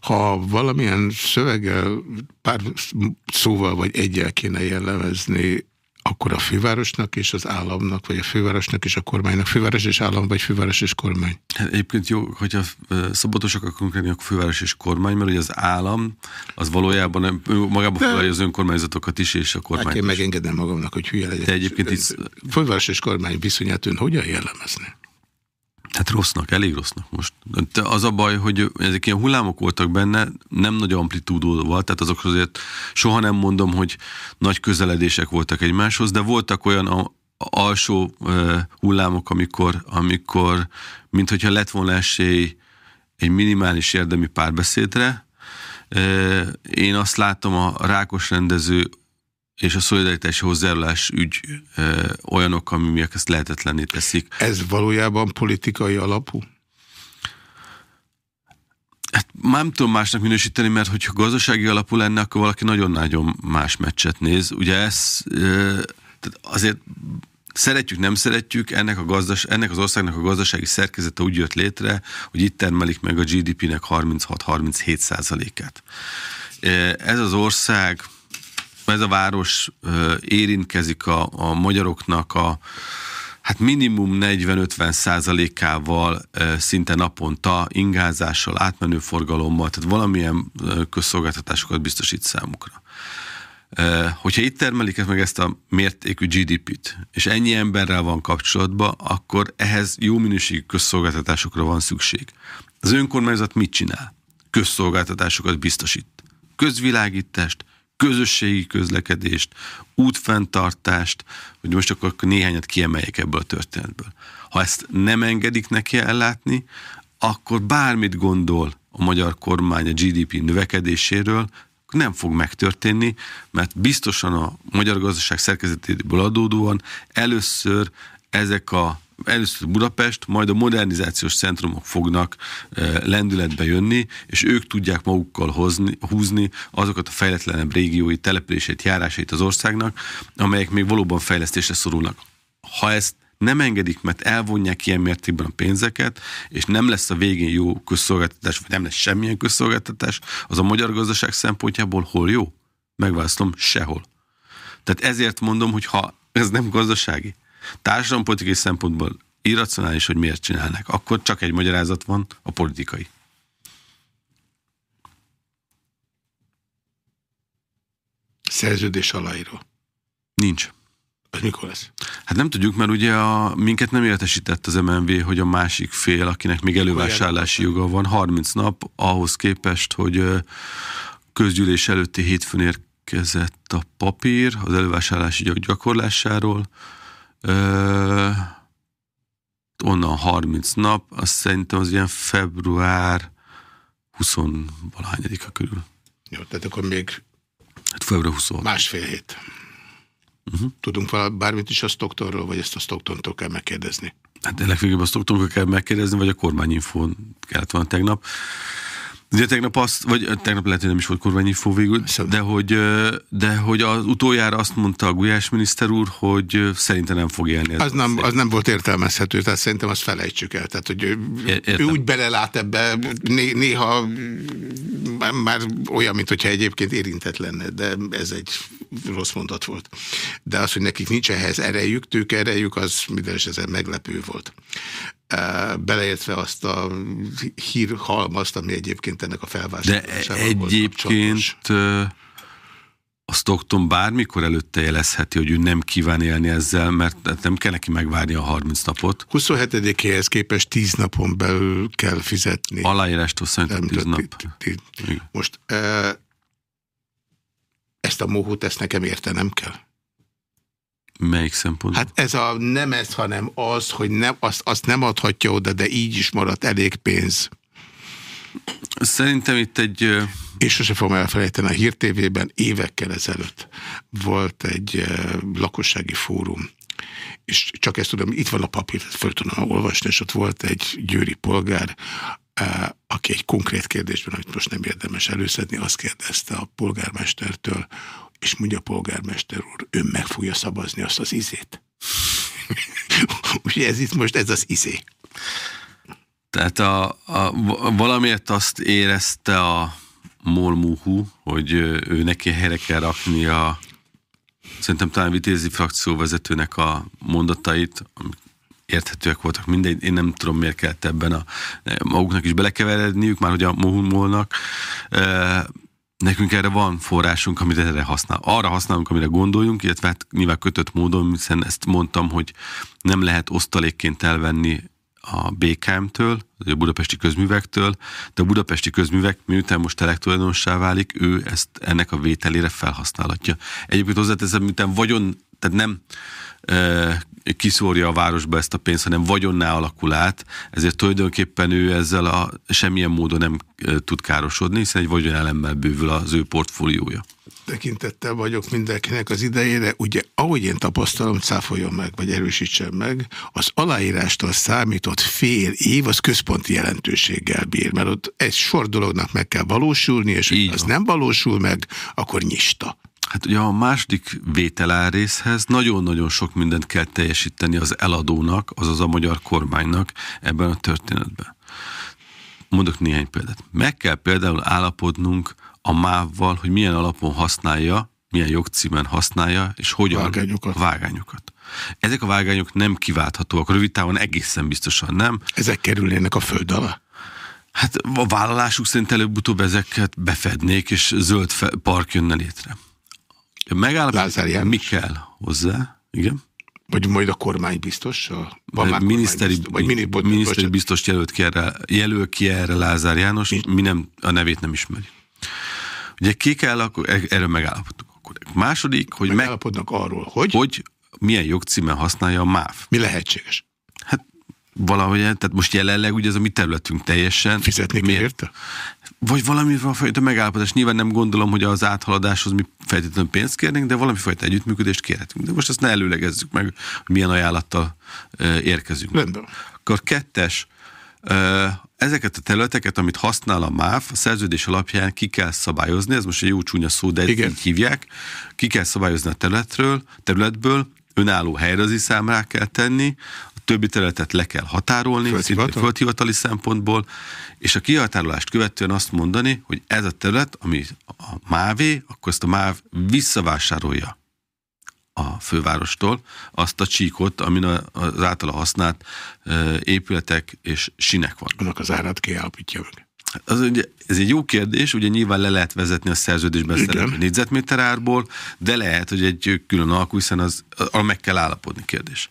Ha valamilyen szöveggel, pár szóval vagy egyel kéne jellemezni akkor a fővárosnak és az államnak, vagy a fővárosnak és a kormánynak. Főváros és állam, vagy főváros és kormány? Hát egyébként jó, hogyha szabatosak akarunk lenni, akkor főváros és kormány, mert ugye az állam az valójában magában foglalja az önkormányzatokat is, és a kormány. Hát én megengedem magamnak, hogy hülye legyen. De egyébként itt... Főváros és kormány viszonyát ön hogyan jellemezni? Hát rossznak, elég rossznak most. De az a baj, hogy ezek ilyen hullámok voltak benne, nem nagy amplitúdóval, tehát azok azért soha nem mondom, hogy nagy közeledések voltak egymáshoz, de voltak olyan a, alsó hullámok, amikor, amikor mint hogyha lett volna esély egy minimális érdemi párbeszédre. Én azt látom a rákos rendező és a szolidaritási hozzájárulás ügy ö, olyanok, ami miatt ezt lehetetlenné teszik. Ez valójában politikai alapú? Hát már nem tudom másnak minősíteni, mert hogyha gazdasági alapú lenne, akkor valaki nagyon-nagyon más meccset néz. Ugye ez ö, tehát azért szeretjük, nem szeretjük, ennek, a gazdas, ennek az országnak a gazdasági szerkezete úgy jött létre, hogy itt termelik meg a GDP-nek 36-37 százalékát. Ez az ország ez a város érintkezik a, a magyaroknak a hát minimum 40-50 százalékával szinte naponta ingázással, átmenő forgalommal, tehát valamilyen közszolgáltatásokat biztosít számukra. Hogyha itt termelik meg ezt a mértékű GDP-t, és ennyi emberrel van kapcsolatban, akkor ehhez jó minőségű közszolgáltatásokra van szükség. Az önkormányzat mit csinál? Közszolgáltatásokat biztosít. Közvilágítást, közösségi közlekedést, útfenntartást, hogy most akkor néhányat kiemeljek ebből a történetből. Ha ezt nem engedik neki ellátni, akkor bármit gondol a magyar kormány a GDP növekedéséről, nem fog megtörténni, mert biztosan a magyar gazdaság szerkezetéből adódóan először ezek a először Budapest, majd a modernizációs centrumok fognak eh, lendületbe jönni, és ők tudják magukkal hozni, húzni azokat a fejletlenebb régiói, települését, járásait az országnak, amelyek még valóban fejlesztésre szorulnak. Ha ezt nem engedik, mert elvonják ilyen mértékben a pénzeket, és nem lesz a végén jó közszolgáltatás, vagy nem lesz semmilyen közszolgáltatás, az a magyar gazdaság szempontjából hol jó? Megválasztom, sehol. Tehát ezért mondom, hogy ha ez nem gazdasági, társadalompolitikai szempontból irracionális, hogy miért csinálnak, akkor csak egy magyarázat van, a politikai. Szerződés aláíró. Nincs. Az mikor lesz? Hát nem tudjuk, mert ugye a, minket nem értesített az MNV, hogy a másik fél, akinek még elővásárlási joga van, 30 nap ahhoz képest, hogy közgyűlés előtti hétfőn érkezett a papír az elővásárlási gyakorlásáról, Ö, onnan 30 nap, azt szerintem az ilyen február 20 valahányadika körül. Jó, tehát akkor még hát február 20 másfél hét. Uh-huh. Tudunk valami, bármit is a Stocktonról, vagy ezt a Stocktontól kell megkérdezni? Hát de legfőképp a Stocktontól kell megkérdezni, vagy a kormányinfón kellett volna tegnap. Ugye tegnap azt, vagy tegnap lehet, hogy nem is volt kormányinfó végül, de hogy, de hogy az utoljára azt mondta a Gulyás miniszter úr, hogy szerintem nem fog élni. Az nem, az nem volt értelmezhető, tehát szerintem azt felejtsük el. Tehát, hogy ő, ő úgy belelát ebbe, né, néha már olyan, mint hogyha egyébként érintett lenne, de ez egy rossz mondat volt. De az, hogy nekik nincs ehhez erejük, tőke erejük, az minden ezen meglepő volt beleértve azt a hírhalmazt, ami egyébként ennek a felvásárlásával De egyébként a Stockton bármikor előtte jelezheti, hogy ő nem kíván élni ezzel, mert nem kell neki megvárni a 30 napot. 27-éhez képest 10 napon belül kell fizetni. Aláírástól szerintem 10 nap. Most ezt a mohót, ezt nekem értenem kell. Melyik szempont? Hát ez a nem ez, hanem az, hogy nem, azt, azt nem adhatja oda, de így is maradt elég pénz Szerintem itt egy... És sose fogom elfelejteni, a Hír TV-ben évekkel ezelőtt volt egy lakossági fórum, és csak ezt tudom, itt van a papír, föl tudom olvasni, és ott volt egy győri polgár, aki egy konkrét kérdésben, amit most nem érdemes előszedni, azt kérdezte a polgármestertől, és mondja a polgármester úr, ön meg fogja szabazni azt az izét. Úgyhogy ez itt most, ez az izé. Tehát a, a, valamiért azt érezte a Molmuhu, hogy ő neki helyre kell rakni a szerintem talán Vitézi frakcióvezetőnek a mondatait, amik érthetőek voltak mindegy, én nem tudom miért kellett ebben a maguknak is belekeveredniük, már hogy a Mohunmolnak. E, nekünk erre van forrásunk, amit erre használ. Arra használunk, amire gondoljunk, illetve hát nyilván kötött módon, hiszen ezt mondtam, hogy nem lehet osztalékként elvenni a BKM-től, a budapesti közművektől, de a budapesti közművek, miután most elektrodanossá válik, ő ezt ennek a vételére felhasználhatja. Egyébként hozzáteszem, miután vagyon, tehát nem kiszórja a városba ezt a pénzt, hanem vagyonná alakul át, ezért tulajdonképpen ő ezzel a semmilyen módon nem tud károsodni, hiszen egy vagyonelemmel bővül az ő portfóliója tekintettel vagyok mindenkinek az idejére, ugye ahogy én tapasztalom, cáfoljon meg, vagy erősítsen meg, az aláírástól számított fél év az központi jelentőséggel bír, mert ott egy sor dolognak meg kell valósulni, és ha az nem valósul meg, akkor nyista. Hát ugye a második vételárrészhez nagyon-nagyon sok mindent kell teljesíteni az eladónak, azaz a magyar kormánynak ebben a történetben. Mondok néhány példát. Meg kell például állapodnunk a mávval, hogy milyen alapon használja, milyen jogcímen használja, és hogyan vágányokat. a vágányokat. Ezek a vágányok nem kiválthatóak, rövid távon egészen biztosan nem. Ezek kerülnének a föld alá? Hát a vállalásuk szerint előbb-utóbb ezeket befednék, és zöld park jönne létre. Megállapítani, mi kell hozzá, igen? Vagy majd a kormány biztos? A, miniszteri, biztos, vagy mini, miniszteri biztos jelölt ki erre, jelöl ki erre Lázár János, mi, mi nem, a nevét nem ismeri. Ugye ki kell, akkor e- erről megállapodtunk. Akkor második, hogy megállapodnak meg, arról, hogy? Hogy milyen jogcímen használja a MÁV. Mi lehetséges? Hát valahogy, tehát most jelenleg ugye ez a mi területünk teljesen. Fizetni kell érte? Vagy valami fajta megállapodás. Nyilván nem gondolom, hogy az áthaladáshoz mi feltétlenül pénzt kérnénk, de valami fajta együttműködést kérhetünk. De most ezt ne előlegezzük meg, hogy milyen ajánlattal érkezünk. Rendben. Akkor kettes, ezeket a területeket, amit használ a MÁV, a szerződés alapján ki kell szabályozni, ez most egy jó csúnya szó, de Igen. így hívják, ki kell szabályozni a területről, területből, önálló helyrezi számrá kell tenni, többi területet le kell határolni, Földhivatal? földhivatali szempontból, és a kihatárolást követően azt mondani, hogy ez a terület, ami a MÁV, akkor ezt a MÁV visszavásárolja a fővárostól azt a csíkot, amin az általa használt épületek és sinek van. Annak az árát kiállapítja meg. Az, ugye, ez egy jó kérdés, ugye nyilván le lehet vezetni a szerződésben szereplő négyzetméter árból, de lehet, hogy egy külön alkú, hiszen az, az meg kell állapodni kérdés.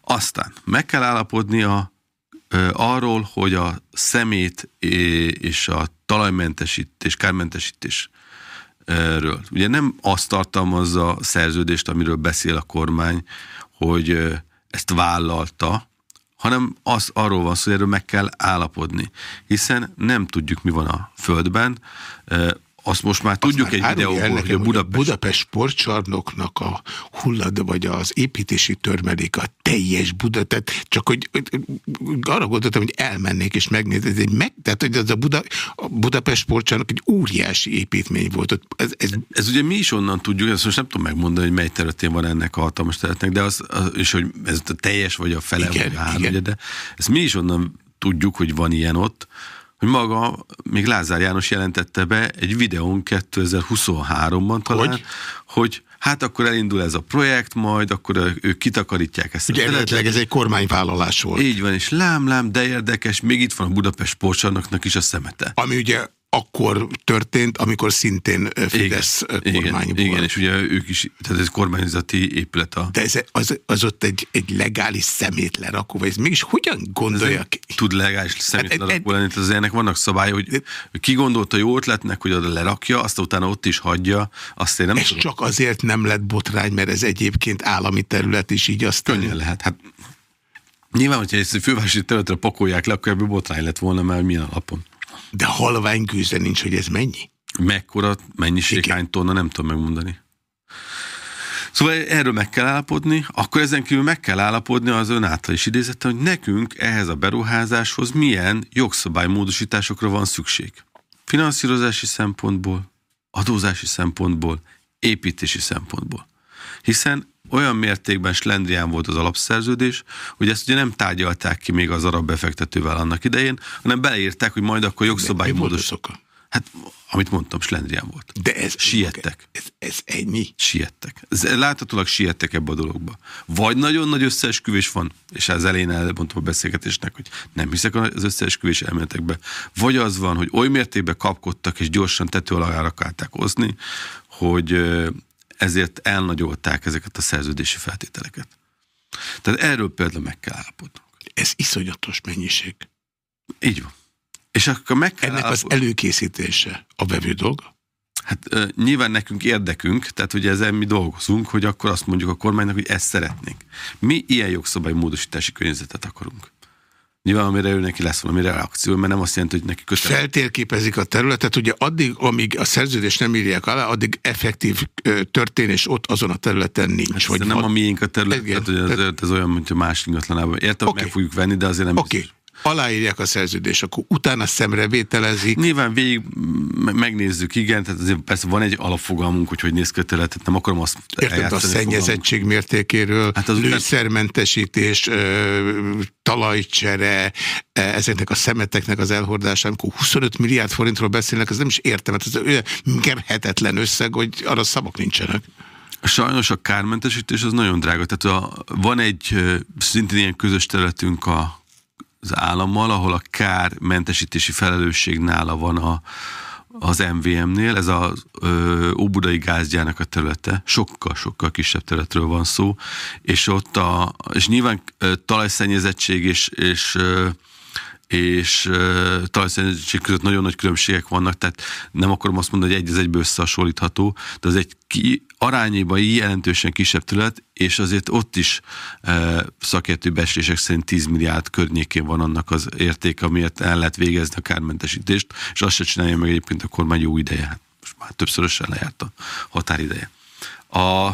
Aztán meg kell állapodni a, arról, hogy a szemét és a talajmentesítés, kármentesítés ről. Ugye nem azt tartalmazza a szerződést, amiről beszél a kormány, hogy ezt vállalta, hanem az arról van szó, hogy erről meg kell állapodni. Hiszen nem tudjuk, mi van a földben, azt most már tudjuk egy videóból, hogy a Budapest... Budapest sportcsarnoknak a hullad, vagy az építési törmelék a teljes Buda, tehát csak hogy arra gondoltam, hogy elmennék és megnézni, meg, tehát hogy az a, Buda, a Budapest sportcsarnok egy óriási építmény volt. Ez, ez... ez ugye mi is onnan tudjuk, ezt most nem tudom megmondani, hogy mely területén van ennek a hatalmas területnek, de az, az és hogy ez a teljes, vagy a fele, igen, vagy a három, ugye, de ezt mi is onnan tudjuk, hogy van ilyen ott, hogy maga, még Lázár János jelentette be egy videón 2023-ban talán, hogy, hogy hát akkor elindul ez a projekt, majd akkor ők kitakarítják ezt. Ugye eredetileg ez egy kormányvállalás volt. Így van, és lám, lám, de érdekes, még itt van a Budapest sportcsarnoknak is a szemete. Ami ugye akkor történt, amikor szintén Fidesz igen, kormány igen, és ugye ők is, tehát ez kormányzati épület. A... De ez, az, az ott egy, egy legális szemét lerakó, vagy ez mégis hogyan gondolja ki? Tud legális szemét hát, lerakó lenni, tehát ennek vannak szabályai, hogy ki gondolta jó ötletnek, hogy oda lerakja, azt utána ott is hagyja, azt én nem Ez tudom. csak azért nem lett botrány, mert ez egyébként állami terület is, így azt Könnyen lehet. Hát Nyilván, hogyha ezt a fővárosi területre pakolják le, akkor ebből botrány lett volna, mert milyen alapon. De halvány gőze nincs, hogy ez mennyi? Mekkora mennyiség, Igen. hány tonna, nem tudom megmondani. Szóval erről meg kell állapodni, akkor ezen kívül meg kell állapodni az ön által is idézette, hogy nekünk ehhez a beruházáshoz milyen jogszabálymódosításokra van szükség. Finanszírozási szempontból, adózási szempontból, építési szempontból. Hiszen olyan mértékben slendrián volt az alapszerződés, hogy ezt ugye nem tárgyalták ki még az arab befektetővel annak idején, hanem beleírták, hogy majd akkor jogszabálymódosok. Hát, amit mondtam, slendrián volt. De ez... Siettek. Ez, ez ennyi? Siettek. Ez, láthatólag siettek ebbe a dologba. Vagy nagyon nagy összeesküvés van, és az elején elmondtam a beszélgetésnek, hogy nem hiszek az összeesküvés elméletekbe. Vagy az van, hogy oly mértékben kapkodtak, és gyorsan tető alá hozni, hogy ezért elnagyolták ezeket a szerződési feltételeket. Tehát erről például meg kell állapodnunk. Ez iszonyatos mennyiség. Így van. És akkor meg kell Ennek az előkészítése a vevő dolga? Hát uh, nyilván nekünk érdekünk, tehát ugye ezen mi dolgozunk, hogy akkor azt mondjuk a kormánynak, hogy ezt szeretnénk. Mi ilyen jogszabály módosítási környezetet akarunk. Nyilván, amire ő neki lesz valami reakció, mert nem azt jelenti, hogy neki kötelező. Feltérképezik a területet, ugye addig, amíg a szerződést nem írják alá, addig effektív történés ott azon a területen nincs. Hát vagy nem a miénk a terület, tehát, hogy ez, ez olyan, mint a más ingatlanában. Értem, okay. meg fogjuk venni, de azért nem okay. biztos aláírják a szerződést, akkor utána szemrevételezik. Nyilván végig megnézzük, igen, tehát azért persze van egy alapfogalmunk, hogy hogy néz ki a terület, nem akarom azt Érted a szennyezettség fogalmunk. mértékéről, hát az lőszermentesítés, talajcsere, ezeknek a szemeteknek az elhordása, amikor 25 milliárd forintról beszélnek, az nem is értem, mert ez olyan hetetlen összeg, hogy arra szavak nincsenek. Sajnos a kármentesítés az nagyon drága. Tehát a, van egy szintén ilyen közös területünk a az állammal, ahol a kármentesítési felelősség nála van a, az MVM-nél, ez az ö, Óbudai gázgyának a területe, sokkal-sokkal kisebb területről van szó, és ott a, és nyilván ö, talajszennyezettség és, és ö, és uh, talajszennyezettség között nagyon nagy különbségek vannak, tehát nem akarom azt mondani, hogy egy az egyből összehasonlítható, de az egy ki, arányében jelentősen kisebb terület, és azért ott is uh, szakértő beszélések szerint 10 milliárd környékén van annak az értéke, amiért el lehet végezni a kármentesítést, és azt se csinálja meg egyébként a kormány jó ideje, hát most már többszörösen lejárt a határideje. A,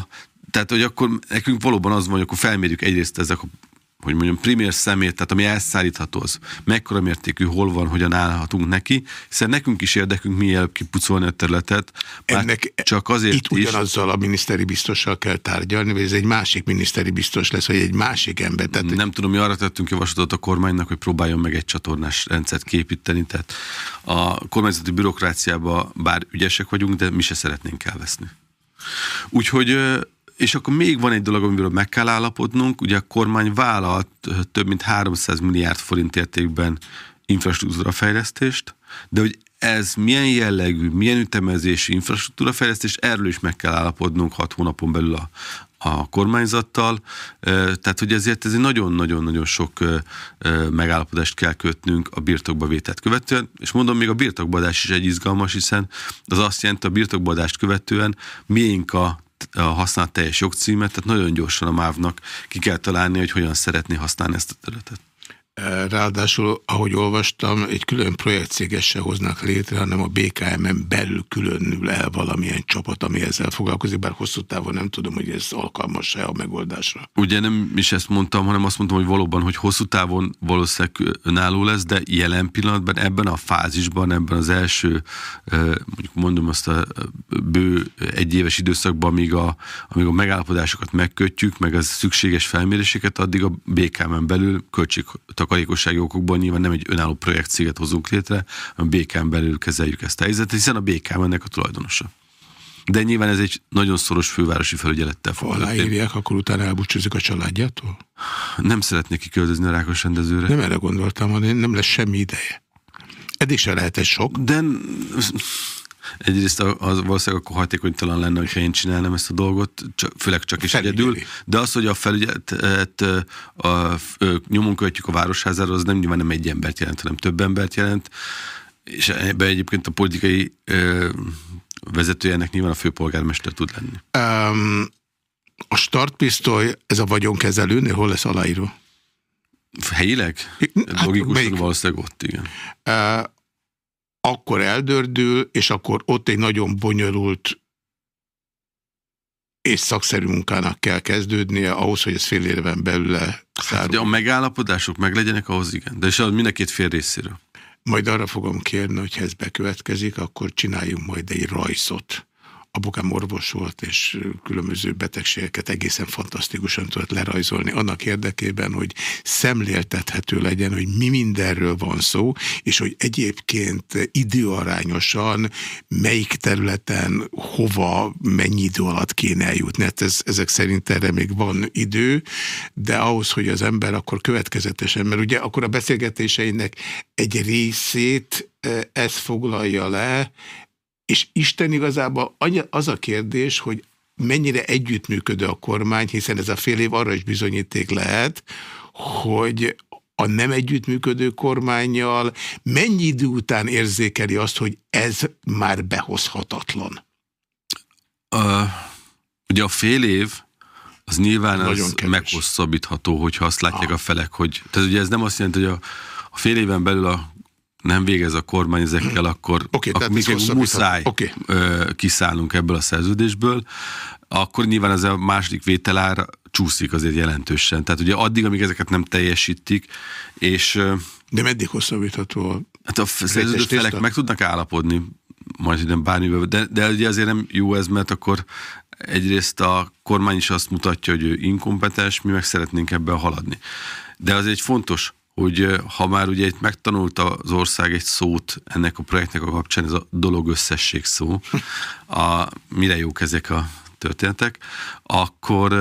tehát, hogy akkor nekünk valóban az van, hogy akkor felmérjük egyrészt ezek a hogy mondjam, primér szemét, tehát ami elszállítható, az mekkora mértékű, hol van, hogyan állhatunk neki, hiszen nekünk is érdekünk mielőbb kipucolni a területet. Ennek csak azért itt is, ugyanazzal a miniszteri biztossal kell tárgyalni, vagy ez egy másik miniszteri biztos lesz, vagy egy másik ember. Tehát nem tudom, mi arra tettünk javaslatot a kormánynak, hogy próbáljon meg egy csatornás rendszert képíteni, tehát a kormányzati bürokráciába bár ügyesek vagyunk, de mi se szeretnénk elveszni. Úgyhogy és akkor még van egy dolog, amiről meg kell állapodnunk. Ugye a kormány vállalt több mint 300 milliárd forint értékben infrastruktúra fejlesztést, de hogy ez milyen jellegű, milyen ütemezési infrastruktúra fejlesztés, erről is meg kell állapodnunk hat hónapon belül a, a kormányzattal. Tehát, hogy ezért ez egy nagyon-nagyon-nagyon sok megállapodást kell kötnünk a birtokba vételt követően, és mondom, még a birtokbadás is egy izgalmas, hiszen az azt jelenti, a birtokbadást követően miénk a a használt teljes jogcímet, tehát nagyon gyorsan a MÁV-nak ki kell találni, hogy hogyan szeretné használni ezt a területet. Ráadásul, ahogy olvastam, egy külön projektcéges se hoznak létre, hanem a BKM-en belül különül el valamilyen csapat, ami ezzel foglalkozik, bár hosszú távon nem tudom, hogy ez alkalmas-e a megoldásra. Ugye nem is ezt mondtam, hanem azt mondtam, hogy valóban, hogy hosszú távon valószínűleg önálló lesz, de jelen pillanatban ebben a fázisban, ebben az első, mondjuk mondom azt a bő egyéves időszakban, amíg a, amíg a megállapodásokat megkötjük, meg az szükséges felméréseket, addig a BKM-en belül költség takarékossági okokból nyilván nem egy önálló projektcéget hozunk létre, hanem BKM belül kezeljük ezt a helyzetet, hiszen a BKM ennek a tulajdonosa. De nyilván ez egy nagyon szoros fővárosi felügyelettel fog. Aláírják, akkor utána elbúcsúzik a családjától? Nem szeretnék kiköltözni a rákos rendezőre. Nem erre gondoltam, hogy nem lesz semmi ideje. Eddig se lehet egy sok. De Egyrészt az valószínűleg akkor hatékonytalan lenne, hogyha én csinálnám ezt a dolgot, csak, főleg csak is egyedül. De az, hogy a felügyeletet a, a, nyomon követjük a városházára, az nem nyilván nem egy embert jelent, hanem több embert jelent. És ebben egyébként a politikai ö, vezetője nyilván a főpolgármester tud lenni. Um, a startpisztoly, ez a vagyonkezelőnél hol lesz aláírva? Helyileg? Hát, Logikusan valószínűleg ott, igen. Uh, akkor eldördül, és akkor ott egy nagyon bonyolult és szakszerű munkának kell kezdődnie ahhoz, hogy ez fél éven belül hát, De a megállapodások meg legyenek ahhoz, igen. De és az mind a két fél részéről. Majd arra fogom kérni, hogy ha ez bekövetkezik, akkor csináljunk majd egy rajzot apukám orvos volt, és különböző betegségeket egészen fantasztikusan tudott lerajzolni annak érdekében, hogy szemléltethető legyen, hogy mi mindenről van szó, és hogy egyébként időarányosan melyik területen hova, mennyi idő alatt kéne eljutni. Hát ez, ezek szerint erre még van idő, de ahhoz, hogy az ember akkor következetesen, mert ugye akkor a beszélgetéseinek egy részét ez foglalja le, és Isten igazából az a kérdés, hogy mennyire együttműködő a kormány, hiszen ez a fél év arra is bizonyíték lehet, hogy a nem együttműködő kormányjal mennyi idő után érzékeli azt, hogy ez már behozhatatlan? Uh, ugye a fél év az nyilván Nagyon az meghosszabbítható, hogyha azt látják ah. a felek, hogy... Tehát ugye ez nem azt jelenti, hogy a, a fél éven belül a nem végez a kormány ezekkel, akkor, okay, akkor még muszáj okay. kiszállnunk ebből a szerződésből, akkor nyilván ez a második vételár csúszik azért jelentősen. Tehát ugye addig, amíg ezeket nem teljesítik, és... De meddig hosszabbítható a Hát a szerződő felek meg tudnak állapodni, majd nem bármivel, de, de ugye azért nem jó ez, mert akkor egyrészt a kormány is azt mutatja, hogy ő inkompetens, mi meg szeretnénk ebben haladni. De az egy fontos hogy ha már ugye itt megtanult az ország egy szót ennek a projektnek a kapcsán, ez a dolog összesség szó, a, mire jók ezek a történetek, akkor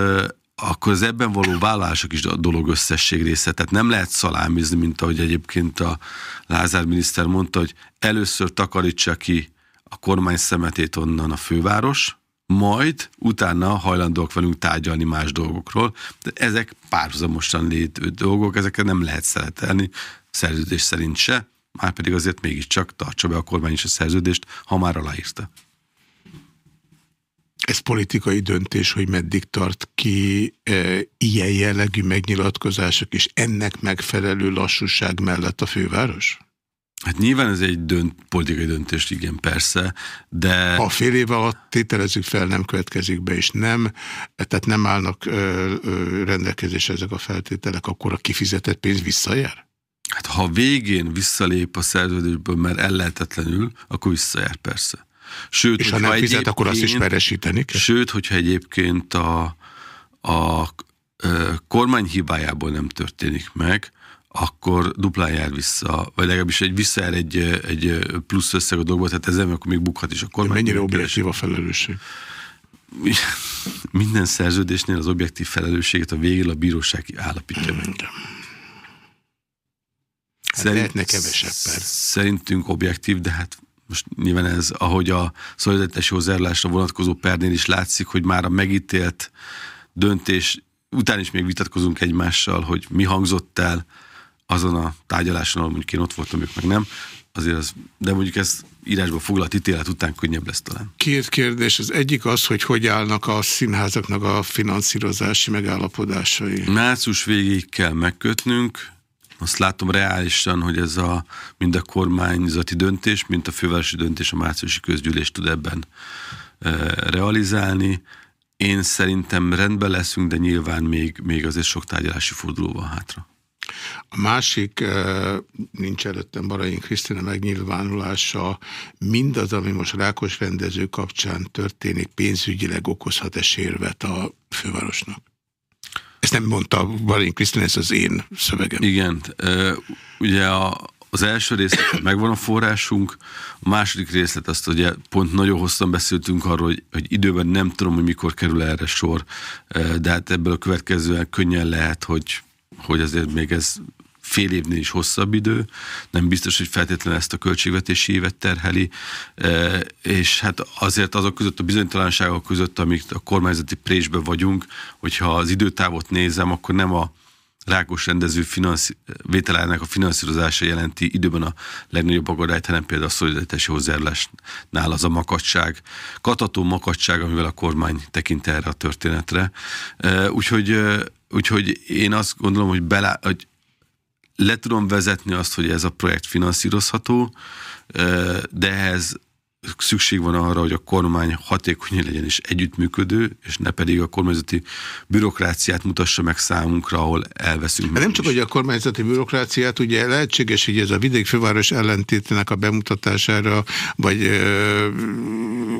akkor az ebben való vállások is a dolog összesség része. Tehát nem lehet szalámizni, mint ahogy egyébként a Lázár miniszter mondta, hogy először takarítsa ki a kormány szemetét onnan a főváros, majd utána hajlandóak velünk tárgyalni más dolgokról. De ezek párhuzamosan létő dolgok, ezeket nem lehet szeretelni, szerződés szerint se, már pedig azért mégiscsak tartsa be a kormány is a szerződést, ha már aláírta. Ez politikai döntés, hogy meddig tart ki e, ilyen jellegű megnyilatkozások, és ennek megfelelő lassúság mellett a főváros? Hát nyilván ez egy dönt, politikai döntés, igen, persze, de... Ha fél év alatt tételezzük fel, nem következik be, és nem, tehát nem állnak ö, ö, rendelkezésre ezek a feltételek, akkor a kifizetett pénz visszajár? Hát ha végén visszalép a szerződésből, mert ellehetetlenül, akkor visszajár persze. Sőt, és ha nem fizet, akkor azt is peresíteni kell? Sőt, hogyha egyébként a, a, a kormány hibájából nem történik meg, akkor duplán jár vissza, vagy legalábbis egy visszajár egy, egy plusz összeg a dolgokból, tehát ezzel akkor még bukhat is a kormány. Mennyire objektív a felelősség? Minden szerződésnél az objektív felelősséget a végén a bíróság állapítja meg. Hát Szerint, lehetne kevesebb per. Szerintünk objektív, de hát most nyilván ez, ahogy a szolidaritási hozzájárulásra vonatkozó pernél is látszik, hogy már a megítélt döntés után is még vitatkozunk egymással, hogy mi hangzott el, azon a tárgyaláson, ahol mondjuk én ott voltam, ők meg nem, azért az, de mondjuk ez írásba foglalt ítélet után könnyebb lesz talán. Két kérdés. Az egyik az, hogy hogy állnak a színházaknak a finanszírozási megállapodásai. Március végéig kell megkötnünk. Azt látom reálisan, hogy ez a mind a kormányzati döntés, mint a fővárosi döntés a márciusi közgyűlés tud ebben e, realizálni. Én szerintem rendben leszünk, de nyilván még, még azért sok tárgyalási forduló van hátra. A másik, nincs előttem Barain Krisztina megnyilvánulása, mindaz, ami most Rákos rendező kapcsán történik, pénzügyileg okozhat-e a fővárosnak? Ezt nem mondta Barain Krisztina, ez az én szövegem. Igen, ugye a, az első részlet megvan a forrásunk, a második részlet azt ugye pont nagyon hosszan beszéltünk arról, hogy, hogy időben nem tudom, hogy mikor kerül erre sor, de hát ebből a következően könnyen lehet, hogy hogy azért még ez fél évnél is hosszabb idő, nem biztos, hogy feltétlenül ezt a költségvetési évet terheli, e, és hát azért azok között a bizonytalanságok között, amik a kormányzati présbe vagyunk, hogyha az időtávot nézem, akkor nem a rákos rendező finansz, vételának a finanszírozása jelenti időben a legnagyobb akadályt, hanem például a szolidaritási hozzájárulásnál az a makacság, katató makacság, amivel a kormány tekint erre a történetre. E, úgyhogy Úgyhogy én azt gondolom, hogy, belá, hogy le tudom vezetni azt, hogy ez a projekt finanszírozható, de ehhez szükség van arra, hogy a kormány hatékony legyen és együttműködő, és ne pedig a kormányzati bürokráciát mutassa meg számunkra, ahol elveszünk. Hát nem csak, hogy a kormányzati bürokráciát, ugye lehetséges, hogy ez a vidékfőváros ellentétnek a bemutatására, vagy ö,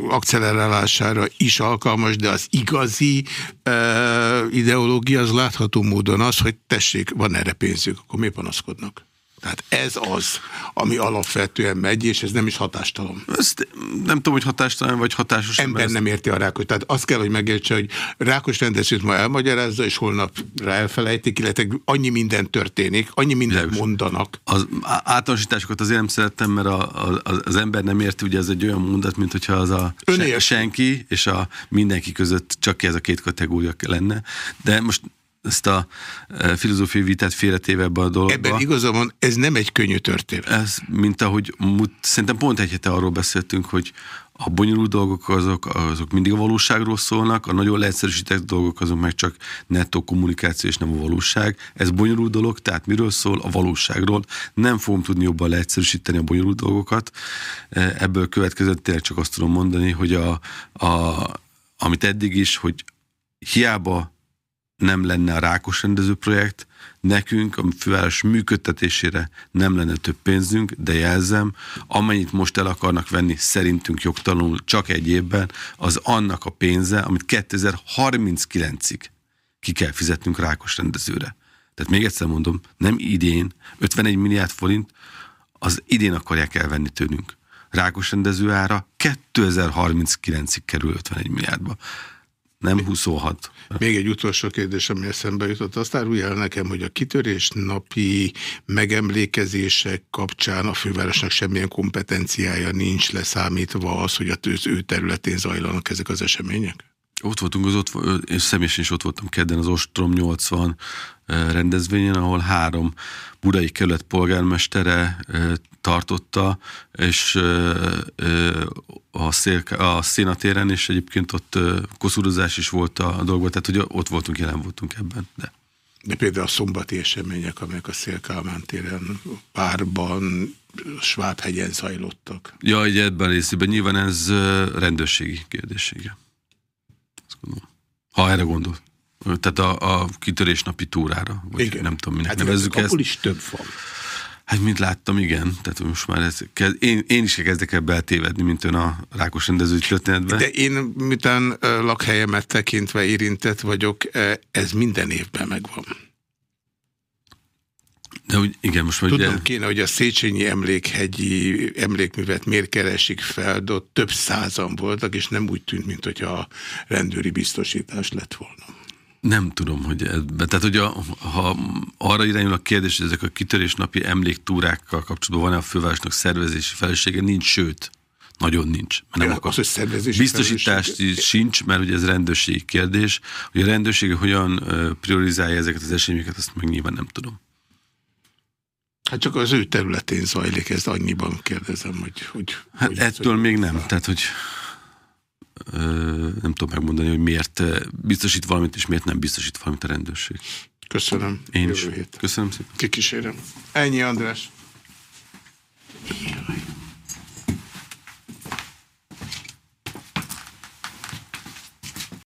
akcelerálására is alkalmas, de az igazi ö, ideológia az látható módon az, hogy tessék, van erre pénzük, akkor miért panaszkodnak? Tehát ez az, ami alapvetően megy, és ez nem is hatástalan. Ezt nem tudom, hogy hatástalan vagy hatásos. Ember nem érti a rákos. Tehát azt kell, hogy megértse, hogy rákos rendezőt ma elmagyarázza, és holnapra elfelejtik, illetve annyi minden történik, annyi mindent Legus. mondanak. Az általánosításokat azért nem szerettem, mert a, a, az ember nem érti, ugye ez egy olyan mondat, mint hogyha az a sen, senki és a mindenki között csak ez a két kategória lenne. De most ezt a e, filozófiai vitát félretéve ebbe a dologba. Ebben igazam van, ez nem egy könnyű történet. Ez, mint ahogy szerintem pont egy hete arról beszéltünk, hogy a bonyolult dolgok azok, azok mindig a valóságról szólnak, a nagyon leegyszerűsített dolgok azok meg csak nettó kommunikáció és nem a valóság. Ez bonyolult dolog, tehát miről szól? A valóságról. Nem fogom tudni jobban leegyszerűsíteni a bonyolult dolgokat. E, ebből következett tényleg csak azt tudom mondani, hogy a, a, amit eddig is, hogy hiába nem lenne a Rákos rendező projekt, nekünk a főváros működtetésére nem lenne több pénzünk, de jelzem, amennyit most el akarnak venni szerintünk jogtalanul csak egy évben, az annak a pénze, amit 2039-ig ki kell fizetnünk Rákos rendezőre. Tehát még egyszer mondom, nem idén, 51 milliárd forint, az idén akarják elvenni tőlünk. Rákos rendező ára 2039-ig kerül 51 milliárdba nem 26. Még egy utolsó kérdés, ami eszembe jutott. Azt árulja el nekem, hogy a kitörés napi megemlékezések kapcsán a fővárosnak semmilyen kompetenciája nincs leszámítva az, hogy az ő területén zajlanak ezek az események? Ott voltunk, az ott, és személyesen is ott voltam kedden az Ostrom 80 rendezvényen, ahol három budai kerület polgármestere tartotta, és a, szél, a szénatéren, és egyébként ott koszurozás is volt a dolgban, tehát hogy ott voltunk, jelen voltunk ebben. De. De például a szombati események, amelyek a Szélkálmán téren párban, Sváthegyen zajlottak. Ja, egy ebben részében nyilván ez rendőrségi Ha erre gondol. Tehát a, a kitörés napi túrára, vagy Igen. nem tudom, minek hát nevezzük ezt. is több van. Hát, mint láttam, igen. Tehát most már ez, én, én is kezdek ebbe eltévedni, mint ön a rákos rendező történetben. De én, miután lakhelyemet tekintve érintett vagyok, ez minden évben megvan. De úgy, igen, most vagy Tudom ugye... kéne, hogy a Széchenyi emlékhegyi emlékművet miért keresik fel, de ott több százan voltak, és nem úgy tűnt, mint hogyha a rendőri biztosítás lett volna. Nem tudom, hogy ebben. Tehát, hogy a, ha arra irányul a kérdés, hogy ezek a kitörésnapi emléktúrákkal kapcsolatban van-e a fővárosnak szervezési felelőssége, nincs, sőt, nagyon nincs. Mert nem akar. Az, hogy Biztosítást sincs, mert ugye ez rendőrségi kérdés. Hogy a rendőrség hogyan priorizálja ezeket az eseményeket, azt meg nyilván nem tudom. Hát csak az ő területén zajlik, ezt annyiban kérdezem, hogy... hogy hát hogy, ettől hogy még nem, rá. tehát hogy ö, nem tudom megmondani, hogy miért biztosít valamit, és miért nem biztosít valamit a rendőrség. Köszönöm. Én is. Hét. Köszönöm szépen. Kikísérem. Ennyi, András. Jaj.